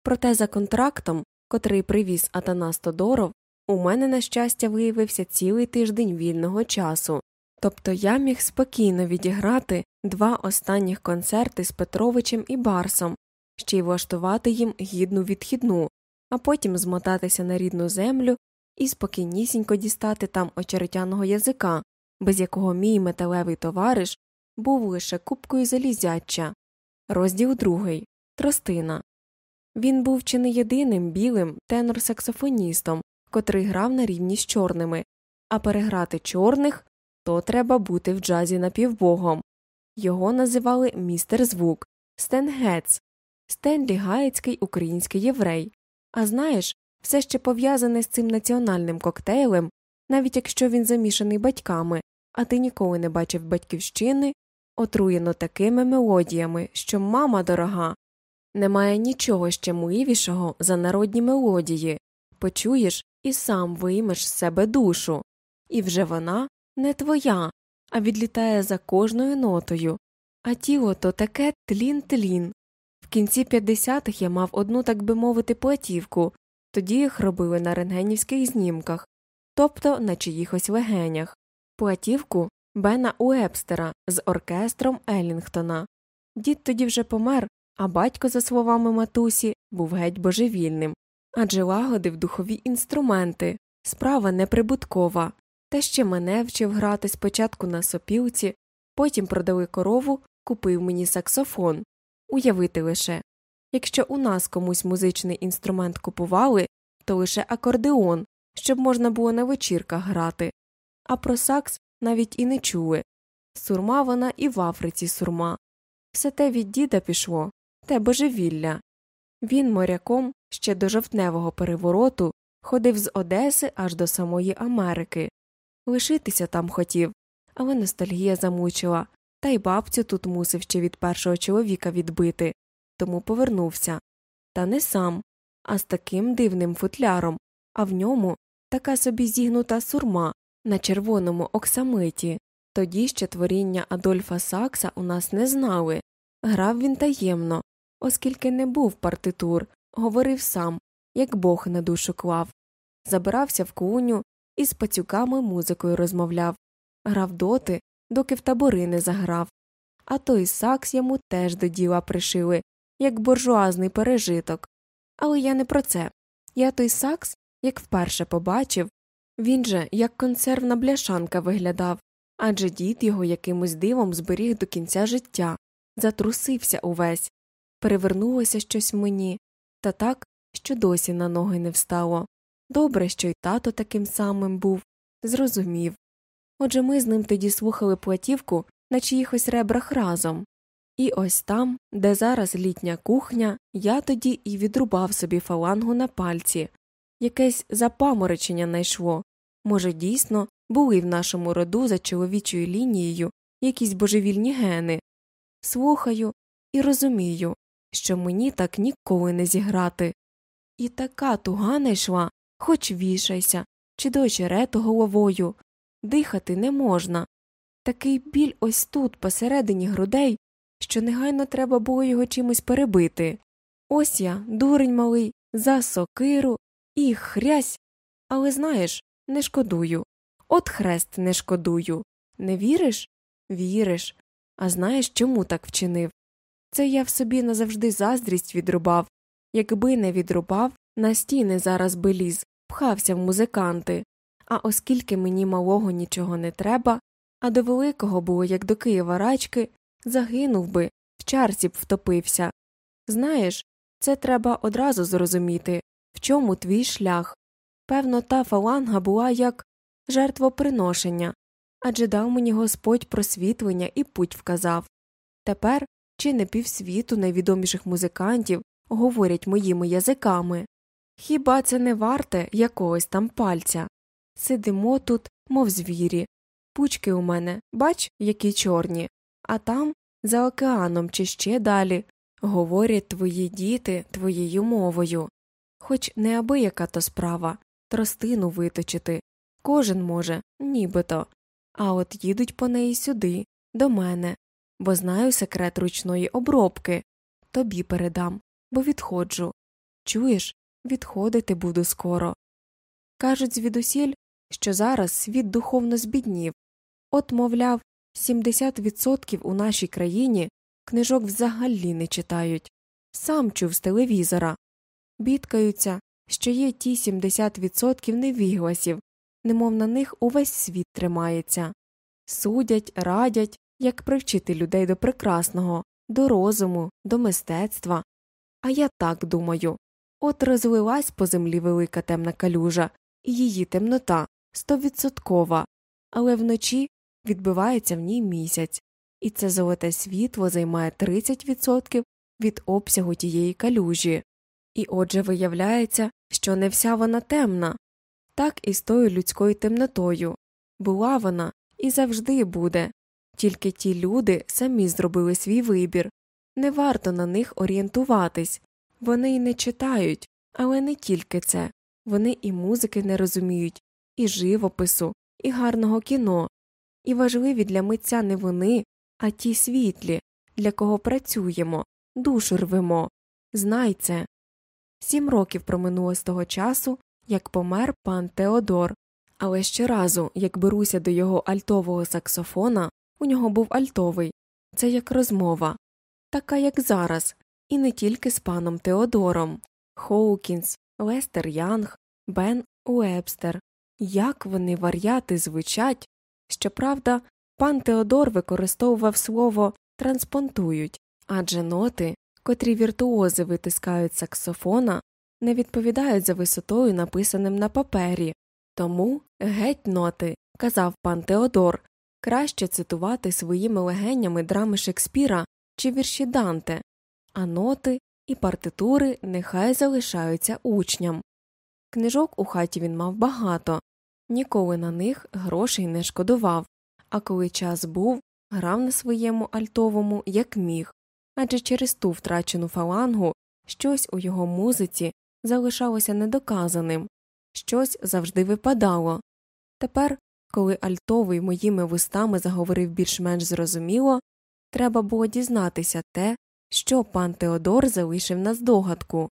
Проте за контрактом, котрий привіз Атанас Тодоров, у мене, на щастя, виявився цілий тиждень вільного часу, тобто я міг спокійно відіграти два останніх концерти з Петровичем і Барсом, ще й влаштувати їм гідну відхідну, а потім змотатися на рідну землю і спокійнісінько дістати там очеретяного язика, без якого мій металевий товариш був лише купкою залізяча. Розділ другий Тростина. Він був чи не єдиним білим тенор саксофоністом, котрий грав на рівні з чорними, а переграти чорних то треба бути в джазі напівбогом. Його називали містер звук Стен Гетц, Стенлі Гаєцький український єврей. А знаєш, все ще пов'язане з цим національним коктейлем, навіть якщо він замішаний батьками, а ти ніколи не бачив батьківщини, отруєно такими мелодіями, що мама дорога. Немає нічого ще мливішого за народні мелодії. Почуєш і сам виймеш з себе душу, і вже вона не твоя, а відлітає за кожною нотою, а тіло то таке тлін тлін. В кінці 50-х я мав одну, так би мовити, платівку, тоді їх робили на рентгенівських знімках, тобто на чиїхось легенях, платівку Бена Уебстера з оркестром Елінгтона. Дід тоді вже помер, а батько, за словами матусі, був геть божевільним, адже лагодив духові інструменти, справа неприбуткова, та ще мене вчив грати спочатку на сопілці, потім продали корову, купив мені саксофон. Уявити лише якщо у нас комусь музичний інструмент купували, то лише акордеон, щоб можна було на вечірках грати, а про сакс навіть і не чули. Сурма вона і в Африці сурма. Все те від діда пішло, те божевілля. Він моряком ще до жовтневого перевороту ходив з Одеси аж до самої Америки. Лишитися там хотів, але ностальгія замучила, та й бабцю тут мусив ще від першого чоловіка відбити, тому повернувся. Та не сам, а з таким дивним футляром, а в ньому така собі зігнута сурма на червоному оксамиті. Тоді ще творіння Адольфа Сакса у нас не знали. Грав він таємно, оскільки не був партитур, говорив сам, як бог на душу клав, забирався в куню і з пацюками музикою розмовляв, грав доти, доки в табори не заграв. А той сакс йому теж до діла пришили, як буржуазний пережиток. Але я не про це. Я той сакс, як вперше побачив, він же як консервна бляшанка виглядав, адже дід його якимось дивом зберіг до кінця життя, затрусився увесь, перевернулося щось мені, та так, що досі на ноги не встало. Добре, що й тато таким самим був, зрозумів. Отже ми з ним тоді слухали платівку на чиїхось ребрах разом. І ось там, де зараз літня кухня, я тоді і відрубав собі фалангу на пальці. Якесь запаморочення найшло. Може, дійсно, були в нашому роду за чоловічою лінією якісь божевільні гени. Слухаю і розумію, що мені так ніколи не зіграти. І така туга не йшла, хоч вішайся, чи до очерету головою. Дихати не можна. Такий біль ось тут, посередині грудей, що негайно треба було його чимось перебити. Ось я, дурень малий, за сокиру і хрясь. Але знаєш, не шкодую. От хрест не шкодую. Не віриш? Віриш. А знаєш, чому так вчинив? Це я в собі назавжди заздрість відрубав. Якби не відрубав, на стіни зараз би ліз, пхався в музиканти. А оскільки мені малого нічого не треба, а до великого було, як до Києва рачки, загинув би, в чарці б втопився. Знаєш, це треба одразу зрозуміти, в чому твій шлях. Певно, та фаланга була як жертвоприношення адже дав мені Господь просвітлення і путь вказав. Тепер чи не півсвіту найвідоміших музикантів говорять моїми язиками. Хіба це не варте якогось там пальця? Сидимо тут, мов звірі. Пучки у мене, бач, які чорні, а там, за океаном чи ще далі, говорять твої діти твоєю мовою. Хоч неабияка то справа тростину виточити. Кожен може, нібито. А от їдуть по неї сюди, до мене, бо знаю секрет ручної обробки. Тобі передам, бо відходжу. Чуєш, відходити буду скоро. Кажуть звідусіль, що зараз світ духовно збіднів. От, мовляв, 70% у нашій країні книжок взагалі не читають. Сам чув з телевізора. Бідкаються, що є ті 70% невігласів, немов на них увесь світ тримається. Судять, радять, як привчити людей до прекрасного, до розуму, до мистецтва. А я так думаю. От розлилась по землі велика темна калюжа, і її темнота стовідсоткова, але вночі відбивається в ній місяць, і це золоте світло займає 30% від обсягу тієї калюжі. І отже виявляється, що не вся вона темна, так і з тою людською темнотою. Була вона і завжди буде, тільки ті люди самі зробили свій вибір, не варто на них орієнтуватись, вони й не читають, але не тільки це. Вони і музики не розуміють, і живопису, і гарного кіно, і важливі для митця не вони, а ті світлі, для кого працюємо, душу рвемо. Знай це. Сім років проминуло з того часу, як помер пан Теодор, але щоразу, як беруся до його альтового саксофона, у нього був альтовий, це як розмова, така, як зараз, і не тільки з паном Теодором, Хоукінс, Лестер Янг, Бен Уебстер, як вони вар'яти звучать. Щоправда, пан Теодор використовував слово транспонтують, адже ноти, котрі віртуози витискають саксофона, не відповідають за висотою, написаним на папері, тому геть ноти, казав пан Теодор, краще цитувати своїми легенями драми Шекспіра чи вірші Данте, а ноти і партитури нехай залишаються учням. Книжок у хаті він мав багато, ніколи на них грошей не шкодував, а коли час був, грав на своєму альтовому як міг, адже через ту втрачену фалангу щось у його музиці залишалося недоказаним, щось завжди випадало. Тепер, коли альтовий моїми вустами заговорив більш-менш зрозуміло, треба було дізнатися те, що пан Теодор залишив на здогадку.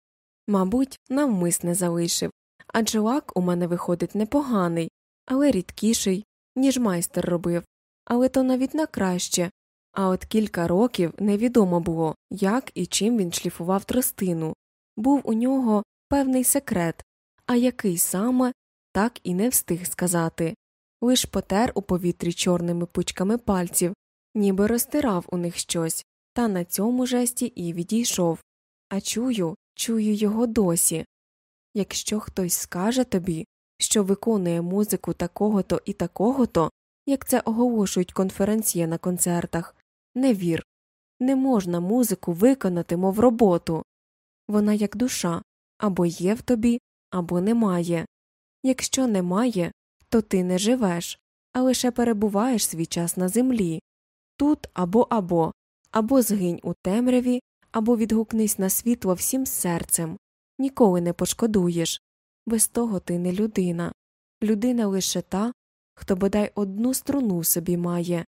Мабуть, навмисне залишив, адже лак у мене виходить непоганий, але рідкіший, ніж майстер робив, але то навіть на краще. А от кілька років невідомо було, як і чим він шліфував тростину. Був у нього певний секрет, а який саме так і не встиг сказати. Лиш потер у повітрі чорними пучками пальців, ніби розтирав у них щось, та на цьому жесті і відійшов. А чую, чую його досі. Якщо хтось скаже тобі, що виконує музику такого то і такого то, як це оголошують конференції на концертах, не вір не можна музику виконати, мов роботу вона як душа або є в тобі, або немає. Якщо немає, то ти не живеш, а лише перебуваєш свій час на землі. Тут або або, або згинь у темряві, або відгукнись на світло всім серцем, ніколи не пошкодуєш. Без того ти не людина. Людина лише та, хто бодай одну струну собі має,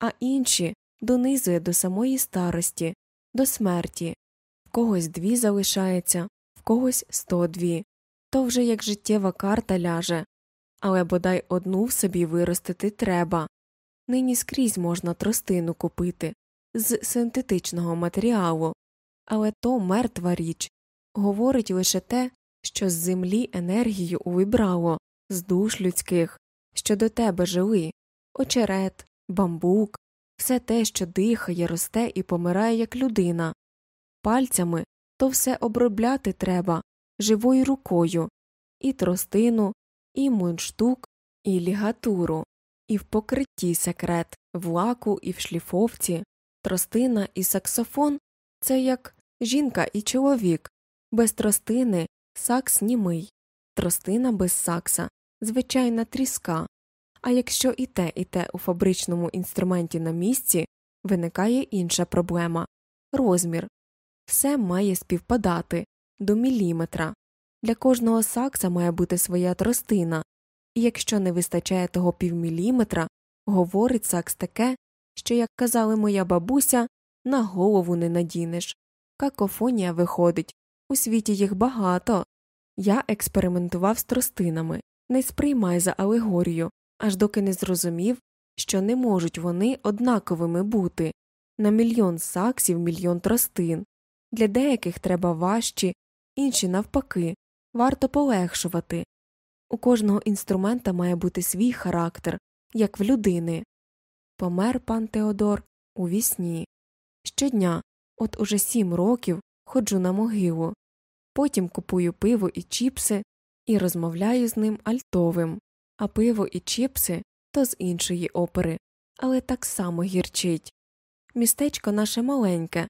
а інші донизує до самої старості, до смерті, в когось дві залишається, в когось сто дві, то вже як життєва карта ляже, але бодай одну в собі виростити треба. Нині скрізь можна тростину купити з синтетичного матеріалу, але то мертва річ говорить лише те, що з землі енергію увібрало, з душ людських, що до тебе жили очерет, бамбук, все те, що дихає, росте і помирає як людина. Пальцями то все обробляти треба живою рукою, і тростину, і мундштук, і лігатуру, і в покритті секрет, в лаку і в шліфовці, тростина і саксофон це як жінка і чоловік, без тростини сакс німий, тростина без сакса, звичайна тріска, А якщо і те, і те у фабричному інструменті на місці, виникає інша проблема розмір. Все має співпадати до міліметра. Для кожного сакса має бути своя тростина, і якщо не вистачає того півміліметра, говорить сакс таке, що, як казали моя бабуся, на голову не надінеш. Какофонія виходить, у світі їх багато. Я експериментував з тростинами, не сприймай за алегорію, аж доки не зрозумів, що не можуть вони однаковими бути на мільйон саксів мільйон тростин. Для деяких треба важчі, інші навпаки, варто полегшувати. У кожного інструмента має бути свій характер, як в людини. Помер пан Теодор у вісні. Щодня, от уже сім років, ходжу на могилу, потім купую пиво і чіпси і розмовляю з ним альтовим, а пиво і чіпси то з іншої опери, але так само гірчить. Містечко наше маленьке,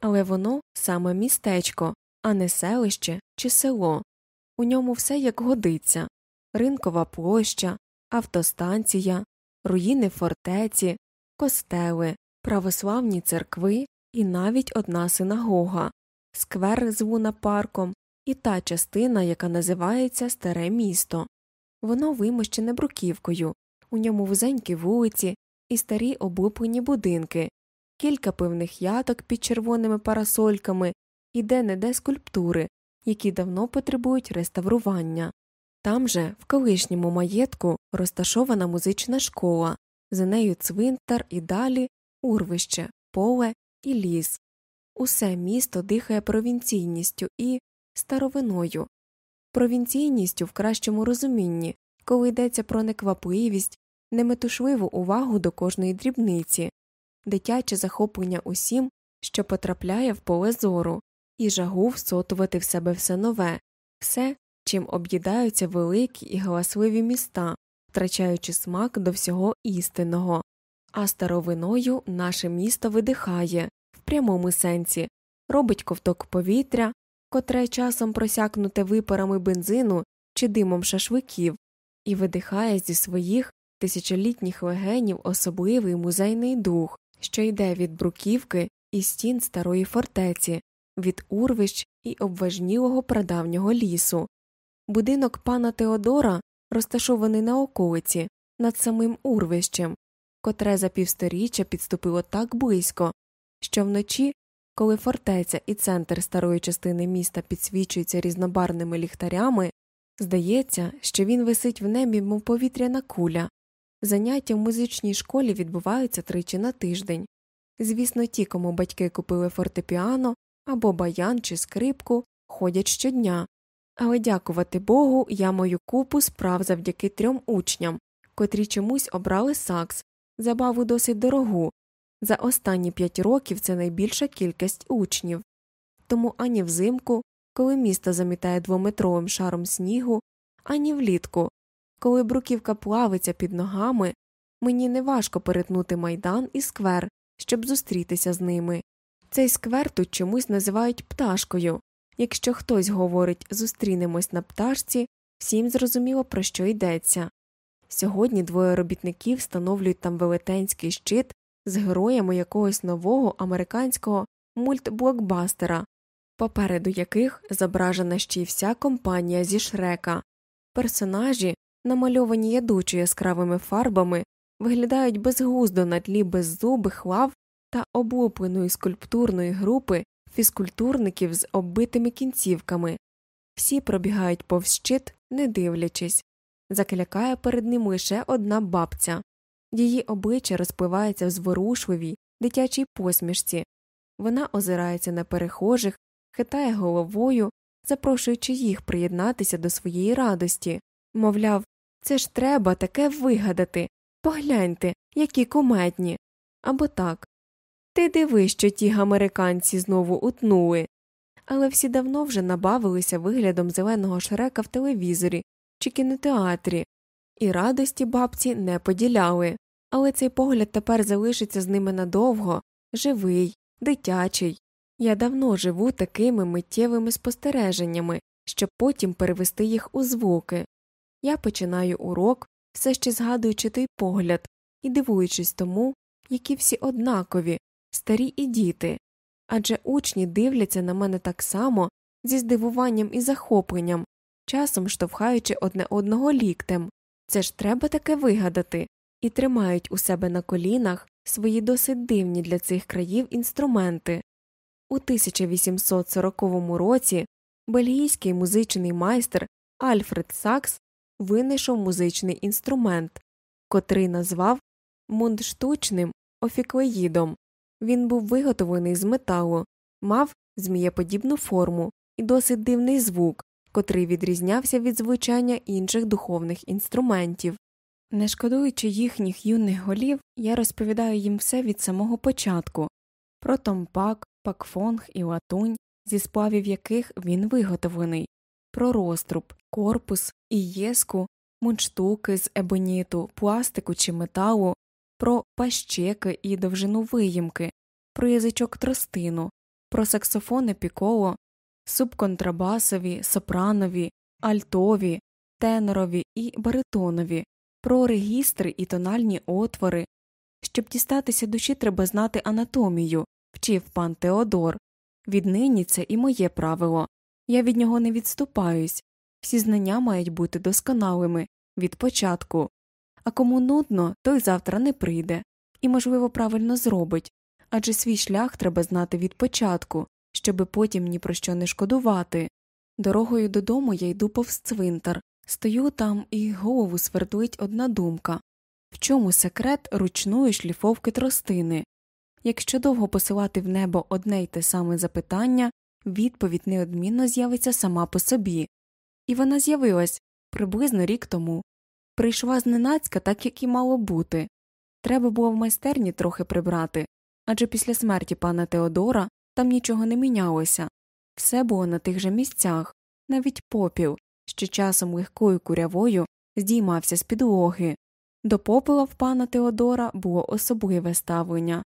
але воно саме містечко, а не селище чи село. У ньому все як годиться. Ринкова площа, автостанція, руїни фортеці, костели, православні церкви і навіть одна синагога, сквер з лунапарком і та частина, яка називається Старе місто. Воно вимощене бруківкою, у ньому вузенькі вулиці і старі облуплені будинки, кілька пивних яток під червоними парасольками і де не де скульптури, які давно потребують реставрування. Там же, в колишньому маєтку, розташована музична школа, за нею цвинтар і далі урвище, поле і ліс. Усе місто дихає провінційністю і старовиною, провінційністю в кращому розумінні, коли йдеться про неквапливість, неметушливу увагу до кожної дрібниці, дитяче захоплення усім, що потрапляє в поле зору, і жагу всотувати в себе все нове, все, чим об'їдаються великі і галасливі міста, втрачаючи смак до всього істинного, а старовиною наше місто видихає в прямому сенсі, робить ковток повітря, котре часом просякнуте випарами бензину чи димом шашликів, і видихає зі своїх тисячолітніх легенів особливий музейний дух, що йде від бруківки і стін старої фортеці, від урвищ і обважнілого прадавнього лісу. Будинок пана Теодора розташований на околиці над самим урвищем, котре за півсторіччя підступило так близько, що вночі, коли фортеця і центр старої частини міста підсвічуються різнобарними ліхтарями, здається, що він висить в небі, мов повітряна куля. Заняття в музичній школі відбуваються тричі на тиждень. Звісно, ті, кому батьки купили фортепіано або баян чи скрипку, ходять щодня, але дякувати Богу, я мою купу справ завдяки трьом учням, котрі чомусь обрали сакс, забаву досить дорогу. За останні п'ять років це найбільша кількість учнів. Тому ані взимку, коли місто замітає двометровим шаром снігу, ані влітку, коли бруківка плавиться під ногами, мені неважко перетнути майдан і сквер, щоб зустрітися з ними. Цей сквер тут чомусь називають пташкою. Якщо хтось говорить зустрінемось на пташці, всім зрозуміло, про що йдеться. Сьогодні двоє робітників встановлюють там велетенський щит з героями якогось нового американського мультблокбастера, попереду яких зображена ще й вся компанія зі шрека. Персонажі, намальовані ядучо яскравими фарбами, виглядають безгуздо на тлі беззубих лав та облупленої скульптурної групи фізкультурників з оббитими кінцівками. Всі пробігають повз щит, не дивлячись, заклякає перед ним лише одна бабця. Її обличчя розпливається в зворушливій, дитячій посмішці. Вона озирається на перехожих, хитає головою, запрошуючи їх приєднатися до своєї радості. Мовляв, це ж треба таке вигадати. Погляньте, які куметні. Або так ти диви, що ті американці знову утнули. Але всі давно вже набавилися виглядом зеленого шрека в телевізорі чи кінотеатрі, і радості бабці не поділяли, але цей погляд тепер залишиться з ними надовго живий, дитячий. Я давно живу такими миттєвими спостереженнями, щоб потім перевести їх у звуки. Я починаю урок, все ще згадуючи той погляд і дивуючись тому, які всі однакові, старі і діти, адже учні дивляться на мене так само зі здивуванням і захопленням, часом штовхаючи одне одного ліктем. Це ж треба таке вигадати, і тримають у себе на колінах свої досить дивні для цих країв інструменти. У 1840 році бельгійський музичний майстер Альфред Сакс винайшов музичний інструмент, котрий назвав мундштучним офіклеїдом. Він був виготовлений з металу, мав змієподібну форму і досить дивний звук, котрий відрізнявся від звучання інших духовних інструментів. Не шкодуючи їхніх юних голів, я розповідаю їм все від самого початку про томпак, пакфонг і латунь, зі сплавів яких він виготовлений, про розтруб, корпус, ієску, мундштуки з ебоніту, пластику чи металу, про пащеки і довжину виїмки, про язичок тростину, про саксофони піколо, субконтрабасові, сопранові, альтові, тенорові і баритонові, про регістри і тональні отвори. Щоб дістатися душі, треба знати анатомію, вчив пан Теодор. Віднині це і моє правило. Я від нього не відступаюсь. Всі знання мають бути досконалими від початку. А кому нудно, той завтра не прийде і, можливо, правильно зробить адже свій шлях треба знати від початку, щоби потім ні про що не шкодувати. Дорогою додому я йду повз цвинтар, стою там і голову свердлить одна думка в чому секрет ручної шліфовки тростини? Якщо довго посилати в небо одне й те саме запитання, відповідь неодмінно з'явиться сама по собі. І вона з'явилась приблизно рік тому. Прийшла зненацька, так як і мало бути. Треба було в майстерні трохи прибрати, адже після смерті пана Теодора там нічого не мінялося, все було на тих же місцях, навіть попіл, що часом легкою курявою здіймався з підлоги. До попела в пана Теодора було особливе ставлення.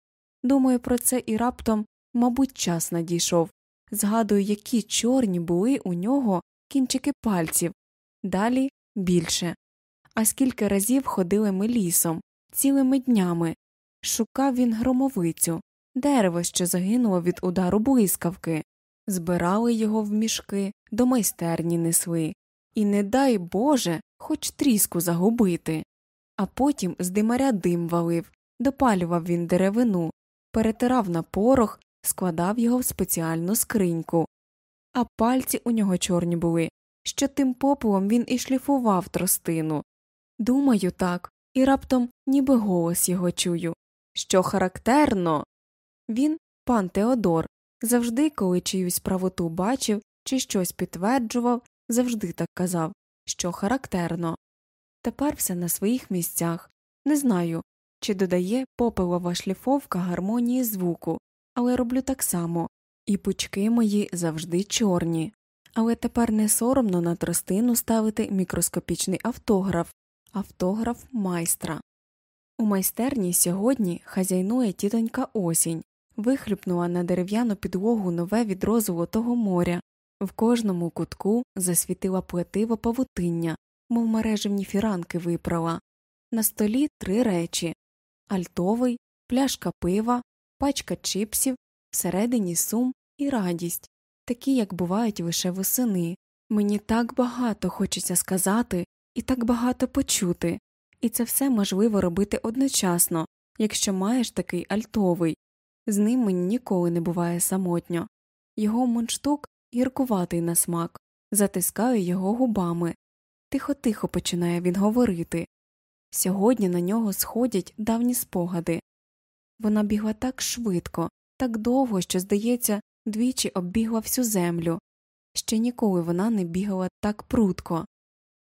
Думаю про це і раптом, мабуть, час надійшов. Згадую, які чорні були у нього кінчики пальців, далі більше. А скільки разів ходили ми лісом, цілими днями. Шукав він громовицю, дерево, що загинуло від удару блискавки, збирали його в мішки, до майстерні несли, і не дай Боже, хоч тріску загубити. А потім з димаря дим валив, допалював він деревину, перетирав на порох, складав його в спеціальну скриньку. А пальці у нього чорні були, що тим попелом він і шліфував тростину. Думаю так, і раптом ніби голос його чую. Що характерно. Він, пан Теодор, завжди, коли чиюсь правоту бачив чи щось підтверджував, завжди так казав, що характерно. Тепер все на своїх місцях. Не знаю, чи додає попелова шліфовка гармонії звуку, але роблю так само, і пучки мої завжди чорні. Але тепер не соромно на тростину ставити мікроскопічний автограф, автограф майстра. У майстерні сьогодні хазяйнує тітонька осінь, вихлюпнула на дерев'яну підлогу нове відро золотого моря, в кожному кутку засвітила плетиво павутиння, мов мережевні фіранки випрала. На столі три речі альтовий, пляшка пива, пачка чипсів, всередині сум і радість, такі, як бувають лише восени. Мені так багато хочеться сказати і так багато почути, і це все можливо робити одночасно, якщо маєш такий альтовий. З ним мені ніколи не буває самотньо. Його мундштук гіркуватий на смак, затискаю його губами. Тихо тихо починає він говорити. Сьогодні на нього сходять давні спогади. Вона бігла так швидко, так довго, що, здається, двічі оббігла всю землю. Ще ніколи вона не бігала так прудко.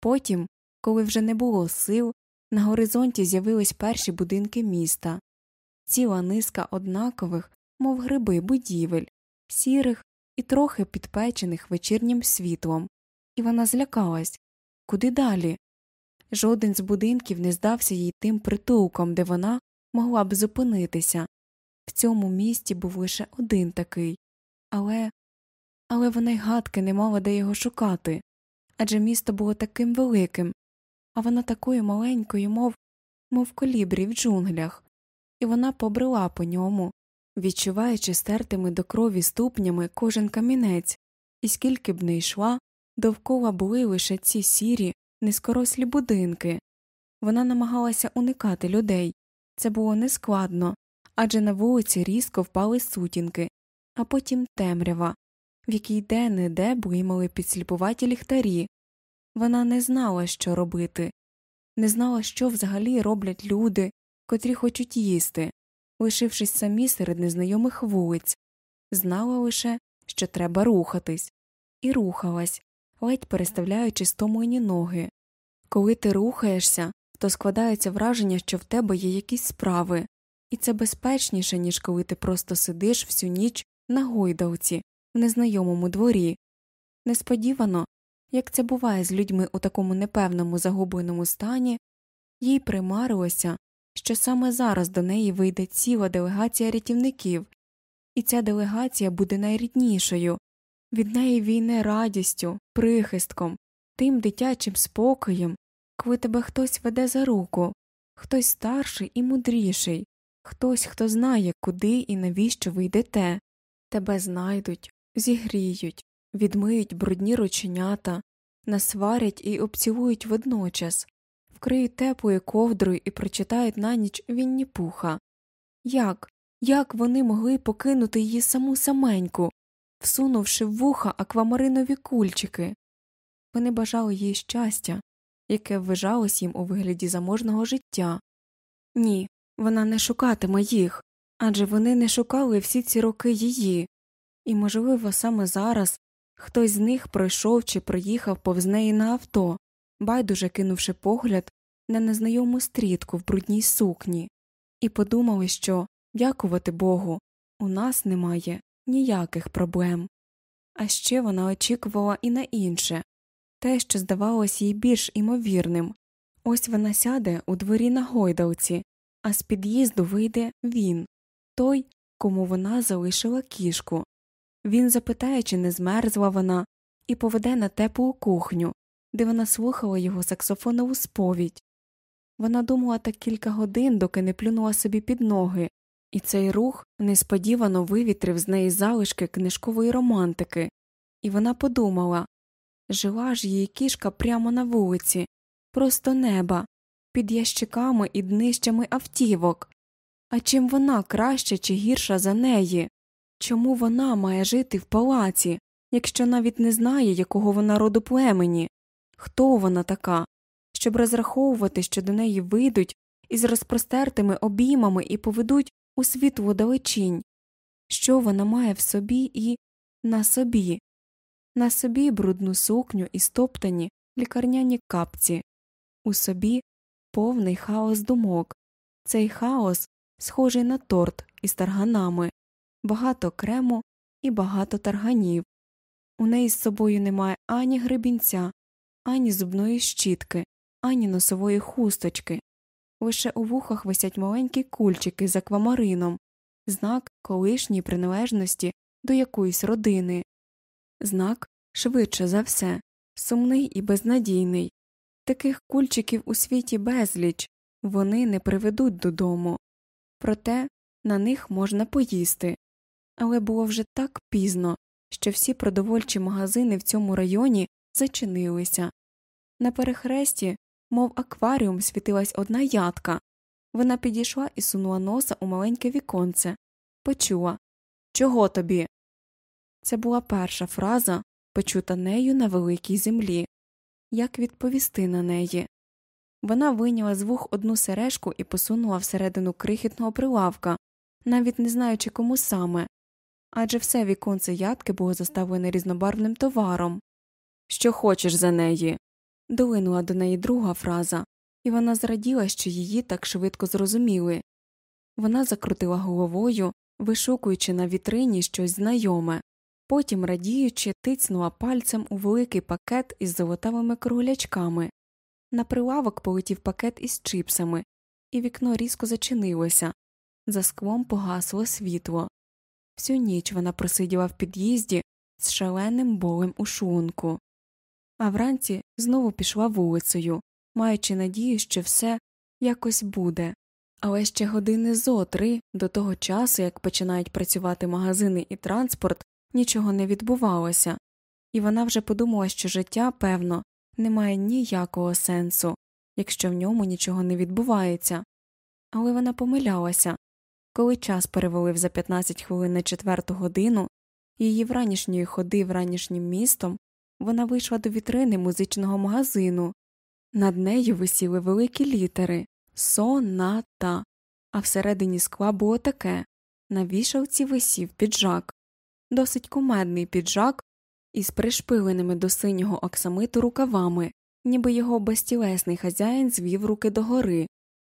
Потім, коли вже не було сил, на горизонті з'явились перші будинки міста, ціла низка однакових, мов гриби будівель, сірих і трохи підпечених вечірнім світлом, і вона злякалась. Куди далі. Жоден з будинків не здався їй тим притулком, де вона могла б зупинитися. В цьому місті був лише один такий, але але вона й гадки не мала де його шукати. Адже місто було таким великим, а вона такою маленькою, мов мов колібрі в джунглях, і вона побрела по ньому, відчуваючи стертими до крові ступнями кожен камінець, і скільки б не йшла, довкола були лише ці сірі, низкорослі будинки. Вона намагалася уникати людей. Це було нескладно, адже на вулиці різко впали сутінки, а потім темрява, в якій де не де блимали підсліпуваті ліхтарі. Вона не знала, що робити, не знала, що взагалі роблять люди, котрі хочуть їсти, лишившись самі серед незнайомих вулиць, знала лише, що треба рухатись, і рухалась, ледь переставляючи стомлені ноги. Коли ти рухаєшся, то складається враження, що в тебе є якісь справи, і це безпечніше, ніж коли ти просто сидиш всю ніч на гойдалці в незнайомому дворі. Несподівано, як це буває з людьми у такому непевному загубленому стані, їй примарилося, що саме зараз до неї вийде ціла делегація рятівників, і ця делегація буде найріднішою, від неї війне радістю, прихистком, тим дитячим спокоєм, коли тебе хтось веде за руку, хтось старший і мудріший, хтось, хто знає, куди і навіщо ви йдете, тебе знайдуть, зігріють, відмиють брудні рученята, насварять і обцілують водночас, вкриють теплою ковдрою і прочитають на ніч вінні пуха. Як? Як вони могли покинути її саму саменьку, всунувши в вуха аквамаринові кульчики? Вони бажали їй щастя, яке ввижалось їм у вигляді заможного життя. Ні, вона не шукатиме їх адже вони не шукали всі ці роки її, і, можливо, саме зараз хтось з них пройшов чи проїхав повз неї на авто, байдуже кинувши погляд на незнайому стрітку в брудній сукні, і подумали, що, дякувати Богу, у нас немає ніяких проблем. А ще вона очікувала і на інше те, що здавалось їй більш імовірним ось вона сяде у дворі на гойдалці, а з під'їзду вийде він той, кому вона залишила кішку. Він запитає, чи не змерзла вона, і поведе на теплу кухню, де вона слухала його саксофонову сповідь. Вона думала так кілька годин, доки не плюнула собі під ноги, і цей рух несподівано вивітрив з неї залишки книжкової романтики, і вона подумала жила ж її кішка прямо на вулиці, просто неба, під ящиками і днищами автівок. А чим вона краща чи гірша за неї? Чому вона має жити в палаці, якщо навіть не знає, якого вона роду племені? Хто вона така, щоб розраховувати, що до неї вийдуть із розпростертими обіймами і поведуть у світлу далечінь? Що вона має в собі і на собі? На собі брудну сукню і стоптані лікарняні капці, у собі повний хаос думок. Цей хаос схожий на торт із тарганами, багато крему і багато тарганів. У неї з собою немає ані гребінця, ані зубної щітки, ані носової хусточки. Лише у вухах висять маленькі кульчики з аквамарином, знак колишньої приналежності до якоїсь родини, знак, швидше за все, сумний і безнадійний. Таких кульчиків у світі безліч вони не приведуть додому проте на них можна поїсти. Але було вже так пізно, що всі продовольчі магазини в цьому районі зачинилися. На перехресті, мов акваріум, світилась одна ядка. Вона підійшла і сунула носа у маленьке віконце, почула Чого тобі? Це була перша фраза, почута нею на великій землі. Як відповісти на неї? Вона вийняла з вух одну сережку і посунула всередину крихітного прилавка, навіть не знаючи кому саме адже все віконце ядки було заставлене різнобарвним товаром. Що хочеш за неї. долинула до неї друга фраза, і вона зраділа, що її так швидко зрозуміли. Вона закрутила головою, вишукуючи на вітрині щось знайоме, потім, радіючи, тицнула пальцем у великий пакет із золотавими круглячками. На прилавок полетів пакет із чипсами, і вікно різко зачинилося. За склом погасло світло. Всю ніч вона просиділа в під'їзді з шаленим болем у шлунку. А вранці знову пішла вулицею, маючи надію, що все якось буде. Але ще години зо три до того часу, як починають працювати магазини і транспорт, нічого не відбувалося, і вона вже подумала, що життя, певно, не має ніякого сенсу, якщо в ньому нічого не відбувається. Але вона помилялася коли час перевалив за 15 хвилин на четверту годину, її вранішньої ходи вранішнім містом, вона вийшла до вітрини музичного магазину. Над нею висіли великі літери соната, а всередині скла було таке на вішалці висів піджак, досить кумедний піджак із пришпиленими до синього оксамиту рукавами, ніби його безтілесний хазяїн звів руки догори,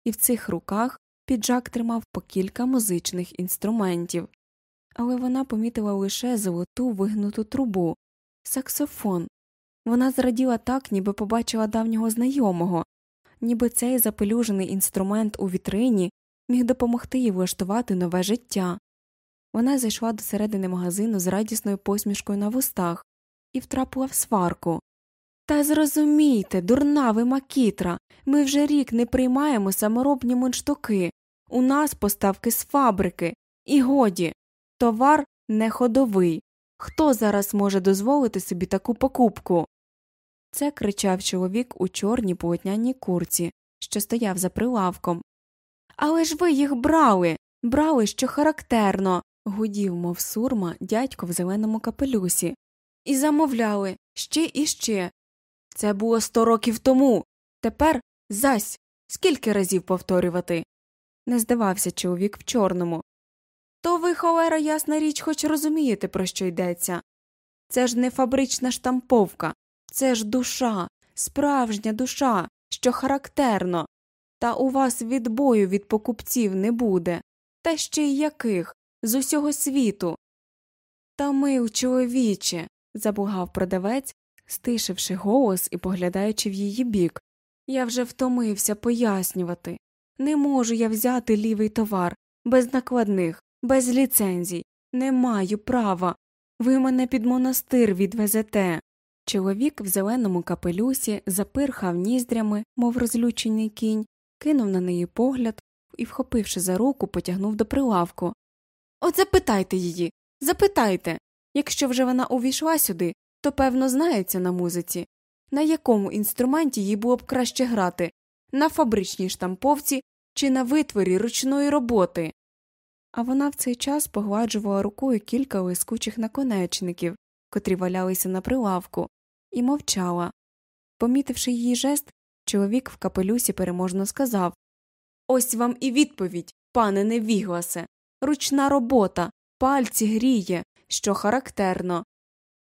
і в цих руках піджак тримав по кілька музичних інструментів, але вона помітила лише золоту вигнуту трубу, саксофон. Вона зраділа так, ніби побачила давнього знайомого, ніби цей запелюжений інструмент у вітрині міг допомогти їй влаштувати нове життя. Вона зайшла до середини магазину з радісною посмішкою на вустах і втрапила в сварку. Та зрозумійте, дурна ви макітра, ми вже рік не приймаємо саморобні мундштуки. У нас поставки з фабрики. І годі, товар не ходовий. Хто зараз може дозволити собі таку покупку? Це кричав чоловік у чорній полотняній курці, що стояв за прилавком. Але ж ви їх брали, брали, що характерно. гудів, мов сурма, дядько в зеленому капелюсі. І замовляли ще і ще. Це було сто років тому. Тепер зась. Скільки разів повторювати? Не здавався чоловік в чорному. То ви, холера, ясна річ, хоч розумієте, про що йдеться. Це ж не фабрична штамповка, це ж душа, справжня душа, що характерно. Та у вас відбою від покупців не буде, та ще й яких з усього світу. Та мил, чоловіче, забугав продавець, стишивши голос і поглядаючи в її бік. Я вже втомився пояснювати. Не можу я взяти лівий товар без накладних, без ліцензій. Не маю права. Ви мене під монастир відвезете. Чоловік в зеленому капелюсі запирхав ніздрями, мов розлючений кінь, кинув на неї погляд і, вхопивши за руку, потягнув до прилавку. От запитайте її, запитайте. Якщо вже вона увійшла сюди, то певно знається на музиці. На якому інструменті їй було б краще грати на фабричній штамповці чи на витворі ручної роботи. А вона в цей час погладжувала рукою кілька лискучих наконечників, котрі валялися на прилавку, і мовчала. Помітивши її жест, чоловік в капелюсі переможно сказав Ось вам і відповідь, пане невігласе. Ручна робота, пальці гріє, що характерно.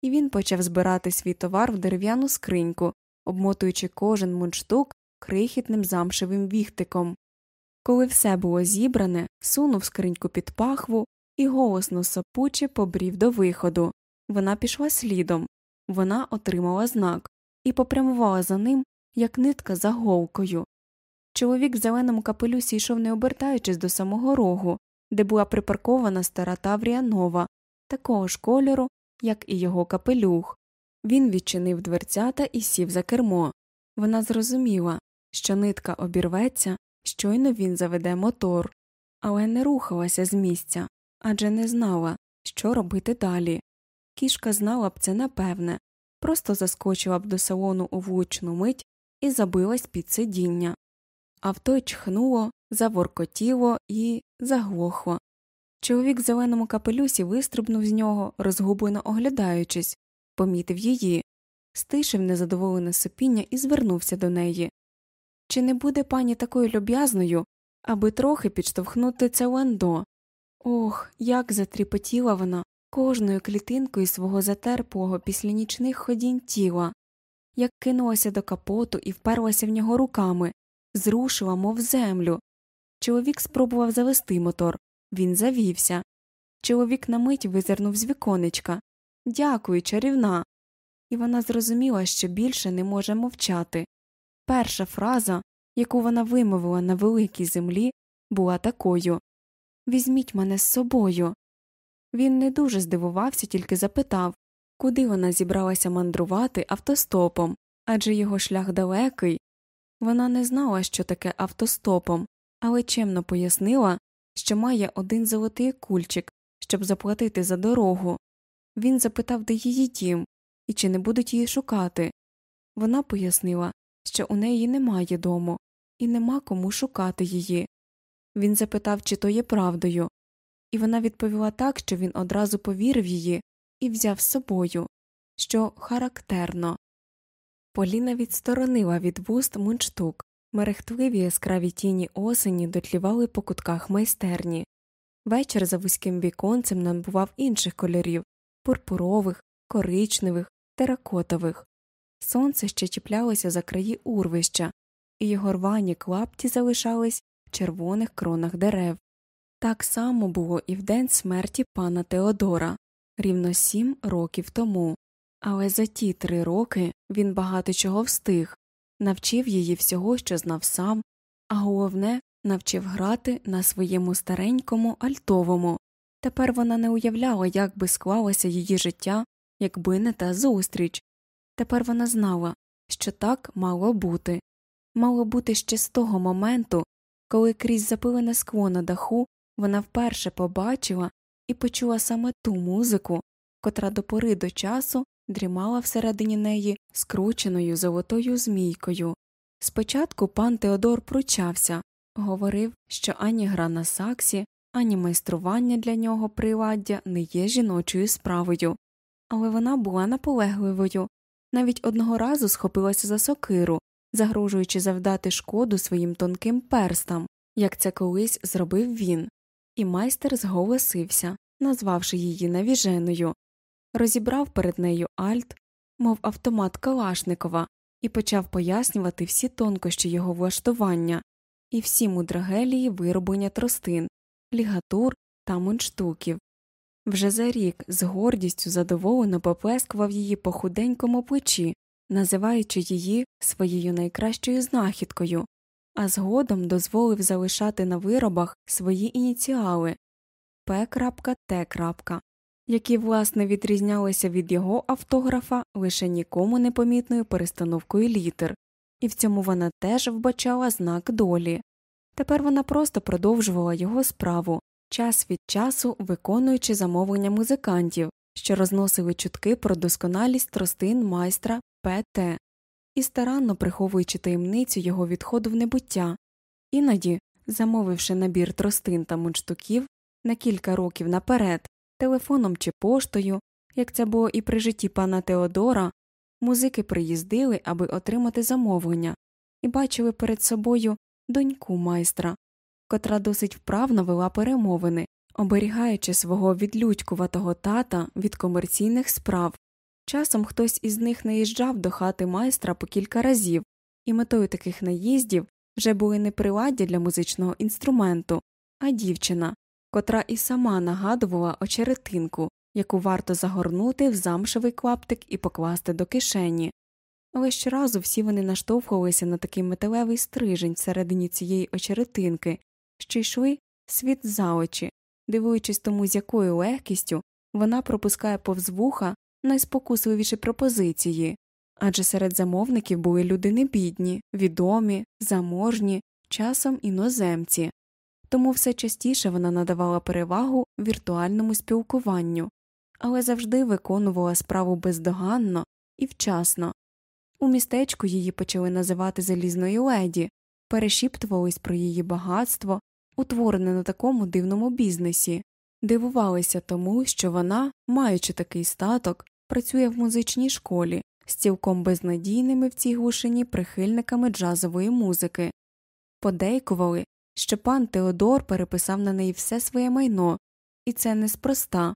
І він почав збирати свій товар в дерев'яну скриньку, обмотуючи кожен мундштук крихітним замшевим віхтиком. Коли все було зібране, сунув скриньку під пахву і голосно сапуче побрів до виходу. Вона пішла слідом, вона отримала знак і попрямувала за ним, як нитка за голкою. Чоловік в зеленому капелюсі йшов не обертаючись до самого рогу, де була припаркована стара Таврія нова, такого ж кольору, як і його капелюх. Він відчинив дверцята і сів за кермо. Вона зрозуміла, що нитка обірветься, щойно він заведе мотор, але не рухалася з місця адже не знала, що робити далі. Кішка знала б це напевне, просто заскочила б до салону у влучну мить і забилась під сидіння. Авто чхнуло, заворкотіло і заглохло. Чоловік в зеленому капелюсі вистрибнув з нього, розгублено оглядаючись, помітив її, стишив незадоволене сопіння і звернувся до неї. Чи не буде пані такою люб'язною, аби трохи підштовхнути це ландо? Ох, як затріпотіла вона кожною клітинкою свого затерплого після нічних ходінь тіла, як кинулася до капоту і вперлася в нього руками, зрушила, мов землю. Чоловік спробував завести мотор, він завівся. Чоловік на мить визирнув з віконечка. Дякую, чарівна. І вона зрозуміла, що більше не може мовчати. Перша фраза, яку вона вимовила на великій землі, була такою Візьміть мене з собою. Він не дуже здивувався, тільки запитав, куди вона зібралася мандрувати автостопом адже його шлях далекий. Вона не знала, що таке автостопом, але чемно пояснила, що має один золотий кульчик, щоб заплатити за дорогу. Він запитав, де її дім і чи не будуть її шукати. Вона пояснила, що у неї немає дому, і нема кому шукати її. Він запитав, чи то є правдою, і вона відповіла так, що він одразу повірив її і взяв з собою, що характерно. Поліна відсторонила від вуст мундштук, мерехтливі яскраві тіні осені дотлівали по кутках майстерні. Вечір за вузьким віконцем набував інших кольорів пурпурових, коричневих, теракотових. Сонце ще чіплялося за краї урвища, і його рвані клапті залишались в червоних кронах дерев. Так само було і в день смерті пана Теодора, рівно сім років тому. Але за ті три роки він багато чого встиг, навчив її всього, що знав сам, а головне, навчив грати на своєму старенькому альтовому. Тепер вона не уявляла, як би склалося її життя, якби не та зустріч. Тепер вона знала, що так мало бути, мало бути ще з того моменту, коли крізь запилене скло на даху вона вперше побачила і почула саме ту музику, котра до пори до часу дрімала всередині неї скрученою золотою змійкою. Спочатку пан Теодор пручався, говорив, що ані гра на саксі, ані майстрування для нього приладдя не є жіночою справою, але вона була наполегливою, навіть одного разу схопилася за сокиру, загрожуючи завдати шкоду своїм тонким перстам, як це колись зробив він, і майстер зголосився, назвавши її навіженою, розібрав перед нею альт, мов автомат Калашникова, і почав пояснювати всі тонкощі його влаштування і всі мудрагелії вироблення тростин, лігатур та мундштуків. Вже за рік з гордістю задоволено поплескував її по худенькому плечі, називаючи її своєю найкращою знахідкою, а згодом дозволив залишати на виробах свої ініціали П.Т які власне відрізнялися від його автографа лише нікому непомітною перестановкою літер, і в цьому вона теж вбачала знак долі. Тепер вона просто продовжувала його справу, час від часу виконуючи замовлення музикантів, що розносили чутки про досконалість тростин майстра ПТ, і старанно приховуючи таємницю його відходу в небуття, іноді, замовивши набір тростин та мундштуків на кілька років наперед, телефоном чи поштою, як це було і при житті пана Теодора, музики приїздили, аби отримати замовлення, і бачили перед собою доньку майстра, котра досить вправно вела перемовини, оберігаючи свого відлюдькуватого тата від комерційних справ. Часом хтось із них наїжджав до хати майстра по кілька разів, і метою таких наїздів вже були не приладдя для музичного інструменту, а дівчина, котра і сама нагадувала очеретинку, яку варто загорнути в замшевий клаптик і покласти до кишені. Але щоразу всі вони наштовхувалися на такий металевий стрижень всередині цієї очеретинки, що йшли світ за очі, дивуючись тому, з якою легкістю вона пропускає повз вуха найспокусливіші пропозиції, адже серед замовників були люди небідні, відомі, заможні, часом іноземці тому все частіше вона надавала перевагу віртуальному спілкуванню, але завжди виконувала справу бездоганно і вчасно. У містечку її почали називати залізною леді, перешіптувались про її багатство, утворене на такому дивному бізнесі, дивувалися тому, що вона, маючи такий статок, працює в музичній школі з цілком безнадійними в цій глушині прихильниками джазової музики, подейкували, що пан Теодор переписав на неї все своє майно, і це неспроста.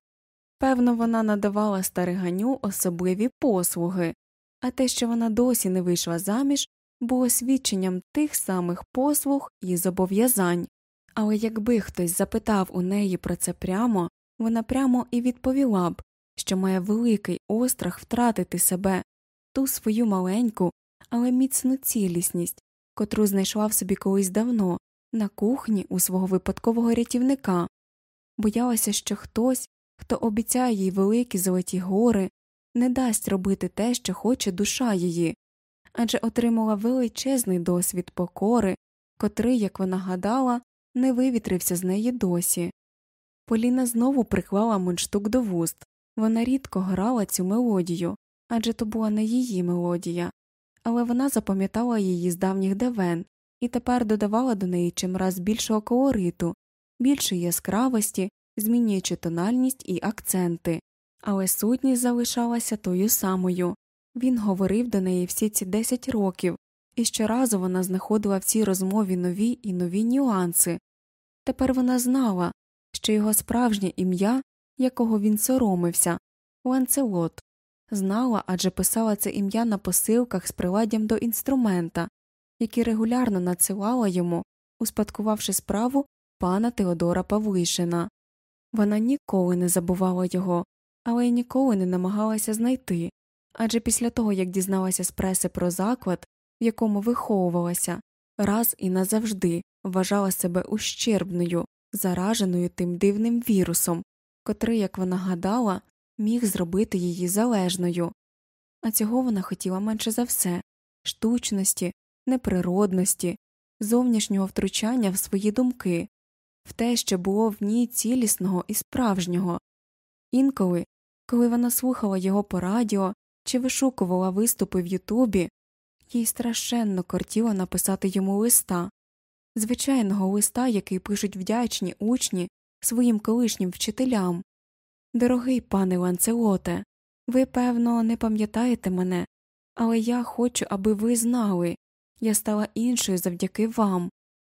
Певно, вона надавала стариганю особливі послуги, а те, що вона досі не вийшла заміж, було свідченням тих самих послуг і зобов'язань. Але якби хтось запитав у неї про це прямо, вона прямо і відповіла б, що має великий острах втратити себе, ту свою маленьку, але міцну цілісність, котру знайшла в собі колись давно, на кухні у свого випадкового рятівника, боялася, що хтось, хто обіцяє їй великі золоті гори, не дасть робити те, що хоче душа її, адже отримала величезний досвід покори, котрий, як вона гадала, не вивітрився з неї досі. Поліна знову приклала мундштук до вуст вона рідко грала цю мелодію адже то була не її мелодія, але вона запам'ятала її з давніх давен і тепер додавала до неї чимраз більшого колориту, більшої яскравості, змінюючи тональність і акценти, але сутність залишалася тою самою. Він говорив до неї всі ці десять років, і щоразу вона знаходила в цій розмові нові і нові нюанси. Тепер вона знала, що його справжнє ім'я, якого він соромився, Ланцелот, знала адже писала це ім'я на посилках з приладдям до інструмента, які регулярно надсилала йому, успадкувавши справу пана Теодора Павлишина. Вона ніколи не забувала його, але й ніколи не намагалася знайти адже після того, як дізналася з преси про заклад, в якому виховувалася, раз і назавжди вважала себе ущербною, зараженою тим дивним вірусом, котрий, як вона гадала, міг зробити її залежною. А цього вона хотіла менше за все штучності, неприродності, зовнішнього втручання в свої думки, в те, що було в ній цілісного і справжнього. Інколи, коли вона слухала його по радіо чи вишукувала виступи в Ютубі, їй страшенно кортіло написати йому листа, звичайного листа, який пишуть вдячні учні своїм колишнім вчителям. Дорогий пане Ланцелоте, ви, певно, не пам'ятаєте мене, але я хочу, аби ви знали я стала іншою завдяки вам.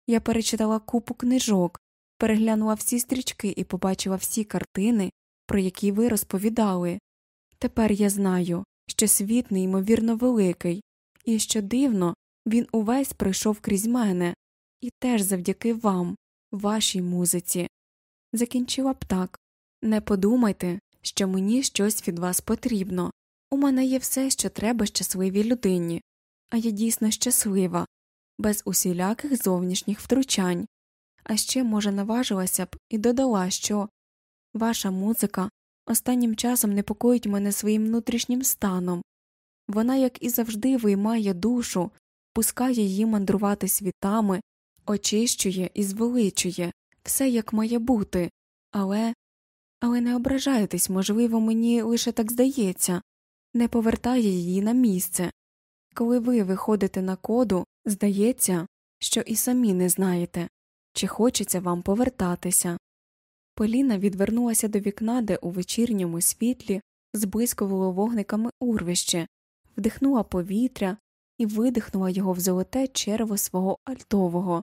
Я перечитала купу книжок, переглянула всі стрічки і побачила всі картини, про які ви розповідали. Тепер я знаю, що світ неймовірно великий, і що дивно, він увесь пройшов крізь мене, і теж завдяки вам, вашій музиці. Закінчила б так не подумайте, що мені щось від вас потрібно. У мене є все, що треба щасливій людині, а я дійсно щаслива, без усіляких зовнішніх втручань. А ще, може, наважилася б і додала, що ваша музика останнім часом непокоїть мене своїм внутрішнім станом вона, як і завжди, виймає душу, пускає її мандрувати світами, очищує і звеличує все як має бути, але але не ображайтесь, можливо, мені лише так здається, не повертає її на місце. Коли ви виходите на коду, здається, що і самі не знаєте, чи хочеться вам повертатися. Поліна відвернулася до вікна, де у вечірньому світлі зблискувало вогниками урвище, вдихнула повітря і видихнула його в золоте черво свого альтового.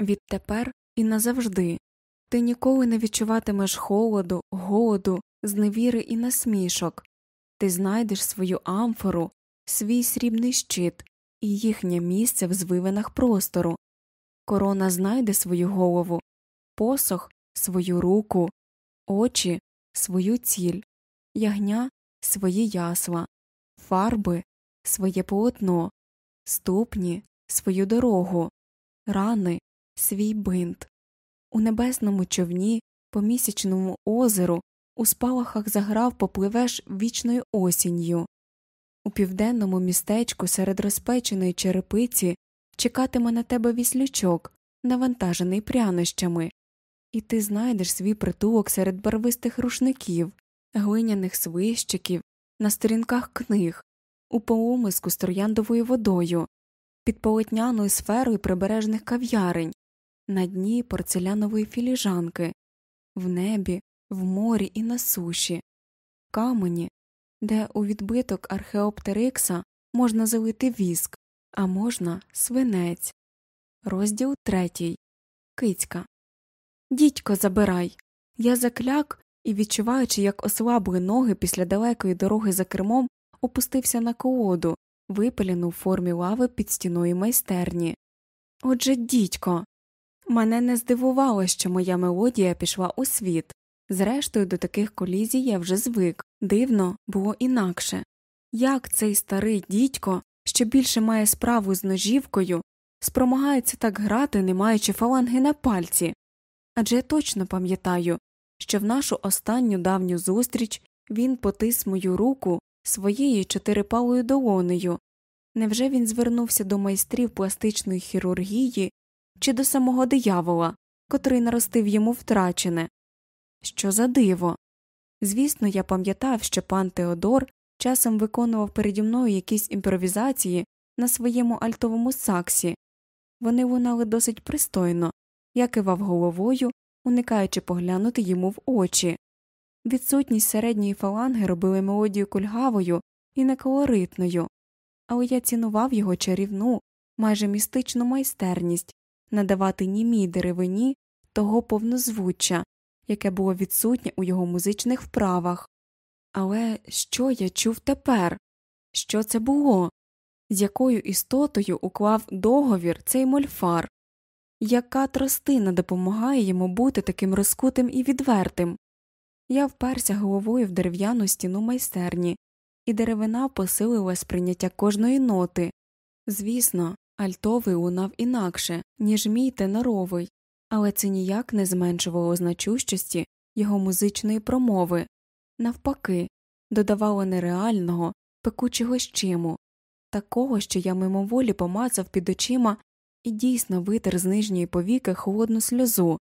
Відтепер і назавжди ти ніколи не відчуватимеш холоду, голоду, зневіри і насмішок, ти знайдеш свою амфору, свій срібний щит і їхнє місце в звивинах простору. Корона знайде свою голову, посох свою руку, очі свою ціль, ягня свої ясла, фарби своє полотно, ступні свою дорогу, рани свій бинт. У небесному човні, по місячному озеру, у спалахах заграв попливеш вічною осінню. У південному містечку серед розпеченої черепиці чекатиме на тебе віслючок, навантажений прянощами, і ти знайдеш свій притулок серед барвистих рушників, глиняних свищиків, на сторінках книг, у полумиску з трояндовою водою, під полотняною сферою прибережних кав'ярень, на дні порцелянової філіжанки, в небі, в морі і на суші, в камені, де у відбиток археоптерикса можна залити віск, а можна свинець. Розділ третій. Кицька. Дідько, забирай. Я закляк і, відчуваючи, як ослабли ноги після далекої дороги за кермом, опустився на колоду, випалену в формі лави під стіною майстерні. Отже, дідько. Мене не здивувало, що моя мелодія пішла у світ. Зрештою, до таких колізій я вже звик, дивно було інакше. Як цей старий дідько, що більше має справу з ножівкою, спромагається так грати, не маючи фаланги на пальці? Адже я точно пам'ятаю, що в нашу останню давню зустріч він потис мою руку своєю чотирипалою долонею, Невже він звернувся до майстрів пластичної хірургії чи до самого диявола, котрий наростив йому втрачене? Що за диво? Звісно, я пам'ятав, що пан Теодор часом виконував переді мною якісь імпровізації на своєму альтовому саксі. Вони лунали досить пристойно, я кивав головою, уникаючи поглянути йому в очі. Відсутність середньої фаланги робили мелодію кульгавою і неколоритною, але я цінував його чарівну, майже містичну майстерність надавати німій деревині того повнозвуччя, яке було відсутнє у його музичних вправах. Але що я чув тепер? Що це було? З якою істотою уклав договір цей мольфар? Яка тростина допомагає йому бути таким розкутим і відвертим? Я вперся головою в дерев'яну стіну майстерні, і деревина посилила сприйняття кожної ноти. Звісно, альтовий лунав інакше, ніж мій теноровий, але це ніяк не зменшувало значущості його музичної промови, навпаки, додавало нереального, пекучого щиму, такого, що я мимоволі помацав під очима і дійсно витер з нижньої повіки холодну сльозу,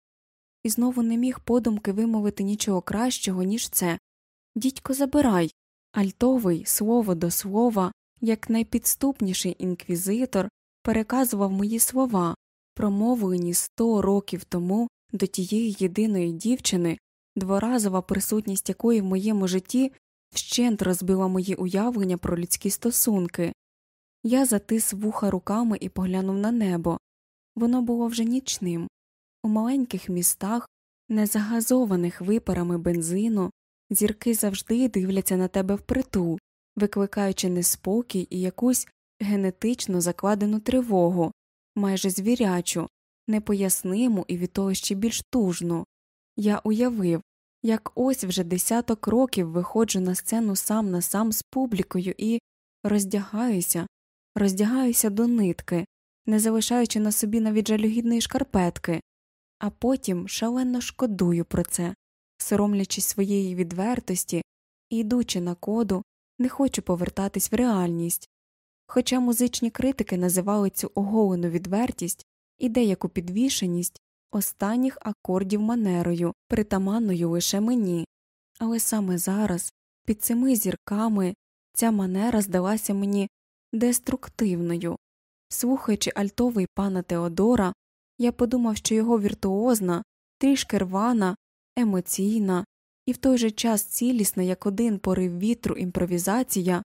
і знову не міг подумки вимовити нічого кращого, ніж це. Дідько, забирай. Альтовий, слово до слова, як найпідступніший інквізитор, переказував мої слова, промовлені сто років тому до тієї єдиної дівчини, дворазова присутність якої в моєму житті вщент розбила мої уявлення про людські стосунки. Я затис вуха руками і поглянув на небо. Воно було вже нічним. У маленьких містах, не загазованих випарами бензину, зірки завжди дивляться на тебе впритул, викликаючи неспокій і якусь генетично закладену тривогу, майже звірячу, непоясниму і від того ще більш тужну. Я уявив, як ось вже десяток років виходжу на сцену сам на сам з публікою і роздягаюся, роздягаюся до нитки, не залишаючи на собі навіть жалюгідної шкарпетки, а потім шалено шкодую про це, соромлячись своєї відвертості і йдучи на коду, не хочу повертатись в реальність. Хоча музичні критики називали цю оголену відвертість і деяку підвішеність останніх акордів манерою, притаманною лише мені, але саме зараз, під цими зірками, ця манера здалася мені деструктивною. Слухаючи альтовий пана Теодора, я подумав, що його віртуозна, трішки рвана, емоційна і в той же час цілісна, як один порив вітру імпровізація,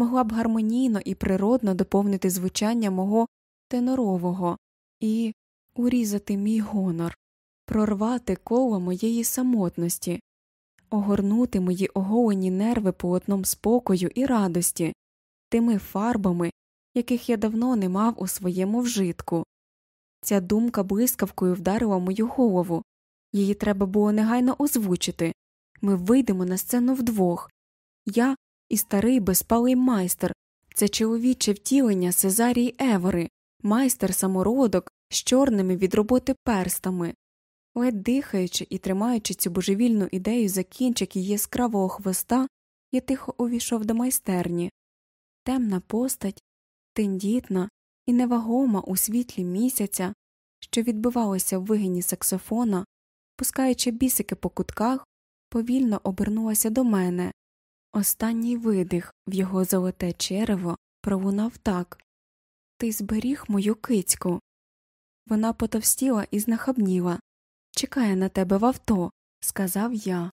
могла б гармонійно і природно доповнити звучання мого тенорового і урізати мій гонор, прорвати коло моєї самотності, огорнути мої оголені нерви полотном спокою і радості, тими фарбами, яких я давно не мав у своєму вжитку. Ця думка блискавкою вдарила мою голову, її треба було негайно озвучити. Ми вийдемо на сцену вдвох. Я і старий безпалий майстер, це чоловіче втілення Сезарії Евери, майстер самородок з чорними від роботи перстами. Ледь дихаючи і тримаючи цю божевільну ідею за кінчик її яскравого хвоста, я тихо увійшов до майстерні. Темна постать, тендітна і невагома у світлі місяця, що відбивалося в вигині саксофона, пускаючи бісики по кутках, повільно обернулася до мене. Останній видих в його золоте черево пролунав так Ти зберіг мою кицьку. Вона потовстіла і знахабніла. Чекає на тебе в авто, сказав я.